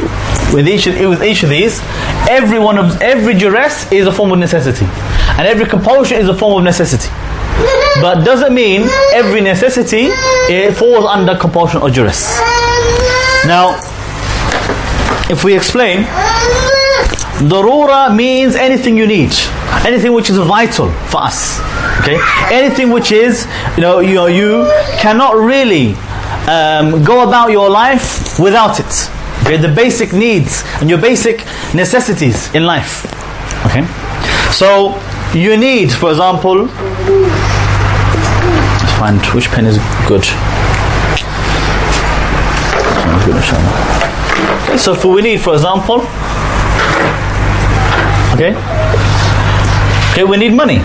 Speaker 1: with each of, with each of these, every one of every duress is a form of necessity, and every compulsion is a form of necessity. But doesn't mean every necessity it falls under compulsion or duress. Now, if we explain, Darura means anything you need, anything which is vital for us. Okay, anything which is you know you know, you cannot really um, go about your life without it. Okay, the basic needs and your basic necessities in life. Okay, so you need, for example, let's find which pen is good. Okay, so for we need, for example, okay, okay, we need money.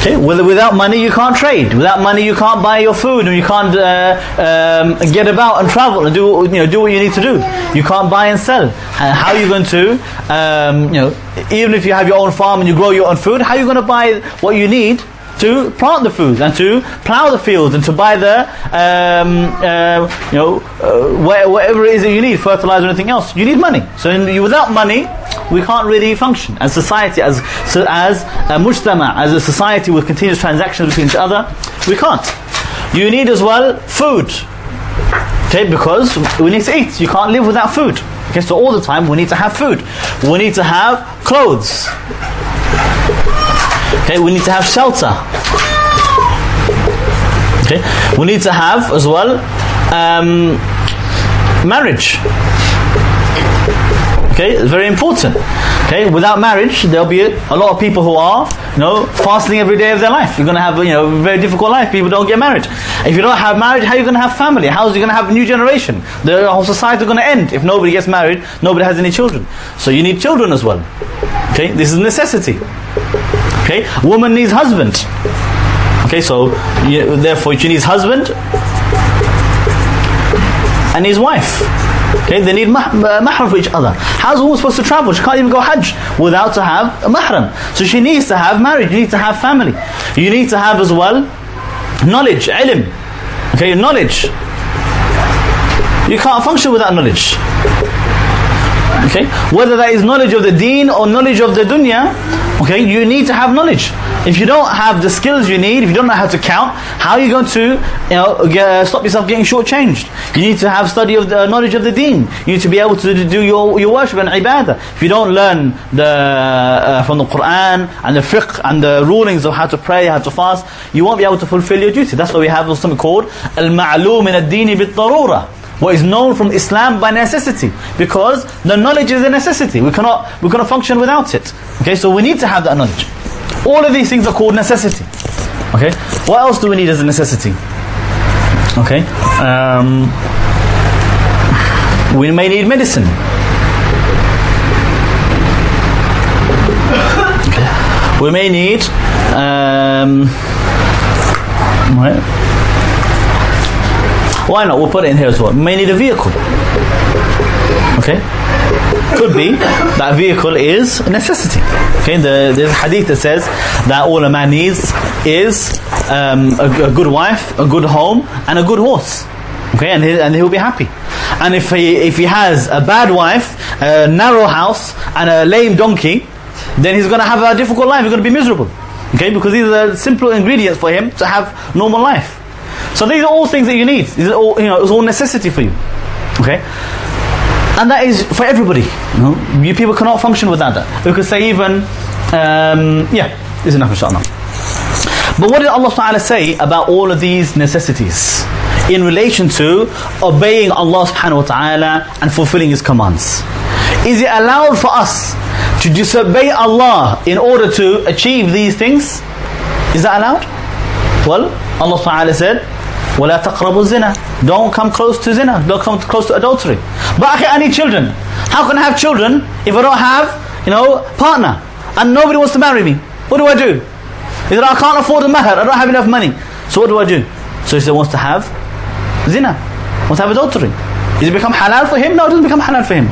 Speaker 1: Okay, without money you can't trade. Without money you can't buy your food, and you can't uh, um, get about and travel and do you know do what you need to do. You can't buy and sell. And how are you going to um, you know even if you have your own farm and you grow your own food, how are you going to buy what you need? To plant the food and to plow the fields and to buy the um, uh, you know uh, wha- whatever it is that you need, fertilizer or anything else, you need money. So in, you, without money, we can't really function as society, as so as a mujtama, as a society with continuous transactions between each other. We can't. You need as well food. Okay, because we need to eat. You can't live without food. Okay, so all the time we need to have food. We need to have clothes. Okay, we need to have shelter. Okay, we need to have as well um, marriage. Okay, very important. Okay, without marriage, there'll be a, lot of people who are, you know, fasting every day of their life. You're going to have, you know, a very difficult life. People don't get married. If you don't have marriage, how are you going to have family? How is you going to have a new generation? The whole society is going to end if nobody gets married. Nobody has any children. So you need children as well. Okay, this is necessity. Okay, woman needs husband. Okay, so you, therefore she needs husband and his wife. Okay, they need uh, mahram for each other. How's a woman supposed to travel? She can't even go hajj without to have a mahram. So she needs to have marriage, you need to have family. You need to have as well knowledge, ilm. Okay, knowledge. You can't function without knowledge. Okay, whether that is knowledge of the deen or knowledge of the dunya, okay, you need to have knowledge. If you don't have the skills you need, if you don't know how to count, how are you going to, you know, get, stop yourself getting shortchanged? You need to have study of the knowledge of the deen. You need to be able to do your, your worship and ibadah. If you don't learn the uh, from the Quran and the fiqh and the rulings of how to pray, how to fast, you won't be able to fulfill your duty. That's why we have something called al-ma'lum min ad-deen bit-darura what is known from Islam by necessity. Because the knowledge is a necessity. We cannot we cannot function without it. Okay so we need to have that knowledge. All of these things are called necessity. Okay? What else do we need as a necessity? Okay? Um, we may need medicine. Okay. we may need um, right why not? We'll put it in here as well. May need a vehicle. Okay? Could be that vehicle is a necessity. Okay, the, there's a hadith that says that all a man needs is um, a, a good wife, a good home, and a good horse. Okay, and, he, and he'll be happy. And if he, if he has a bad wife, a narrow house, and a lame donkey, then he's going to have a difficult life. He's going to be miserable. Okay, because these are simple ingredients for him to have normal life. So these are all things that you need. These are all, you know, it's all necessity for you. Okay? And that is for everybody. You, know? you people cannot function without that. We could say even, um, yeah, is enough inshallah. But what did Allah Ta'ala say about all of these necessities? In relation to obeying Allah subhanahu wa ta'ala and fulfilling His commands. Is it allowed for us to disobey Allah in order to achieve these things? Is that allowed? Well, Allah Ta'ala said, وَلَا تَقْرَبُوا الزِّنَا Don't come close to zina. Don't come close to adultery. But okay, I need children. How can I have children if I don't have, you know, partner? And nobody wants to marry me. What do I do? He said, I can't afford a mahar. I don't have enough money. So what do I do? So he said, wants to have zina. Wants to have adultery. Does it become halal for him? No, it doesn't become halal for him.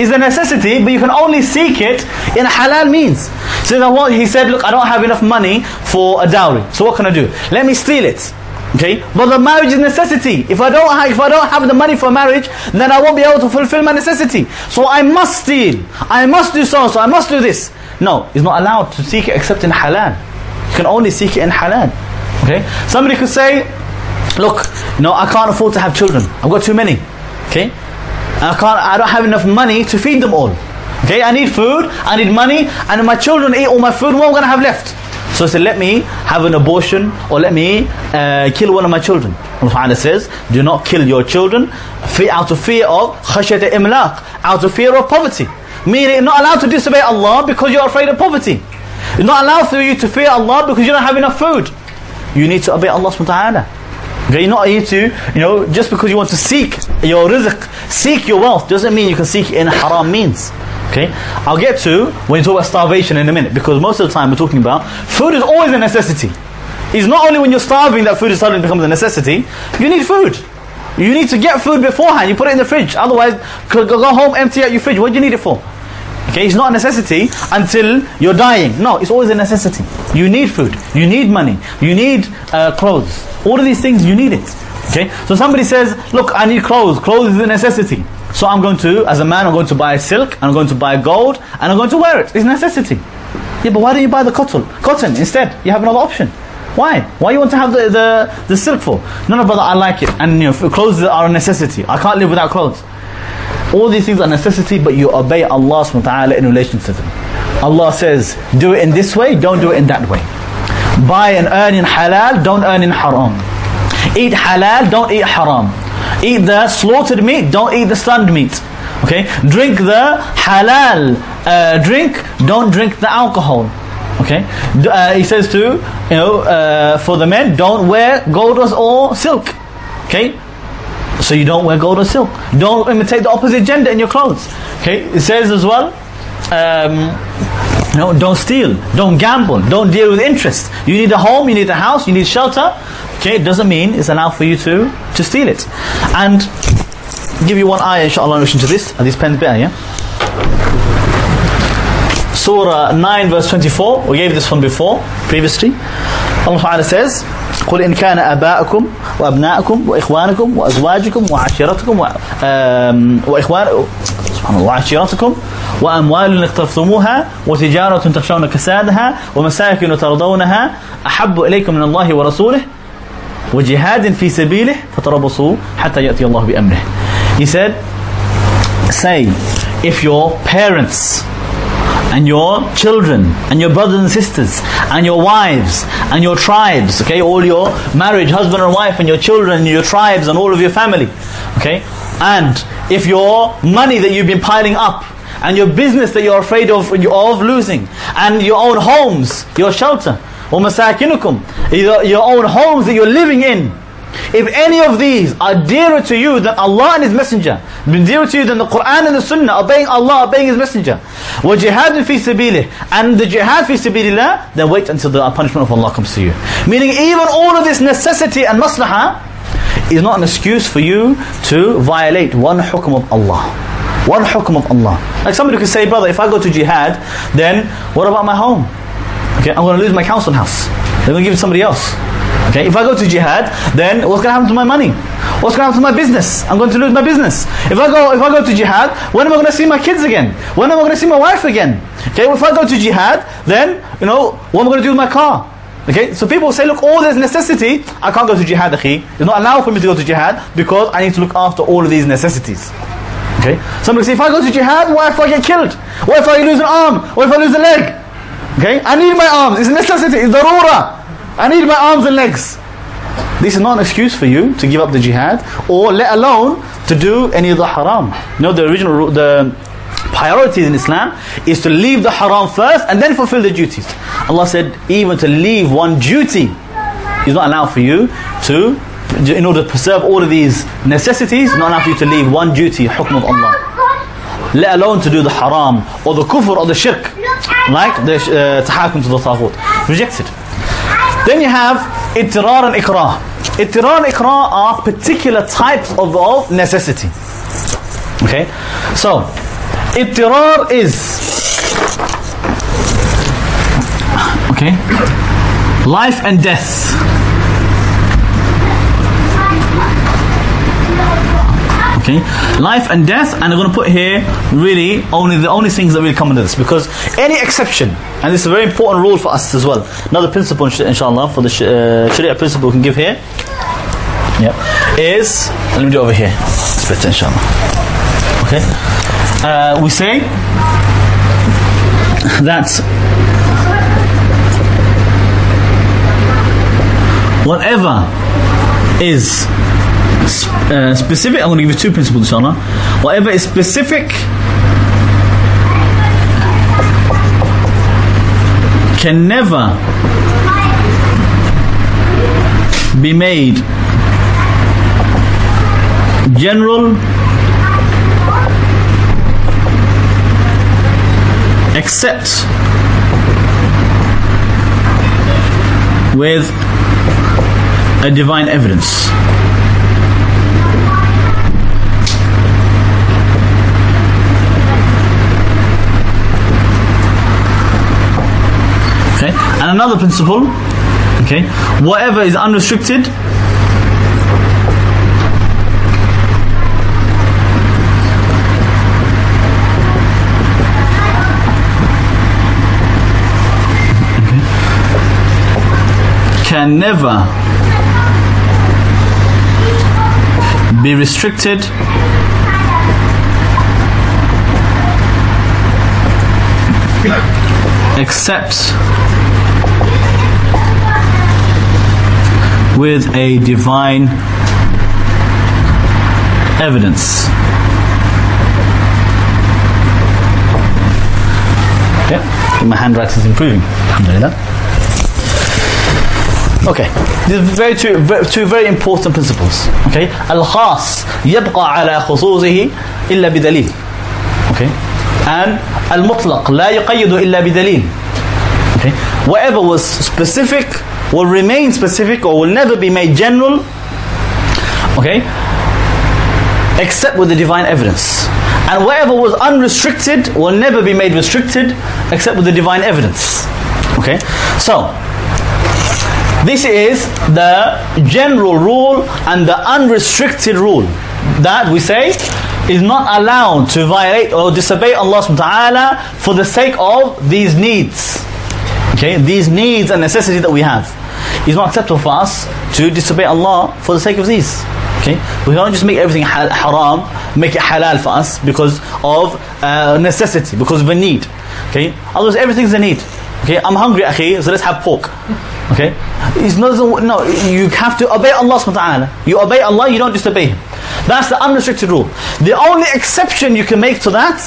Speaker 1: It's a necessity, but you can only seek it in halal means. So then what he said, look, I don't have enough money for a dowry. So what can I do? Let me steal it. Okay, but the marriage is necessity. If I don't have, if I don't have the money for marriage, then I won't be able to fulfill my necessity. So I must steal. I must do so. So I must do this. No, he's not allowed to seek it except in halal. You can only seek it in halal. Okay, somebody could say, look, no, I can't afford to have children. I've got too many. Okay, I can't. I don't have enough money to feed them all. Okay, I need food, I need money, and if my children eat all my food, what am I going to have left? So he said, let me have an abortion or let me uh, kill one of my children. Allah says, do not kill your children out of fear of khashyat imlaq, out of fear of poverty. Meaning, you're not allowed to disobey Allah because you're afraid of poverty. Not allowed for you to fear Allah because you don't have enough food. You need to obey Allah subhanahu wa ta'ala. You're not here to, you know, just because you want to seek your rizq, seek your wealth, doesn't mean you can seek in haram means. Okay, I'll get to when you talk about starvation in a minute because most of the time we're talking about food is always a necessity. It's not only when you're starving that food is suddenly becomes a necessity. You need food. You need to get food beforehand. You put it in the fridge. Otherwise, go home, empty out your fridge. What do you need it for? Okay, it's not a necessity until you're dying. No, it's always a necessity. You need food. You need money. You need uh, clothes. All of these things, you need it. Okay, so somebody says, look, I need clothes. Clothes is a necessity. So I'm going to, as a man, I'm going to buy silk, I'm going to buy gold, and I'm going to wear it. It's necessity. Yeah, but why don't you buy the cotton? Cotton instead. You have another option. Why? Why you want to have the, the, the silk for? No, no, brother, I like it. And you know, clothes are a necessity. I can't live without clothes. All these things are necessity, but you obey Allah subhanahu wa ta'ala in relation to them. Allah says, do it in this way, don't do it in that way. Buy and earn in halal, don't earn in haram. Eat halal, don't eat haram. Eat the slaughtered meat, don't eat the stunned meat. Okay? Drink the halal uh, drink, don't drink the alcohol. Okay? Uh, he says to, you know, uh, for the men, don't wear gold or silk. Okay? So you don't wear gold or silk. Don't imitate the opposite gender in your clothes. Okay? It says as well, um, no, don't steal, don't gamble, don't deal with interest. You need a home, you need a house, you need shelter. Okay, it doesn't mean it's allowed for you to, to steal it. And give you one ayah, inshallah, in relation to this. Are these pens better, yeah? Surah 9 verse 24. We gave this one before, previously. Allah Ta'ala says, قل إن كان آباءكم وأبناءكم وإخوانكم وأزواجكم وعشيرتكم و- آم، وإخوان سبحان الله وعشيرتكم وأموال اقترفتموها وتجارة تخشون كسادها ومساكن ترضونها أحب إليكم من الله ورسوله وجهاد في سبيله فتربصوا حتى يأتي الله بأمره. He said, say, if your parents and your children and your brothers and sisters and your wives and your tribes, okay, all your marriage, husband and wife and your children and your tribes and all of your family, okay, and if your money that you've been piling up and your business that you're afraid of, of losing and your own homes, your shelter, وَمَسَاكِنُكُمْ your, your own homes that you're living in, if any of these are dearer to you than Allah and His Messenger, been dearer to you than the Quran and the Sunnah, obeying Allah, obeying His Messenger, وَجِهَادٌ فِي سَبِيلِهِ and the jihad fi sabilillah, then wait until the punishment of Allah comes to you. Meaning even all of this necessity and maslahah is not an excuse for you to violate one hukm of Allah. One hukm of Allah. Like somebody could say, brother, if I go to jihad, then what about my home? Okay, I'm going to lose my council house. They're going to give it to somebody else. Okay, if I go to jihad, then what's going to happen to my money? What's going to happen to my business? I'm going to lose my business. If I go, if I go to jihad, when am I going to see my kids again? When am I going to see my wife again? Okay, if I go to jihad, then you know what am I going to do with my car? Okay, so people say, look, all this necessity, I can't go to jihad, akhi. It's not allowed for me to go to jihad because I need to look after all of these necessities. Okay, somebody say, if I go to jihad, what if I get killed? What if I lose an arm? What if I lose a leg? Okay, I need my arms. It's a necessity. It's darura. I need my arms and legs. This is not an excuse for you to give up the jihad, or let alone to do any of the haram. No, the original, the priorities in Islam is to leave the haram first and then fulfill the duties. Allah said, even to leave one duty is not allowed for you to, in order to preserve all of these necessities, not allowed for you to leave one duty, hukm of Allah. Let alone to do the haram or the kufr or the shirk, like the uh, tahakum to the taghut. Rejected. Then you have ittirar and ikrah. Ittirar and ikrah are particular types of, of necessity. Okay? So, ittirar is okay life and death okay? Life and death and i'm going to put here really only the only things that will come under this. Because any exception and this is a very important rule for us as well another principle insha- inshallah for the uh, sharia principle we can give here. Yeah is let me do it over here. It's inshallah. Okay? Uh, we say that whatever is uh, specific, I'm going to give you two principles, inshallah. Whatever is specific can never be made general except with a divine evidence. Okay, and another principle, okay, whatever is unrestricted can never be restricted except with a divine evidence. Okay, my handwriting is improving. Alhamdulillah. Okay, these are very two, very, two very important principles. Okay, الخاص يبقى على خصوصه إلا بدليل. Okay, and المطلق لا يقيد إلا بدليل. Okay, whatever was specific will remain specific or will never be made general. Okay, except with the divine evidence. And whatever was unrestricted will never be made restricted except with the divine evidence. Okay, so this is the general rule and the unrestricted rule that we say is not allowed to violate or disobey Allah subhanahu wa ta'ala for the sake of these needs. Okay, these needs and necessity that we have. It's not acceptable for us to disobey Allah for the sake of these. Okay, we can't just make everything ha- haram, make it halal for us because of uh, necessity, because of a need. Okay, otherwise everything's a need. Okay, I'm hungry, akhi, so let's have pork. Okay, it's not, no, you have to obey Allah subhanahu wa ta'ala. You obey Allah, you don't disobey Him. That's the unrestricted rule. The only exception you can make to that,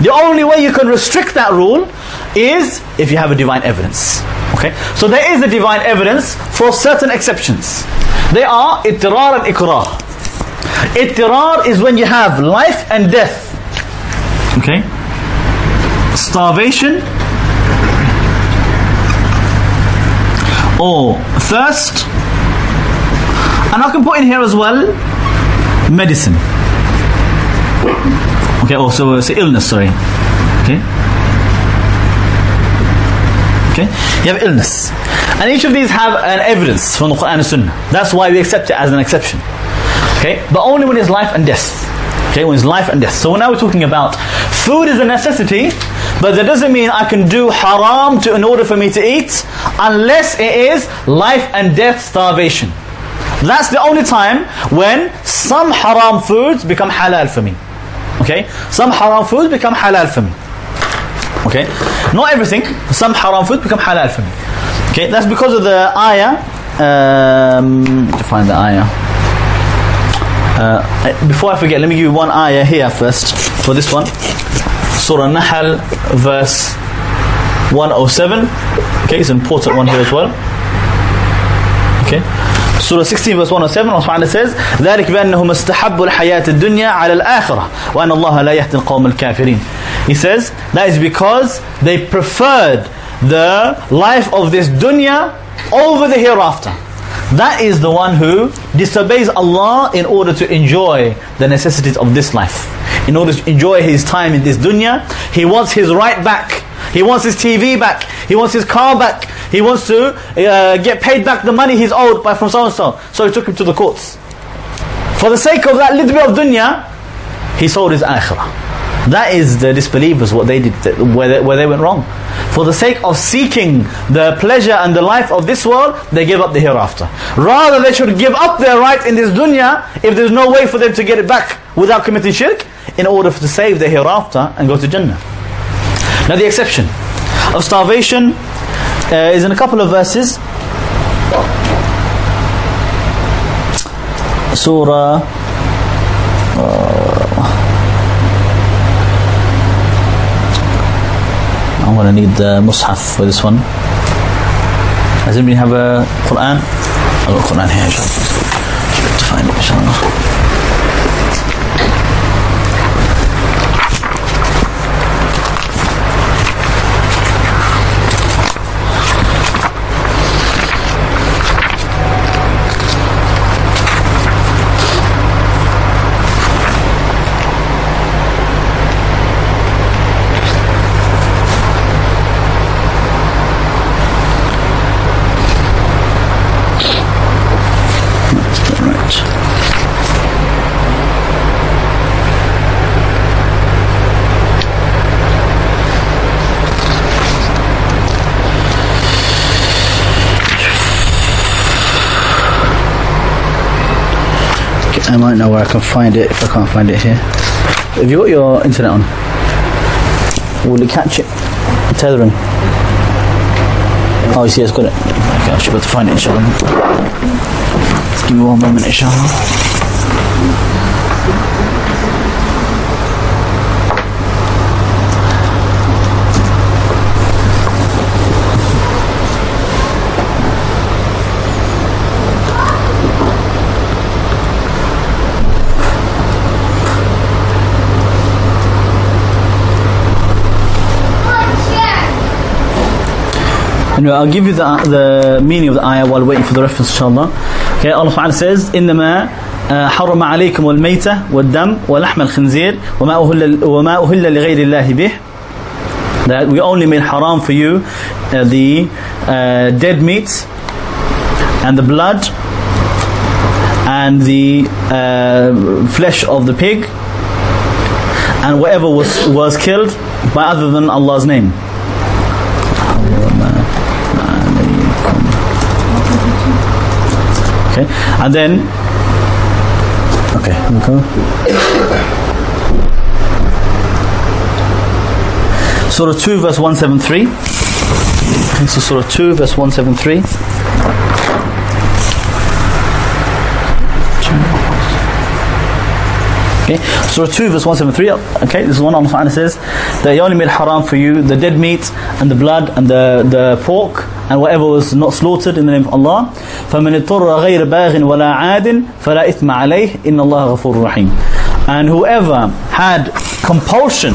Speaker 1: the only way you can restrict that rule is if you have a divine evidence. Okay, so there is a divine evidence for certain exceptions. They are ittirar and ikrah. Ittirar is when you have life and death. Okay, starvation or thirst. And I can put in here as well medicine. Okay, also uh, it's illness, sorry. Okay. Okay, you have illness. And each of these have an evidence from the Quran and Sunnah. That's why we accept it as an exception. Okay, but only when it's life and death. Okay, when it's life and death. So now we're talking about food is a necessity, but that doesn't mean I can do haram to, in order for me to eat unless it is life and death starvation. That's the only time when some haram foods become halal for me. Okay? Some haram food become halal for me. Okay? Not everything, some haram food become halal for me. Okay? That's because of the ayah. Um, to find the ayah. Uh, before I forget, let me give you one ayah here first for this one. Surah Nahl, verse 107. Okay, it's an important one here as well. Okay. Surah 16 verse 107 Allah subhanahu says ذلك بأنهم استحبوا الحياة الدنيا على الآخرة وأن الله لا يهدي القوم الكافرين He says that is because they preferred the life of this dunya over the hereafter. That is the one who disobeys Allah in order to enjoy the necessities of this life. In order to enjoy his time in this dunya, he wants his right back. he wants his TV back. He wants his car back. He wants to uh, get paid back the money he's owed by from so and so. So he took him to the courts. For the sake of that little bit of dunya, he sold his akhirah. That is the disbelievers, what they did, where they, where they went wrong. For the sake of seeking the pleasure and the life of this world, they give up the hereafter. Rather, they should give up their right in this dunya if there's no way for them to get it back without committing shirk. in order to save the hereafter and go to Jannah. Now the exception of starvation uh, is in a couple of verses. Surah. uh, I'm going to need the Mus'haf for this one. Does anybody have a Quran? I've got Quran here, inshallah. Should be able to find it, inshallah. Right. Okay, I might know where I can find it if I can't find it here. Have you got your internet on? Will it catch it? Tethering. Oh, you see, it's got it. Okay, I should be able to find it, inshallah. Give me one moment, inshallah. Anyway, I'll give you the, the meaning of the ayah while waiting for the reference, inshallah. Okay, Allah subhanahu says, إنما آه، حرم عليكم الميتة والدم ولحم الخنزير وما أهل وما أهل لغير الله به that we only made haram for you uh, the uh, dead meat and the blood and the uh, flesh of the pig and whatever was was killed by other than Allah's name. Okay, and then okay, we. Surah 2 verse 173. Okay, so Surah 2 verse 173. Okay, Surah 2 verse 173. Okay, this is one Allah says that He only made haram for you the dead meat and the blood and the, the pork and whatever was not slaughtered in the name of Allah. فَمَنِ اضْطُرَّ غَيْرَ بَاغٍ وَلَا عَادٍ فَلَا إِثْمَ عَلَيْهِ إِنَّ اللَّهَ غَفُورٌ رَحِيمٌ And whoever had compulsion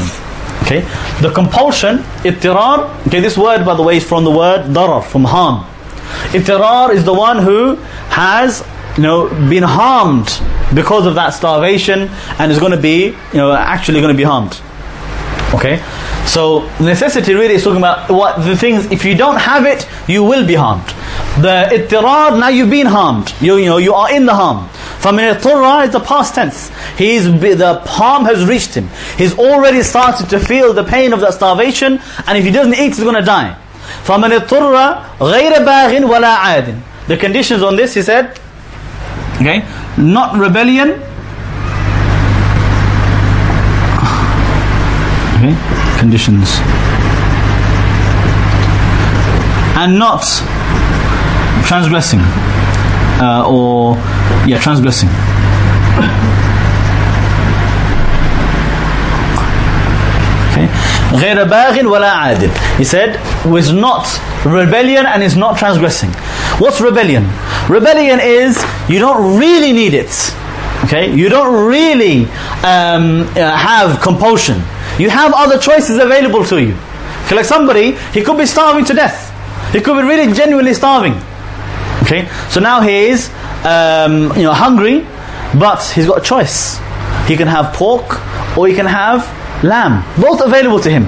Speaker 1: Okay, the compulsion, ittirar. Okay, this word, by the way, is from the word darar, from harm. Ittirar is the one who has, you know, been harmed because of that starvation and is going to be, you know, actually going to be harmed. Okay, so necessity really is talking about what the things. If you don't have it, you will be harmed. The ittirar, now you've been harmed. You, you know, you are in the harm. فَمِنْ اضْطُرَّ is the past tense. He's, the harm has reached him. He's already started to feel the pain of that starvation, and if he doesn't eat, he's going to die. فَمَنْ اضْطُرَّ غَيْرَ بَاغٍ وَلَا عَادٍ The conditions on this, he said, okay, not rebellion, okay, conditions, and not transgressing, uh, or yeah, transgressing. Okay. غير باغ ولا عادل. He said, was not rebellion and is not transgressing. What's rebellion? Rebellion is you don't really need it. Okay, you don't really um, uh, have compulsion. you have other choices available to you. Like somebody, he could be starving to death. He could be really genuinely starving. Okay, so now he is, um, you know, hungry, but he's got a choice. He can have pork or he can have lamb, both available to him.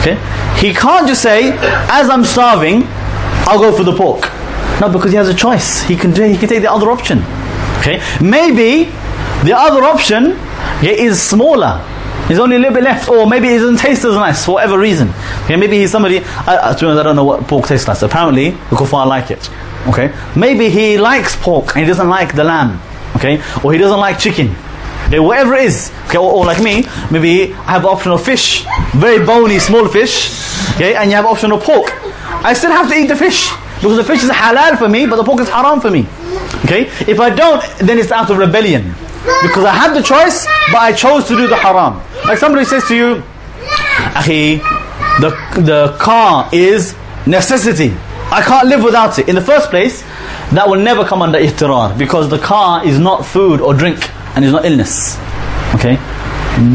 Speaker 1: Okay, he can't just say, as I'm starving, I'll go for the pork. No, because he has a choice. He can do. He can take the other option. Okay, maybe the other option yeah, is smaller. There's only a little bit left, or maybe it doesn't taste as nice for whatever reason. Okay, maybe he's somebody. I, I, don't know what pork tastes like. Apparently, the kuffar like it. Okay, maybe he likes pork and he doesn't like the lamb. Okay, or he doesn't like chicken. Okay, whatever it is. Okay, or, or like me, maybe I have option of fish, very bony, small fish. Okay, and you have option of pork. I still have to eat the fish because the fish is halal for me, but the pork is haram for me. Okay, if I don't, then it's out of rebellion because I had the choice, but I chose to do the haram. Like somebody says to you, Akhi, the, the car is necessity. I can't live without it. In the first place, that will never come under ittirar because the car is not food or drink and is not illness. Okay?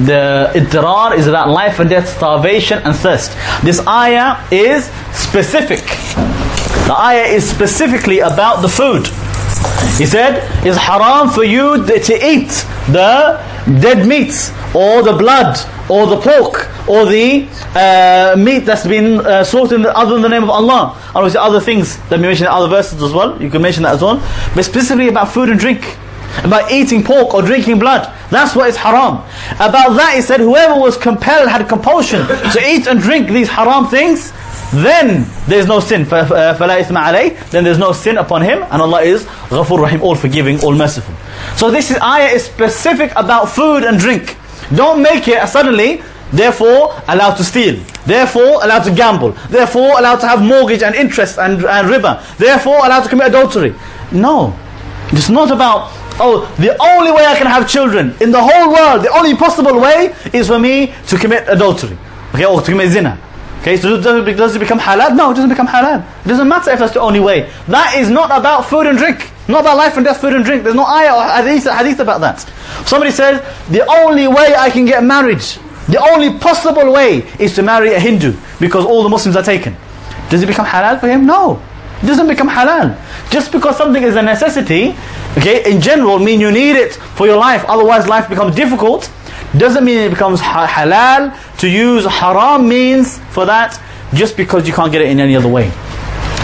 Speaker 1: The ittirar is about life and death, starvation and thirst. This ayah is specific. The ayah is specifically about the food. He said, it's haram for you to eat the dead meats or the blood or the pork or the uh, meat that's been uh, slaughtered other than the name of Allah. And obviously other things that we mentioned in other verses as well. You can mention that as well. But specifically about food and drink. About eating pork or drinking blood. That's what is haram. About that he said, whoever was compelled, had compulsion to eat and drink these haram things, then there's no sin. فَلَا إِثْمَ عَلَيْهِ Then there's no sin upon him. And Allah is Ghafur Rahim, all forgiving, all merciful. So this is, ayah is specific about food and drink. Don't make it suddenly, therefore allowed to steal. Therefore allowed to gamble. Therefore allowed to have mortgage and interest and, and riba. Therefore allowed to commit adultery. No. It's not about, oh, the only way I can have children in the whole world, the only possible way is for me to commit adultery. Okay, or to commit zina. Okay, so does it, does it become halal? No, it doesn't become halal. It doesn't matter if that's the only way. That is not about food and drink. Not about life and death, food and drink. There's no ayah or hadith, hadith about that. Somebody says, the only way I can get married, the only possible way is to marry a Hindu because all the Muslims are taken. Does it become halal for him? No. It doesn't become halal. Just because something is a necessity, okay, in general mean you need it for your life, otherwise life becomes difficult, doesn't mean it becomes halal to use haram means for that just because you can't get it in any other way.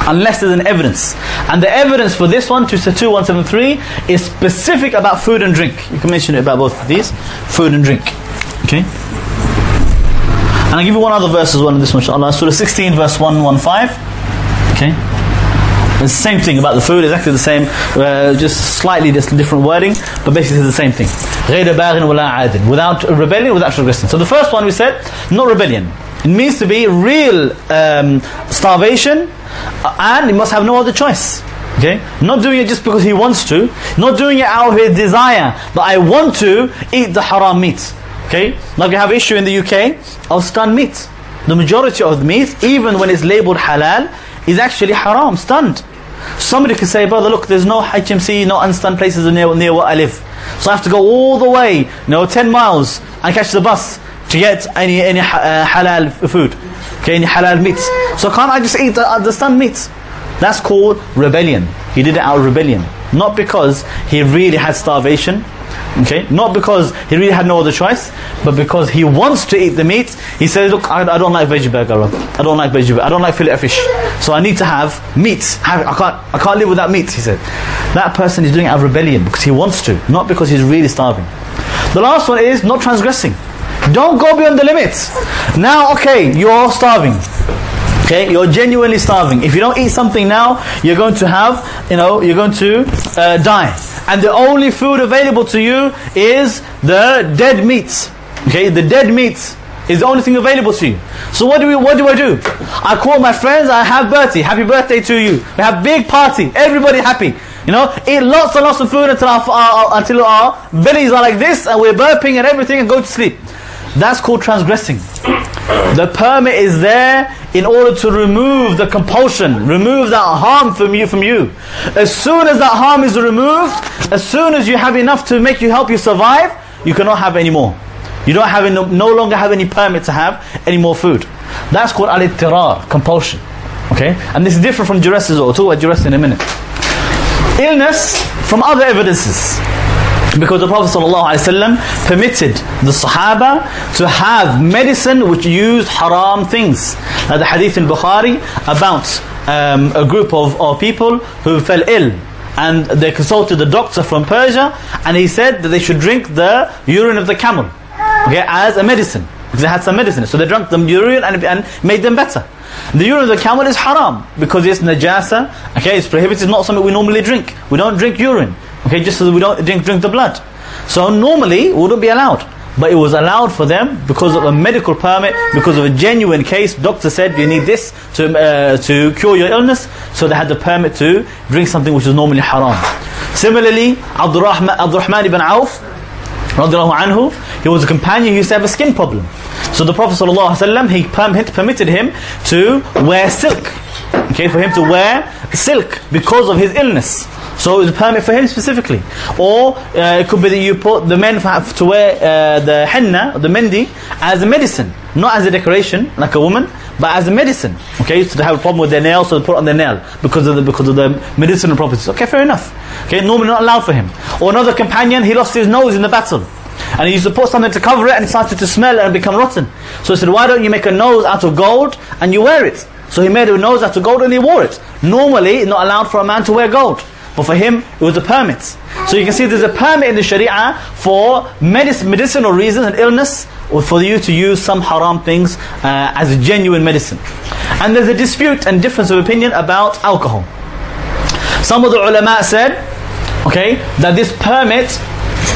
Speaker 1: Unless there's an evidence. And the evidence for this one, 2173, is specific about food and drink. You can mention it about both of these. Food and drink. Okay? And I'll give you one other verse as well in this one, inshallah. Surah 16, verse 115. Okay? Same thing about the food, exactly the same, uh, just slightly just different wording, but basically the same thing. Without rebellion, without regressing. So the first one we said, not rebellion. It means to be real um, starvation, and it must have no other choice. Okay? Not doing it just because he wants to. Not doing it out of his desire But I want to eat the haram meat. Okay? Like we have issue in the UK of stunned meat. The majority of the meat, even when it's labeled halal, is actually haram, stunned. Somebody could say, brother, look, there's no HMC, no unstunned places near, near where I live. So I have to go all the way, you know, 10 miles and catch the bus to get any any uh, halal food, okay, any halal meat. So can't I just eat the, the stunned meat? That's called rebellion. He did it out of rebellion. Not because he really had starvation, Okay, not because he really had no other choice, but because he wants to eat the meat. He says, "Look, I, I don't like veggie burger. I don't like veggie. I don't like fillet fish. So I need to have meat. Have, I can't. I can't live without meat." He said. That person is doing it out of rebellion because he wants to, not because he's really starving. The last one is not transgressing. Don't go beyond the limits. Now, okay, you're starving. Okay, you're genuinely starving. If you don't eat something now, you're going to have, you know, you're going to uh, die and the only food available to you is the dead meats. Okay, the dead meats is the only thing available to you. So what do we? What do I do? I call my friends. I have birthday. Happy birthday to you. We have big party. Everybody happy. You know, eat lots and lots of food until our, our, until our bellies are like this, and we're burping and everything, and go to sleep. That's called transgressing. The permit is there in order to remove the compulsion, remove that harm from you. From you, as soon as that harm is removed, as soon as you have enough to make you help you survive, you cannot have any more. You don't have any, no longer have any permit to have any more food. That's called al-ittirar, compulsion. Okay, and this is different from duress well. We'll talk about duress in a minute. Illness from other evidences. Because the Prophet ﷺ permitted the Sahaba to have medicine which used haram things. Like the hadith in Bukhari about um, a group of, of people who fell ill and they consulted the doctor from Persia and he said that they should drink the urine of the camel okay, as a medicine because they had some medicine. So they drank the urine and, and made them better. The urine of the camel is haram because it's najasa. Okay, it's prohibited. It's not something we normally drink. We don't drink urine. Okay, just so we don't drink, drink the blood. So normally wouldn't be allowed. But it was allowed for them because of a medical permit, because of a genuine case. Doctor said you need this to, uh, to cure your illness, so they had the permit to drink something which is normally haram. Similarly, Abdurrahman, ibn Auf, anhu, he was a companion who used to have a skin problem. So the Prophet ﷺ, he permit, permitted him to wear silk. Okay, for him to wear silk because of his illness. So it's a permit for him specifically. Or uh, it could be that you put the men have to wear uh, the henna, the mendi, as a medicine. Not as a decoration, like a woman, but as a medicine. Okay, so they have a problem with their nails, so they put on their nail because of the because of the medicinal properties. Okay, fair enough. Okay, normally not allowed for him. Or another companion, he lost his nose in the battle. And he used to put something to cover it and it started to smell and become rotten. So he said, why don't you make a nose out of gold and you wear it? So he made a nose out of gold and he wore it. Normally, not allowed for a man to wear gold. But for him, it was a permit. So you can see there's a permit in the Sharia for medic- medicinal reasons and illness, or for you to use some haram things uh, as a genuine medicine. And there's a dispute and difference of opinion about alcohol. Some of the ulama said, okay, that this permit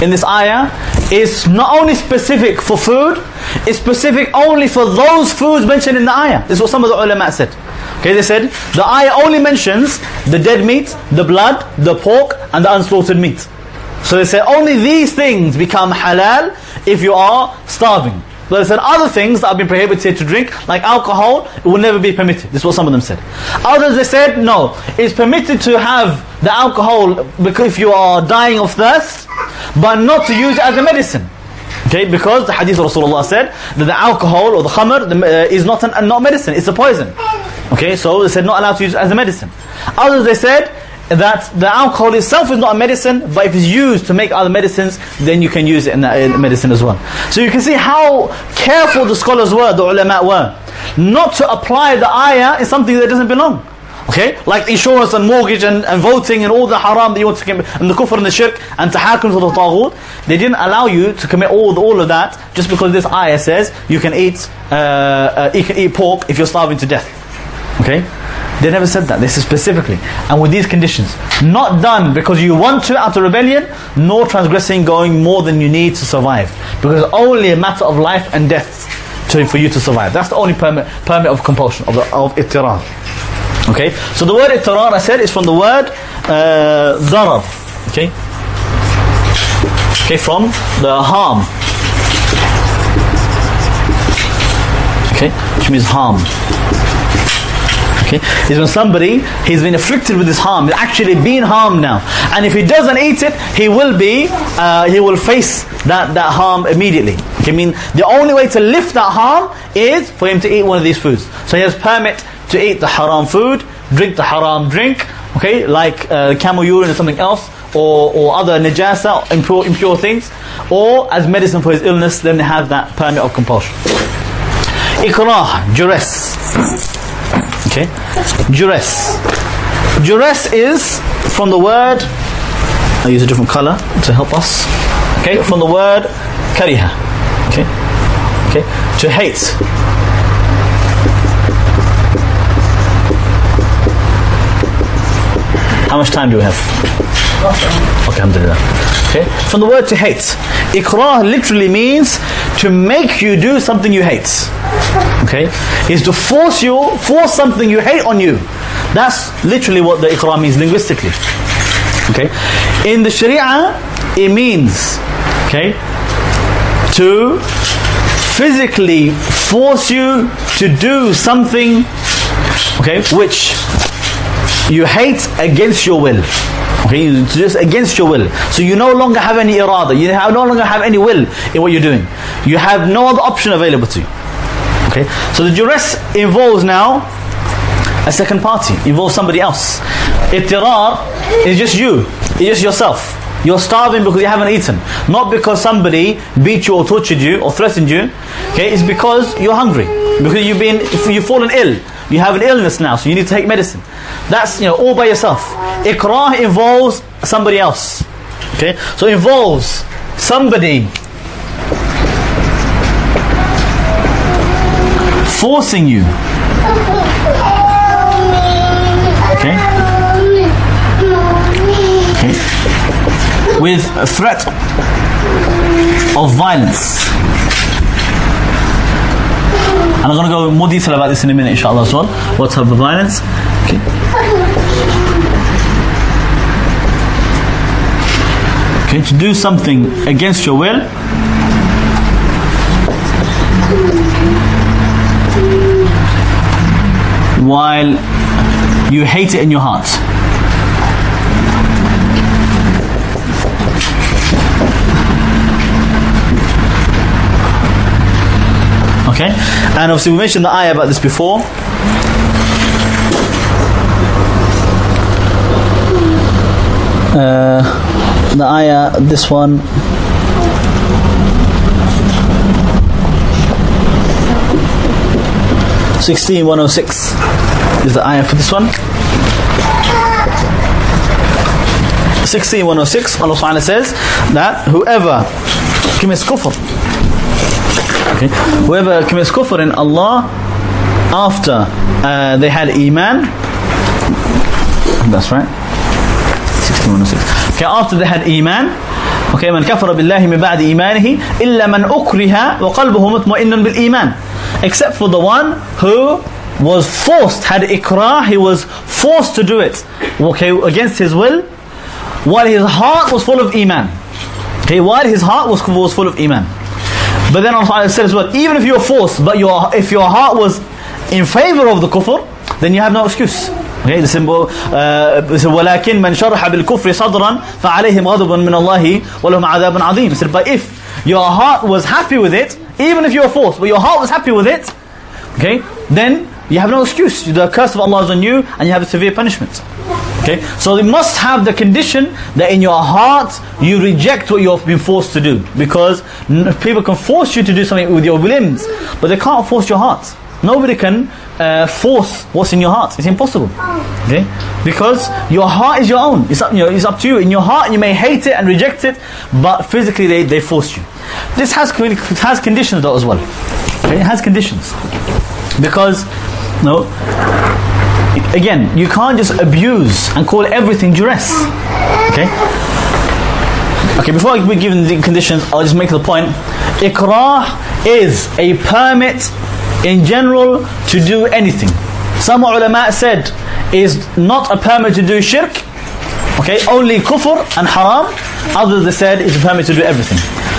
Speaker 1: in this ayah is not only specific for food, it's specific only for those foods mentioned in the ayah. This is what some of the ulama said. Okay, they said the ayah only mentions the dead meat, the blood, the pork, and the unslaughtered meat. So they said only these things become halal if you are starving. But they said other things that have been prohibited to drink, like alcohol, it will never be permitted. This is what some of them said. Others they said no, it's permitted to have the alcohol if you are dying of thirst, but not to use it as a medicine. Okay, because the hadith of Rasulullah said that the alcohol or the khamr the, uh, is not an, not medicine, it's a poison. Okay, so they said not allowed to use as a medicine. Others they said that the alcohol itself is not a medicine, but if it's used to make other medicines, then you can use it in, that, in medicine as well. So you can see how careful the scholars were, the ulama were, not to apply the ayah in something that doesn't belong. Okay, like insurance and mortgage and, and voting and all the haram that you want to commit, and the kufr and the shirk and tahakum to the taghut, they didn't allow you to commit all, all of that just because this ayah says you can eat, uh, uh, you can eat pork if you're starving to death. Okay? They never said that. This is specifically. And with these conditions. Not done because you want to out of rebellion, nor transgressing going more than you need to survive. Because it's only a matter of life and death to, for you to survive. That's the only permit, permit of compulsion, of, the, of ittirar. Okay? So the word ittirar, I said, is from the word uh. Okay? Okay, from the harm. Okay? Which means harm. Okay? Is when somebody, he's been afflicted with this harm, actually being harmed now. And if he doesn't eat it, he will be, uh, he will face that, that harm immediately. Okay? I mean, the only way to lift that harm is for him to eat one of these foods. So he has permit to eat the haram food, drink the haram drink, okay, like uh, camel urine or something else, or, or other najasa, impure, impure things, or as medicine for his illness, then they have that permit of compulsion. Ikrah, duress. Okay? Duress. Duress is from the word, I use a different color to help us. Okay? From the word kariha. Okay? Okay? To hate. How much time do we have? Alhamdulillah. Okay? From the word to hate. Ikrah literally means to make you do something you hate. Okay? Is to force you, force something you hate on you. That's literally what the ikrah means linguistically. Okay? In the Sharia, it means, okay, to physically force you to do something, okay, which you hate against your will. Okay, it's just against your will. So you no longer have any irada. You have, no longer have any will in what you're doing. You have no other option available to you. Okay, so the duress involves now a second party, involves somebody else. Ittirar is just you, it's just yourself. You're starving because you haven't eaten, not because somebody beat you or tortured you or threatened you. Okay, it's because you're hungry, because you've been, you've fallen ill. You have an illness now, so you need to take medicine. That's you know all by yourself. Ikrah involves somebody else. Okay, so involves somebody forcing you. Okay. Okay. With a threat of violence. And I'm going to go more detail about this in a minute, inshallah, as well. What type of violence? Okay. Okay, to do something against your will. While you hate it in your heart. Okay? And obviously we mentioned the ayah about this before. Uh, the ayah, this one. Sixteen one oh six is the ayah for this one. Sixteen one oh six. Allah Subhanahu says that whoever commits kufr Okay. Whoever commits kufr in Allah after uh, they had iman, that's right. 1606. Okay, after they had iman, okay, من كفر بالله من بعد إيمانه إلا من أكره وقلبه مطمئن بالإيمان. Except for the one who was forced, had ikrah, he was forced to do it, okay, against his will, while his heart was full of iman. Okay, while his heart was, was full of iman. But then Allah said as well, even if you're forced, but your if your heart was in favor of the kufr, then you have no excuse. Okay, the symbol uh, ولكن من شرح بالكفر صدرا فعليهم غضب من الله ولهم عذاب عظيم. said, but if your heart was happy with it, even if you're forced, but your heart was happy with it, okay, then you have no excuse. The curse of Allah is on you, and you have a severe punishment. Okay, so you must have the condition that in your heart you reject what you've been forced to do, because people can force you to do something with your limbs, but they can't force your heart. Nobody can uh, force what's in your heart. It's impossible. Okay? Because your heart is your own. It's up, you know, it's up to you. In your heart, you may hate it and reject it, but physically they, they force you. This has, has conditions though as well. Okay? It has conditions. Because, no, again, you can't just abuse and call everything duress. Okay? Okay, before we give the conditions, I'll just make the point. Ikrah is a permit in general to do anything. Some ulama said is not a permit to do shirk, okay, only kufr and haram. Others they said is a permit to do everything.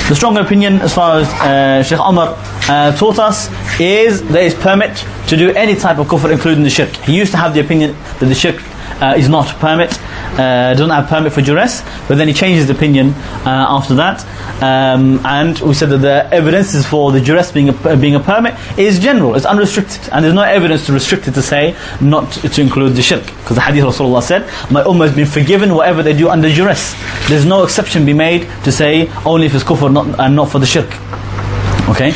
Speaker 1: The strong opinion as far as uh, Sheikh Omar uh, taught us is there is permit to do any type of kufr including the shirk. He used to have the opinion that the shirk uh, is not a permit, uh, doesn't have permit for duress, but then he changed his opinion uh, after that. Um, and we said that the evidences for the duress being a, being a permit is general, it's unrestricted, and there's no evidence to restrict it to say not to, to include the shirk. Because the hadith Rasulullah said, My ummah has been forgiven whatever they do under duress. There's no exception be made to say only if it's kufr not, and not for the shirk. Okay,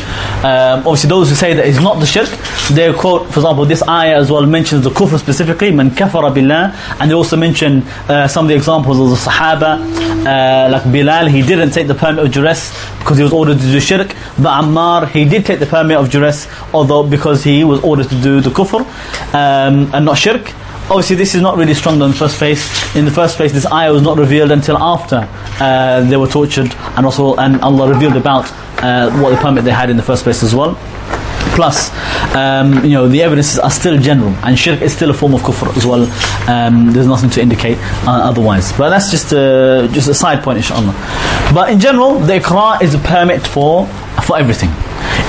Speaker 1: um, obviously those who say that it's not the shirk, they quote, for example, this ayah as well mentions the kufr specifically, man kafara billah, and they also mention uh, some of the examples of the Sahaba, uh, like Bilal, he didn't take the permit of duress because he was ordered to do shirk, but Ammar, he did take the permit of duress, although because he was ordered to do the kufr um, and not shirk. Obviously, this is not really strong in the first place. In the first place, this ayah was not revealed until after uh, they were tortured, and also and Allah revealed about uh, what the permit they had in the first place as well. Plus, um, you know, the evidences are still general, and shirk is still a form of kufr as well. Um, there's nothing to indicate uh, otherwise. But that's just a, just a side point, inshallah. But in general, the ikrah is a permit for for everything,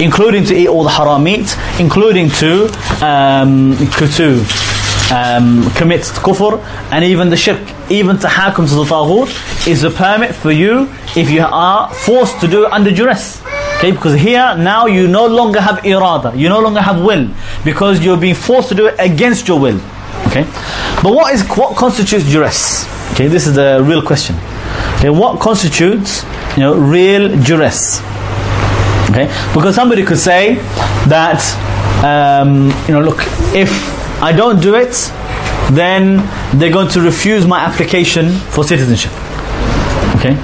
Speaker 1: including to eat all the haram meat, including to um, to um, commit kufr, and even the shirk, even tahakum to the taghut, is a permit for you if you are forced to do under duress. Okay, because here now you no longer have irada, you no longer have will, because you're being forced to do it against your will. Okay, but what is what constitutes duress? Okay, this is the real question. Okay, what constitutes you know real duress? Okay, because somebody could say that um, you know look if I don't do it, then they're going to refuse my application for citizenship. Okay?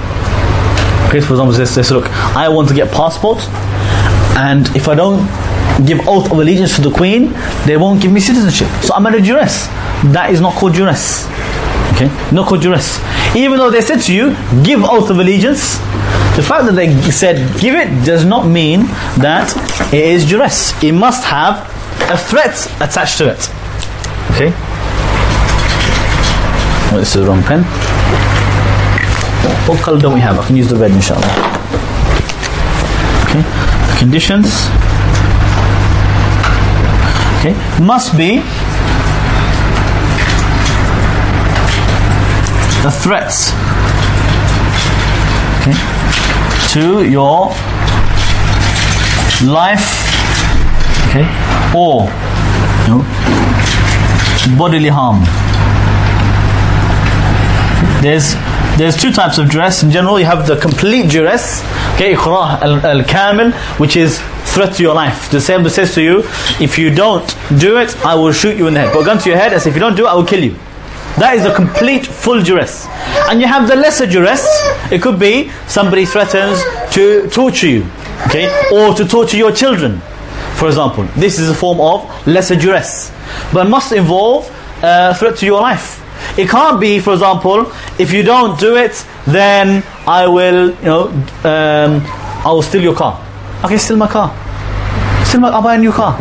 Speaker 1: Okay, for example, they say, look, I want to get passport, and if I don't give oath of allegiance to the queen, they won't give me citizenship. So I'm under duress. That is not called duress. Okay? Not called duress. Even though they said to you, give oath of allegiance, The fact that they said give it does not mean that it is duress. It must have a threat attached to it. Okay? Oh, this is the wrong pen. What color don't we have? I can use the red inshallah. Okay? Conditions. Okay? Must be the threats okay, to your life okay, or you know, bodily harm. There's there's two types of duress. In general, you have the complete duress, okay, ikrah al-kamil, which is threat to your life. The same says to you, if you don't do it, I will shoot you in the head. Put a gun to your head and say, if you don't do it, I will kill you. That is the complete full duress. And you have the lesser duress. It could be somebody threatens to torture you, okay, or to torture your children, for example. This is a form of lesser duress, but must involve uh, threat to your life. It can't be, for example, if you don't do it, then I will, you know, um, I will steal your car. Okay, steal my car. Steal my, I'll buy a new car.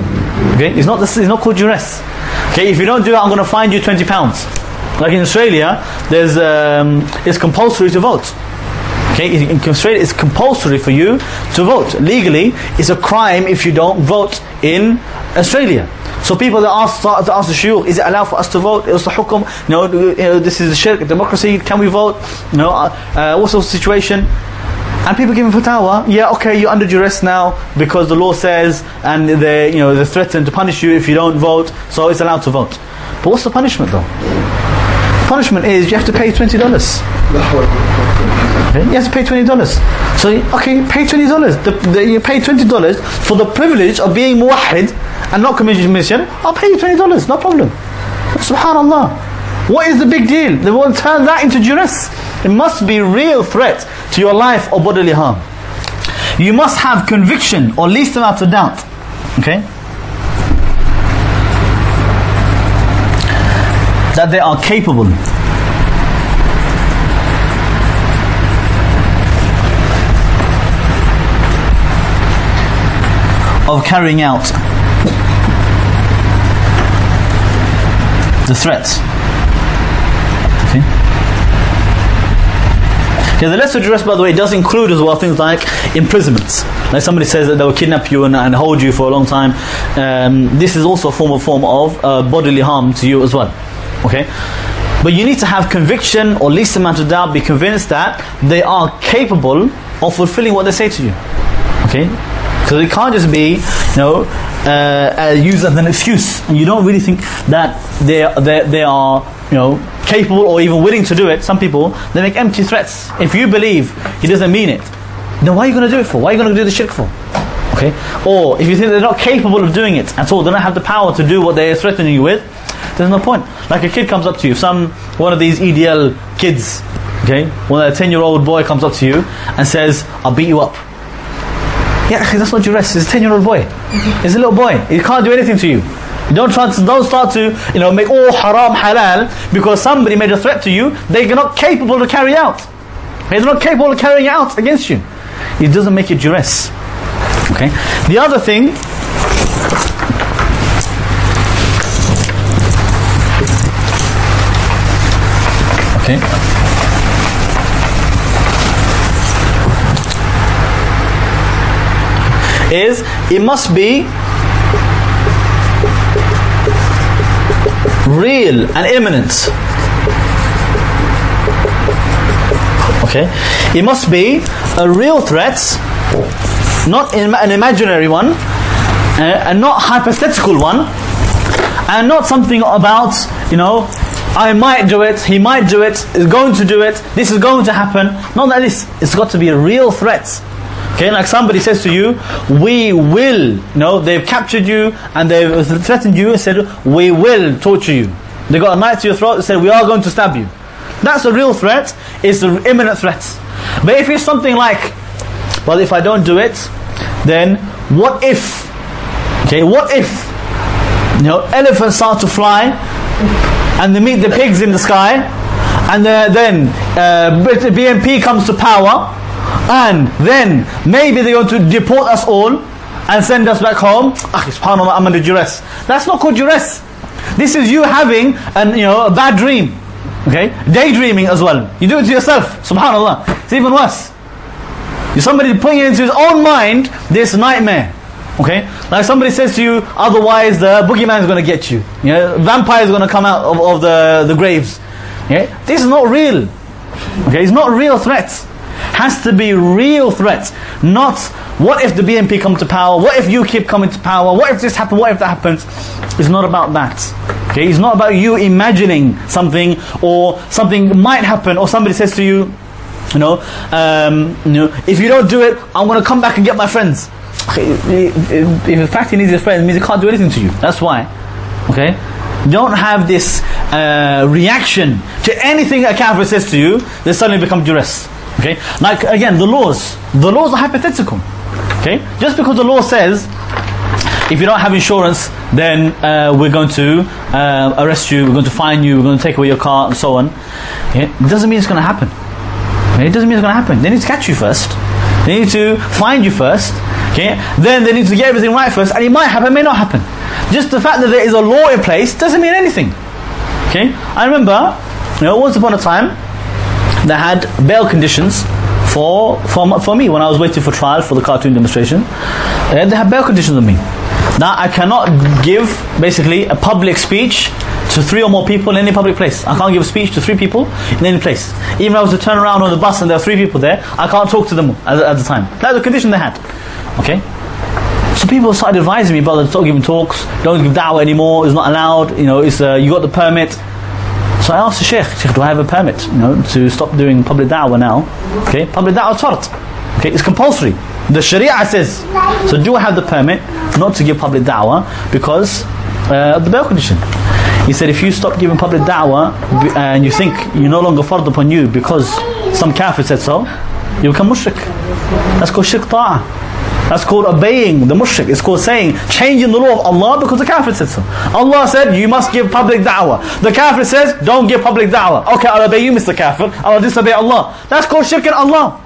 Speaker 1: Okay, it's not this. It's not called duress. Okay, if you don't do it, I'm going to find you twenty pounds. Like in Australia, there's um, it's compulsory to vote. Okay, in Australia, it's compulsory for you to vote. Legally, it's a crime if you don't vote in Australia. So people that ask, to ask the shuyukh, is it allowed for us to vote? Is the hukum? No, this is the shirk, democracy, can we vote? No, uh, uh, what's the situation? And people giving fatwa, yeah, okay, you're under duress now because the law says, and they, you know, they threaten to punish you if you don't vote, so it's allowed to vote. But what's the punishment though? punishment is you have to pay twenty dollars. You have to pay twenty dollars. So okay, pay twenty dollars. You pay twenty dollars for the privilege of being muwahid and not committing mission. I'll pay you twenty dollars, no problem. Subhanallah. What is the big deal? They won't turn that into duress. It must be real threat to your life or bodily harm. You must have conviction or least amount of doubt. Okay? That they are capable of carrying out the threats. Okay. Yeah, the lesser duress, by the way, does include as well things like imprisonments. Like somebody says that they will kidnap you and, and hold you for a long time. Um, this is also a form of form of uh, bodily harm to you as well. Okay, but you need to have conviction or least amount of doubt. Be convinced that they are capable of fulfilling what they say to you. Okay, because it can't just be, you know, uh, uh, used as an excuse. And you don't really think that they, they, they are, you know, capable or even willing to do it. Some people, they make empty threats. If you believe he doesn't mean it, then why are you going to do it for? Why are you going to do the shirk for? Okay? Or if you think they're not capable of doing it at all, they don't have the power to do what they're threatening you with, there's no point. Like a kid comes up to you, some one of these EDL kids, okay, when a 10 year old boy comes up to you and says, I'll beat you up. Yeah, that's not duress. He's a 10 year old boy. He's a little boy. He can't do anything to you. Don't try to, don't start to you know make all haram halal because somebody made a threat to you. They're not capable to carry out. They're not capable of carrying out against you. It doesn't make it duress. Okay. The other thing. Okay. Is it must be real and imminent. Okay? It must be a real threat, not an imaginary one, uh, and not hypothetical one, and not something about, you know, I might do it, he might do it, is going to do it, this is going to happen. Not that this, it's got to be a real threat. Okay, like somebody says to you, we will, no, they've captured you and they've threatened you and said, we will torture you. They got a knife to your throat and said, we are going to stab you. That's a real threat, it's an imminent threat. But if it's something like, well, if I don't do it, then what if, okay, what if, you know, elephants start to fly and they meet the pigs in the sky and uh, then uh, BNP comes to power and then maybe they're going to deport us all and send us back home. Ah, subhanAllah, I'm under duress. That's not called duress. This is you having an, you know, a bad dream. Okay? Daydreaming as well. You do it to yourself. Subhanallah. It's even worse. You're somebody putting into his own mind this nightmare. Okay? Like somebody says to you, otherwise the boogeyman is going to get you. You know, vampire is going to come out of, of the, the graves. Okay? This is not real. Okay? It's not real threats. Has to be real threats. Not what if the BNP come to power? What if UKIP coming to power? What if this happens? What if that happens? It's not about that. Okay? It's not about you imagining something or something might happen or somebody says to you, you know, um, you know, if you don't do it, I'm going to come back and get my friends. If, in fact he needs his friends, means he can't do anything to you. That's why. Okay? Don't have this uh, reaction to anything a kafir says to you, they suddenly become duress. Okay? Like, again, the laws. The laws are hypothetical. Okay? Just because the law says, if you don't have insurance, then uh, we're going to uh, arrest you, we're going to fine you, we're going to take away your car, and so on. It doesn't mean it's going to happen. It doesn't mean it's going to happen. They need to catch you first. They need to find you first. Okay? Then they need to get everything right first, and it might happen, may not happen. Just the fact that there is a law in place doesn't mean anything. Okay? I remember, you know, once upon a time, they had bail conditions for, for, for me when I was waiting for trial for the cartoon demonstration. Uh, they had bail conditions on me. Now I cannot give basically a public speech to three or more people in any public place. I can't give a speech to three people in any place. Even if I was to turn around on the bus and there are three people there, I can't talk to them at, at the time. That's the condition they had. Okay? So people started advising me, brother, stop giving talks, don't give da'wah anymore, it's not allowed, you know, it's, uh, you got the permit. So I asked the Sheikh, Sheikh, do I have a permit, you know, to stop doing public da'wah now? Okay, public da'wah shart. Okay, it's compulsory. The Sharia says. So do I have the permit not to give public da'wah because uh, of the bail condition? He said, if you stop giving public da'wah and you think you're no longer fard upon you because some kafir said so, you become mushrik. That's called shirk ta'ah. That's called obeying the mushrik. It's called saying, changing the law of Allah because the kafir said so. Allah said, you must give public da'wah. The kafir says, don't give public da'wah. Okay, I'll obey you, Mr. Kafir. I'll disobey Allah. That's called shirk in Allah.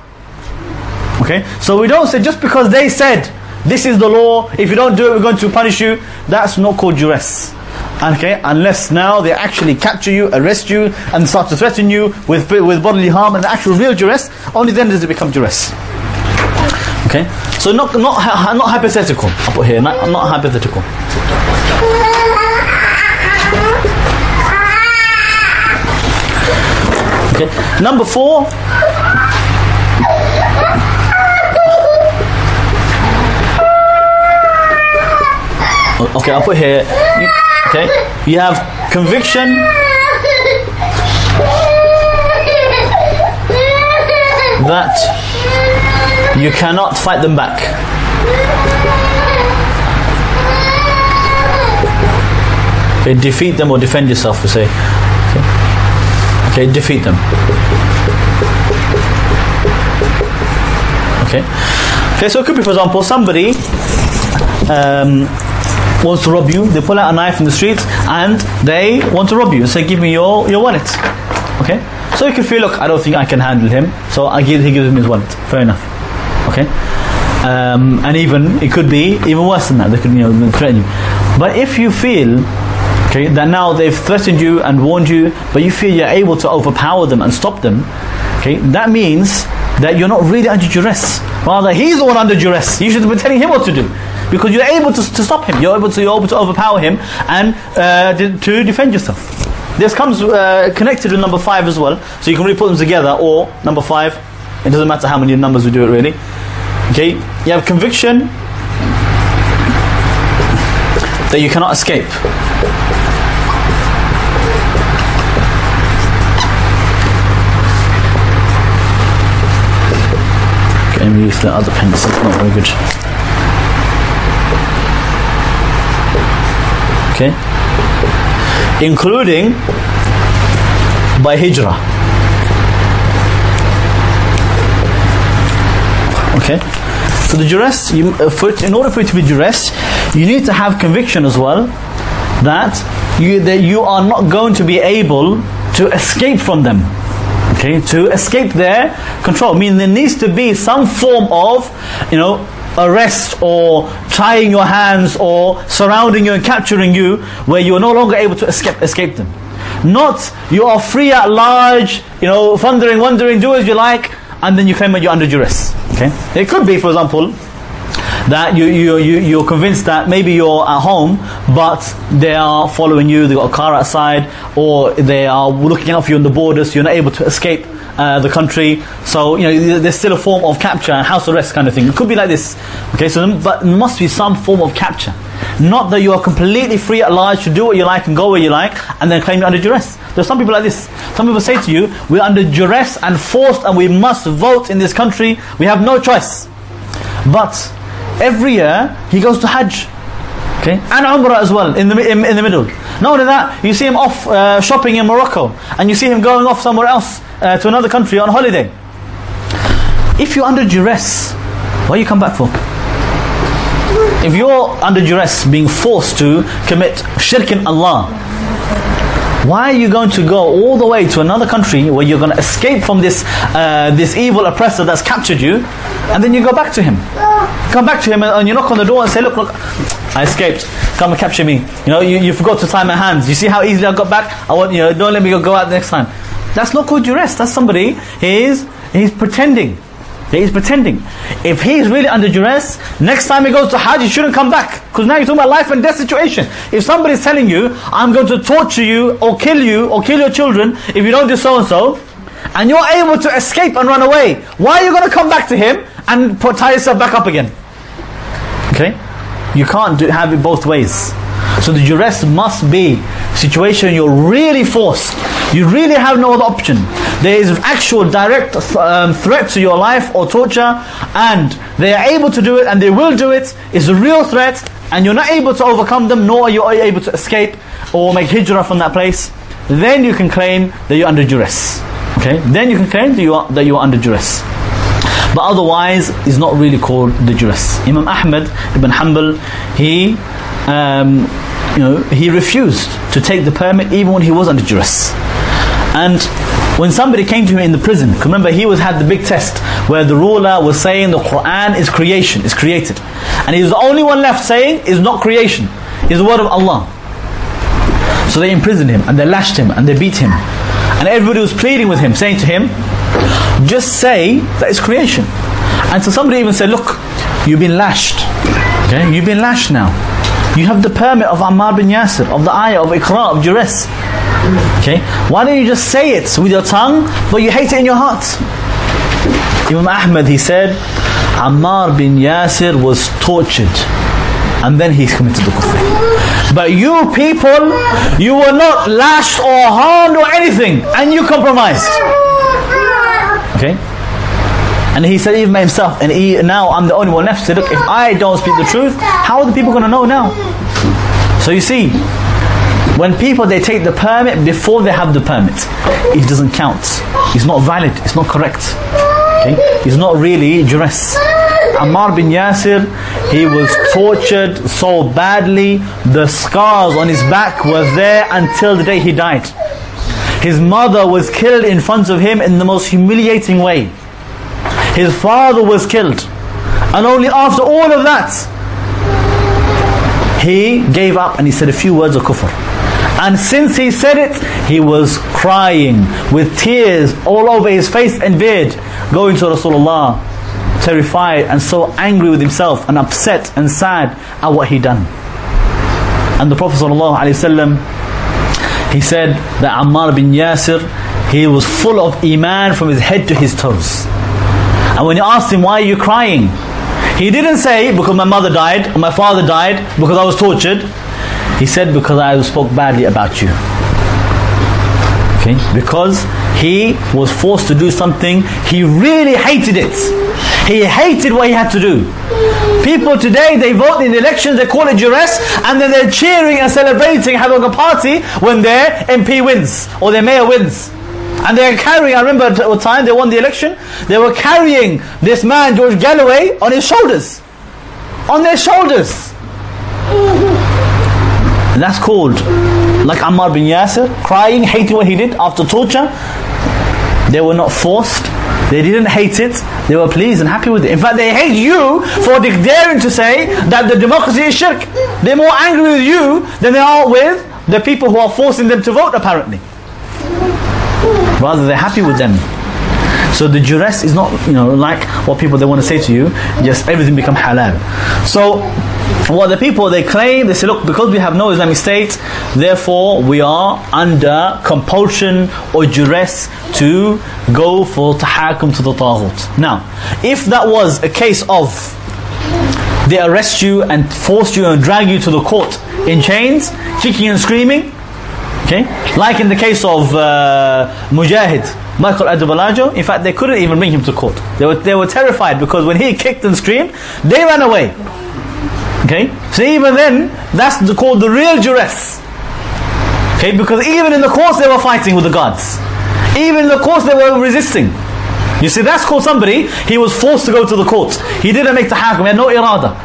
Speaker 1: Okay? So we don't say, just because they said, this is the law, if you don't do it, we're going to punish you. That's not called duress. Okay? Unless now they actually capture you, arrest you, and start to threaten you with, with bodily harm and actual real duress, only then does it become duress. Okay, so not not not hypothetical. I'll put here, not, not hypothetical. Okay, number four. Okay, I'll put here. you- Okay, you have conviction, that you cannot fight them back. Okay, defeat them or defend yourself, we say. Okay, defeat them. Okay. Okay, so it could be, for example, somebody um, wants to rob you. They pull out a knife in the street and they want to rob you say, "Give me your your wallet." Okay. So you can feel, look, I don't think I can handle him. So I give, he gives him his wallet. Fair enough. Okay. Um, and even it could be even worse than that. They could you know threaten you. But if you feel okay that now they've threatened you and warned you, but you feel you're able to overpower them and stop them, okay, that means that you're not really under duress. Rather, he's the one under duress. You should be telling him what to do. Because you're able to, to stop him, you're able to, you're able to overpower him and uh, to defend yourself. This comes uh, connected with number five as well, so you can really put them together. Or number five, it doesn't matter how many numbers we do it really. Okay, you have conviction that you cannot escape. Okay, me use the other pencil. Not very good. Okay, including by hijrah. Okay, so the duress, you, uh, for it, in order for it to be duress, you need to have conviction as well that you that you are not going to be able to escape from them. Okay, to escape their control. I mean, there needs to be some form of, you know, arrest or tying your hands or surrounding you and capturing you where you are no longer able to escape, escape them. Not you are free at large, you know, thundering, wandering, do as you like, and then you claim that you're under duress. Okay? It could be, for example, that you, you, you, you're convinced that maybe you're at home, but they are following you, they've got a car outside, or they are looking out for you on the border, so you're not able to escape uh, the country. So, you know, there's still a form of capture and house arrest kind of thing. It could be like this. Okay, so, but there must be some form of capture. Not that you are completely free at large to do what you like and go where you like, and then claim you're under duress. There's some people like this. Some people say to you, we're under duress and forced and we must vote in this country. We have no choice. But every year, he goes to Hajj. Okay? And Umrah as well, in the, in, in the middle. Not only that, you see him off uh, shopping in Morocco, and you see him going off somewhere else, uh, to another country on holiday. If you're under duress, why you come back for? If you're under duress, being forced to commit shirk in Allah, why are you going to go all the way to another country where you're going to escape from this uh, this evil oppressor that's captured you, and then you go back to him? Come back to him and, you knock on the door and say, "Look, look, I escaped. Come and capture me. You know, you, you forgot to tie my hands. You see how easily I got back. I want you know, don't let me go, out next time." That's not called duress. That's somebody he's he's pretending. He's pretending. If he's really under duress, next time he goes to Hajj, he shouldn't come back. Because now you're talking about life and death situation. If somebody's telling you, I'm going to torture you, or kill you, or kill your children, if you don't do so and so, and you're able to escape and run away, why are you going to come back to him and tie yourself back up again? Okay? You can't do, have it both ways. So the duress must be situation you're really forced. You really have no other option. There is actual direct um, threat to your life or torture, and they are able to do it, and they will do it. It's a real threat, and you're not able to overcome them, nor are you able to escape or make hijrah from that place. Then you can claim that you're under duress. Okay? Then you can claim that you are that you are under duress. But otherwise, it's not really called the duress. Imam Ahmad ibn Hanbal, he um, you know, he refused to take the permit even when he was under duress. And when somebody came to him in the prison, remember he was had the big test where the ruler was saying the Quran is creation, is created. And he was the only one left saying is not creation, is the word of Allah. So they imprisoned him and they lashed him and they beat him. And everybody was pleading with him, saying to him, just say that it's creation. And so somebody even said, look, you've been lashed. Okay, you've been lashed now. You have the permit of Ammar bin Yasir, of the ayah of ikrah, of duress. Okay? Why don't you just say it with your tongue, but you hate it in your heart? Imam Ahmad, he said, Ammar bin Yasir was tortured. And then he committed the kufr. But you people, you were not lashed or harmed or anything. And you compromised. Okay? And he said even by himself, and he, now I'm the only one left. Said, look, if I don't speak the truth, how are the people going to know now? So you see, when people they take the permit before they have the permit, it doesn't count. It's not valid. It's not correct. Okay, it's not really duress. Ammar bin Yasir, he was tortured so badly. The scars on his back were there until the day he died. His mother was killed in front of him in the most humiliating way. His father was killed. And only after all of that, he gave up and he said a few words of kufr. And since he said it, he was crying with tears all over his face and beard, going to Rasulullah, terrified and so angry with himself and upset and sad at what he'd done. And the Prophet ﷺ, he said that Ammar bin Yasir, he was full of iman from his head to his toes. And when you asked him, why are you crying? He didn't say, because my mother died, or my father died, because I was tortured. He said, because I spoke badly about you. Okay? Because he was forced to do something, he really hated it. He hated what he had to do. People today, they vote in elections, they call it duress, and then they're cheering and celebrating, having a party when their MP wins, or their mayor wins. And they're carrying, I remember at the time they won the election, they were carrying this man, George Galloway, on his shoulders. On their shoulders. And that's called, like Ammar bin Yasir, crying, hating what he did after torture. They were not forced. They didn't hate it. They were pleased and happy with it. In fact, they hate you for daring to say that the democracy is shirk. They're more angry with you than they are with the people who are forcing them to vote, apparently. Rather, they're happy with them. So the duress is not, you know, like what people they want to say to you, just everything become halal. So what the people they claim, they say, look, because we have no Islamic state, therefore we are under compulsion or duress to go for tahakum to the taghut. Now, if that was a case of they arrest you and force you and drag you to the court in chains, kicking and screaming, okay, like in the case of uh, Mujahid, Michael Adebolajo, in fact they couldn't even bring him to court. They were, they were terrified because when he kicked and screamed, they ran away. Okay? So even then, that's the, called the real duress. Okay? Because even in the courts they were fighting with the guards. Even in the courts they were resisting. You see, that's called somebody, he was forced to go to the court. He didn't make tahakum, he had no irada.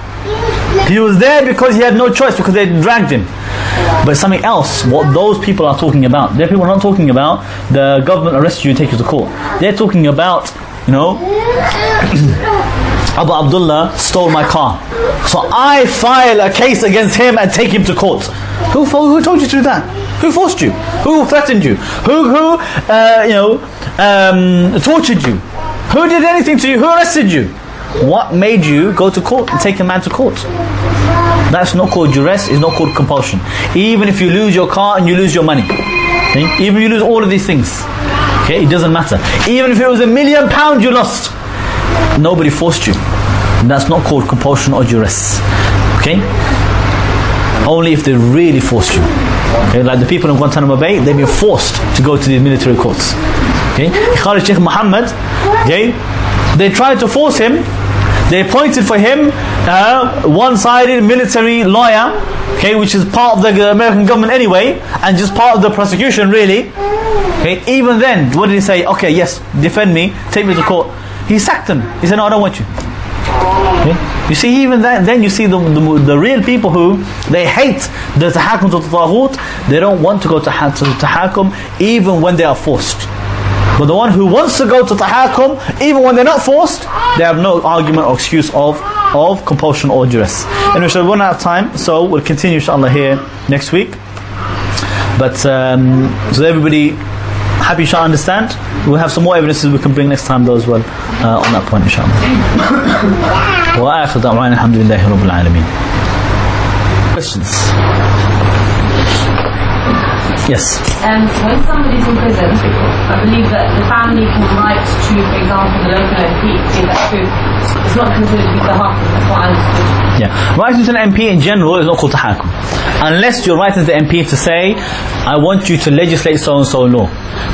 Speaker 1: He was there because he had no choice, because they dragged him. But something else, what those people are talking about, they're people not talking about the government arrest you and take you to court. They're talking about, you know, <clears throat> Abu Abdullah stole my car. So I file a case against him and take him to court. Who, who told you to do that? Who forced you? Who threatened you? Who, who uh, you know, um, tortured you? Who did anything to you? Who arrested you? What made you go to court and take a man to court? That's not called duress, it's not called compulsion. Even if you lose your car and you lose your money. Okay? Even if you lose all of these things. Okay, it doesn't matter. Even if it was a million pounds you lost, nobody forced you. That's not called compulsion or duress. Okay? Only if they really forced you. Okay, like the people in Guantanamo Bay, they've been forced to go to the military courts. Okay? Khalid Sheikh Muhammad, okay, they tried to force him they appointed for him a one-sided military lawyer, okay, which is part of the American government anyway, and just part of the prosecution really. Okay, even then, what did he say? Okay, yes, defend me, take me to court. He sacked him. He said, no, I don't want you. Okay? You see, even then, then you see the, the, the, real people who they hate the tahakum to the taghut, they don't want to go to, to tahakum even when they are forced. But the one who wants to go to tahakum, even when they're not forced, they have no argument or excuse of of compulsion or duress. And we shall run out of time, so we'll continue inshallah here next week. But um, so everybody happy inshallah understand. We'll have some more evidences we can bring next time though as well uh, on that point inshallah. <coughs> وآخر دعوانا الحمد لله رب العالمين. Questions? Yes.
Speaker 5: Um, when somebody's in prison, I believe that the family can write to, for example, the local MP to give that food. It's not considered to be tahakum, that's what I understood.
Speaker 1: Yeah. Writing to an MP in general is not called tahakum. Unless you're writing to the MP to say, I want you to legislate so-and-so law.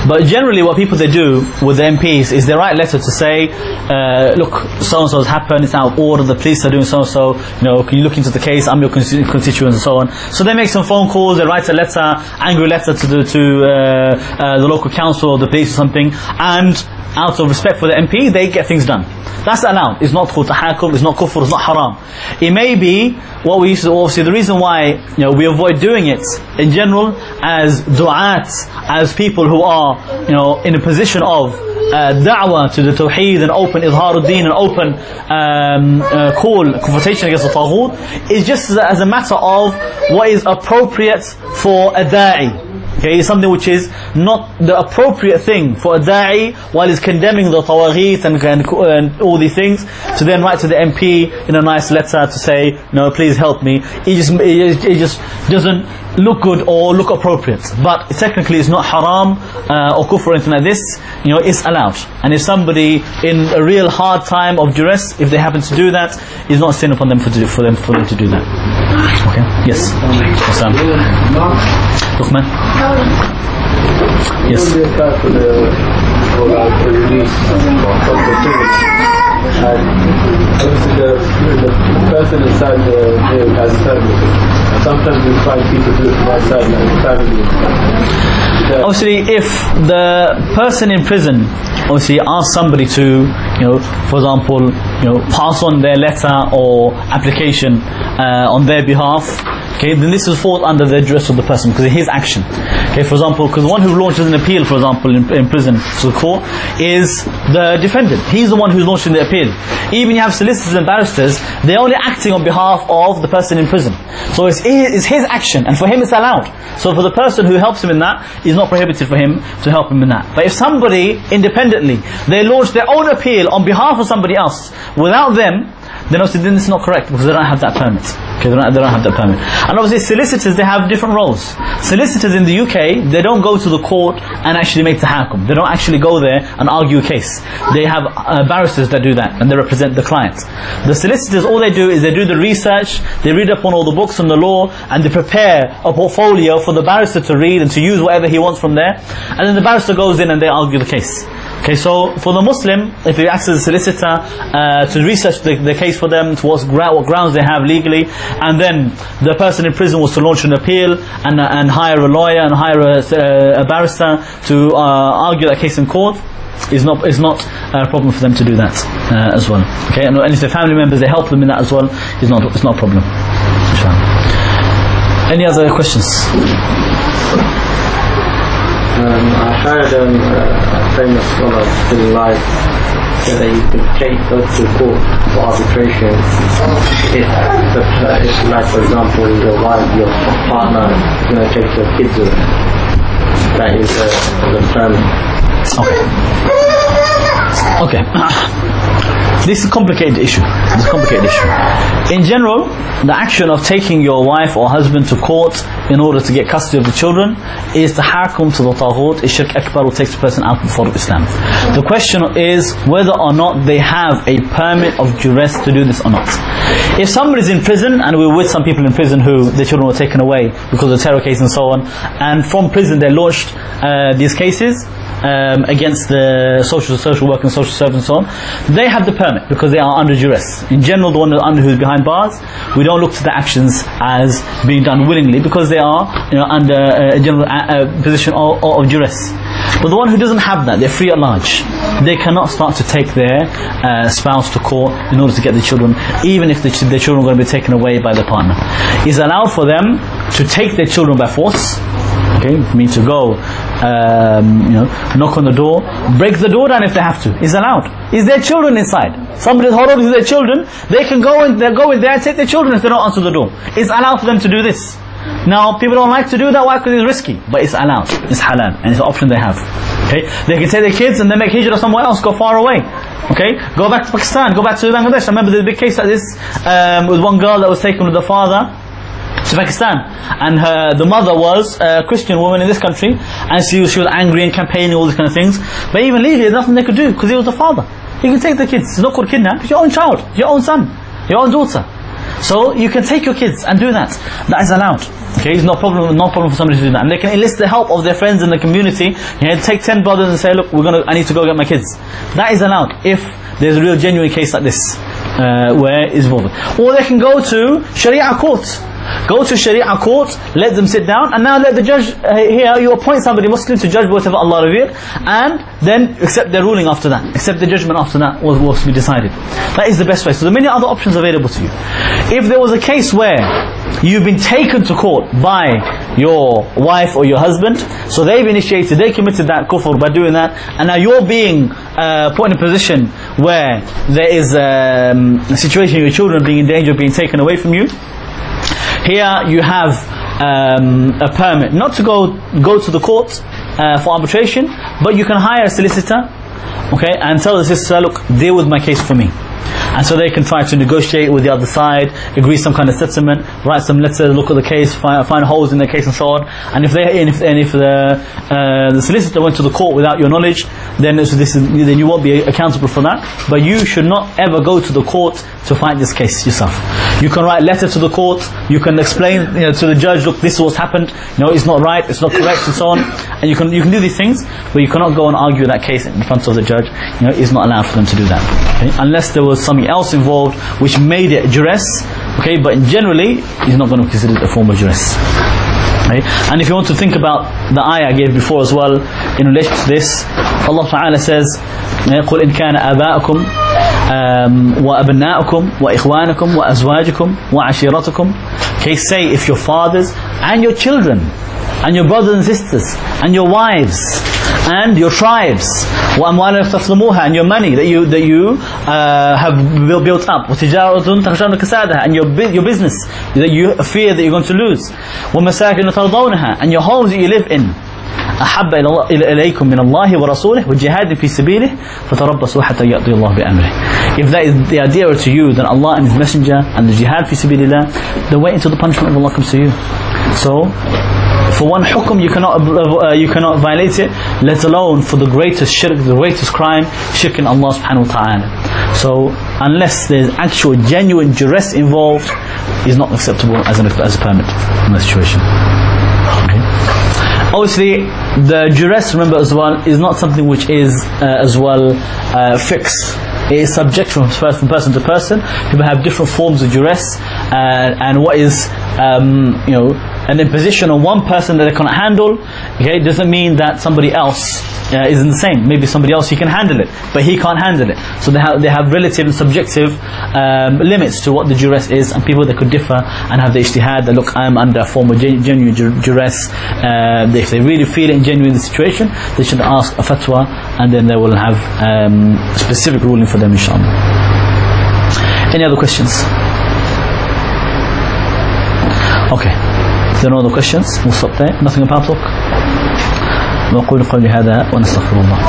Speaker 1: But generally what people they do with the MPs is they write a letter to say, uh, look, so-and-so has happened, it's out of order, the police are doing so-and-so, you know, can you look into the case, I'm your constituent and so on. So they make some phone calls, they write a letter, angry letter to the, to, uh, uh, the local council or the police or something, and out of respect for the MP, they get things done. That's allowed. It's not called tahakum, it's not kufr, it's not haram. It may be what we used to obviously the reason why you know we avoid doing it in general as du'ats, as people who are you know in a position of uh, da'wah to the tawheed and open idharuddin and open um, uh, call confrontation against the taghut is just as a matter of what is appropriate for a da'i Okay, it's something which is not the appropriate thing for a da'i while he's condemning the tawaghit and, and, and, all these things to then write to the MP in a nice letter to say, no, please help me. It just, it, it just doesn't look good or look appropriate. But technically it's not haram uh, or kufr or anything like this. You know, it's allowed. And if somebody in a real hard time of duress, if they happen to do that, it's not sin upon them for, to, for them for them to do that. Okay. Yes. Look, man. Yes.
Speaker 4: And obviously the, the person inside the jail has family. And sometimes we find people do it from outside, like family.
Speaker 1: Obviously, if the person in prison obviously asks somebody to, you know, for example, you know, pass on their letter or application uh, on their behalf, okay, then this will fall under the address of the person because of his action. Okay, for example, because the one who launches an appeal, for example, in, in prison to the court, is the defendant. He's the one who's launching the appeal. Even you have solicitors and barristers, they're only acting on behalf of the person in prison. So it's, it's his action, and for him it's allowed. So for the person who helps him in that, it's not prohibited for him to help him in that. But if somebody, independently, they launch their own appeal on behalf of somebody else, without them, then obviously then it's not correct because they don't have that permit. Okay, they don't, they don't have that permit. And obviously solicitors, they have different roles. Solicitors in the UK, they don't go to the court and actually make the hakum. They don't actually go there and argue a case. They have uh, barristers that do that and they represent the client. The solicitors, all they do is they do the research, they read up on all the books on the law and they prepare a portfolio for the barrister to read and to use whatever he wants from there. And then the barrister goes in and they argue the case. Okay, so for the Muslim, if he acts the solicitor uh, to research the, the case for them, to what's gra- what grounds they have legally, and then the person in prison was to launch an appeal and, uh, and hire a lawyer and hire a, uh, a barrister to uh, argue that case in court, is not is not a problem for them to do that uh, as well. Okay, and, and if the family members they help them in that as well, it's not it's not a problem. Any other questions?
Speaker 3: Um, I heard um, a famous scholar still alive say that you can take go to court for arbitration if, uh, if like for example your wife, your partner is going to take your kids away. That is uh, the term.
Speaker 1: Okay. Okay. <coughs> This is a complicated issue. Is a complicated issue. In general, the action of taking your wife or husband to court in order to get custody of the children is the harkum to the taghut, is shirk akbar, will take the person out before Islam. The question is whether or not they have a permit of duress to do this or not. If somebody is in prison, and we were with some people in prison who their children were taken away because of terror case and so on, and from prison they launched uh, these cases, um, against the social social work and social service and so on, they have the permit because they are under duress. In general, the one under who's behind bars, we don't look to the actions as being done willingly because they are you know, under a general uh, position of, of duress. But the one who doesn't have that, they're free at large. They cannot start to take their uh, spouse to court in order to get the children, even if the ch- their children are going to be taken away by their partner. It's allowed for them to take their children by force, okay, mean to go, um, you know, knock on the door, break the door down if they have to. Is allowed. Is their children inside? Somebody's to their children, they can go in, they go in there and take their children if they don't answer the door. It's allowed for them to do this. Now, people don't like to do that, why? Because it's risky. But it's allowed. It's halal. And it's an option they have. Okay? They can take their kids and then make hijrah somewhere else, go far away. Okay? Go back to Pakistan, go back to Bangladesh. I remember the big case like this um, with one girl that was taken with the father to Pakistan and her the mother was a Christian woman in this country and she was, she was angry and campaigning all these kind of things but even legally there's nothing they could do because he was the father he can take the kids it's not called kidnap it's your own child your own son your own daughter so you can take your kids and do that. That is allowed. Okay it's no problem no problem for somebody to do that. And they can enlist the help of their friends in the community. You know, take 10 brothers and say look we're gonna I need to go get my kids. That is allowed if there's a real genuine case like this uh, where is involved. Or they can go to Sharia court Go to Sharia court, let them sit down, and now let the judge uh, here, you appoint somebody Muslim to judge whatever Allah revealed, and then accept their ruling after that, accept the judgment after that was, was to be decided. That is the best way. So there are many other options available to you. If there was a case where you've been taken to court by your wife or your husband, so they've initiated, they committed that kufr by doing that, and now you're being uh, put in a position where there is um, a situation your children being in danger of being taken away from you, here you have um, a permit not to go go to the court uh, for arbitration, but you can hire a solicitor, okay, and tell the solicitor, look, deal with my case for me. And so they can try to negotiate with the other side, agree some kind of settlement, write some letters, look at the case, find, find holes in the case, and so on. And if they, and if, and if the uh, the solicitor went to the court without your knowledge, then this, this is, then you won't be accountable for that. But you should not ever go to the court to fight this case yourself. You can write letter to the court. You can explain you know, to the judge, look, this is what's happened. You know, it's not right, it's not correct, and so on. And you can you can do these things, but you cannot go and argue that case in front of the judge. You know, it's not allowed for them to do that, okay? unless there was something else involved which made it duress. Okay, but generally, he's not going to consider it a form of duress. Okay? And if you want to think about the ayah I gave before as well in relation to this, Allah Ta'ala says, قل إن كان آباؤكم um, وأبناؤكم وإخوانكم وأزواجكم وعشيرتكم Okay, say if your fathers and your children and your brothers and sisters and your wives and your tribes وأموال تظلموها and your money that you that you uh, have built, built up وتجارة تخشون كسادها and your bu- your business that you fear that you're going to lose ومساكن ترضونها and your homes that you live in أحب إلى الله إلى- إليكم من الله ورسوله وجهاد في سبيله فتربصوا حتى يأتي الله بأمره If that is the idea to you then Allah and His Messenger and the jihad في سبيل الله then wait until the punishment of Allah comes to you so for one hukum you cannot uh, you cannot violate it let alone for the greatest shirk the greatest crime shirk in Allah subhanahu wa ta'ala. So unless there's actual genuine duress involved is not acceptable as, an, as a permit in that situation. Okay? Obviously the duress remember as well is not something which is uh, as well uh, fixed. It is subject from person, to person. People have different forms of duress uh, and what is um, you know an imposition on one person that they cannot handle okay doesn't mean that somebody else uh, isn't the same maybe somebody else he can handle it but he can't handle it. So they have, they have relative and subjective um, limits to what the duress is and people that could differ and have the ijtihad that look I'm under a form of gen- genuine dur- duress uh, if they really feel it in genuine situation they should ask a fatwa and then they will have um, specific ruling for them inshallah. Any other questions? Okay there are no other questions we'll stop there nothing about talk نقول قولي هذا ونستغفر الله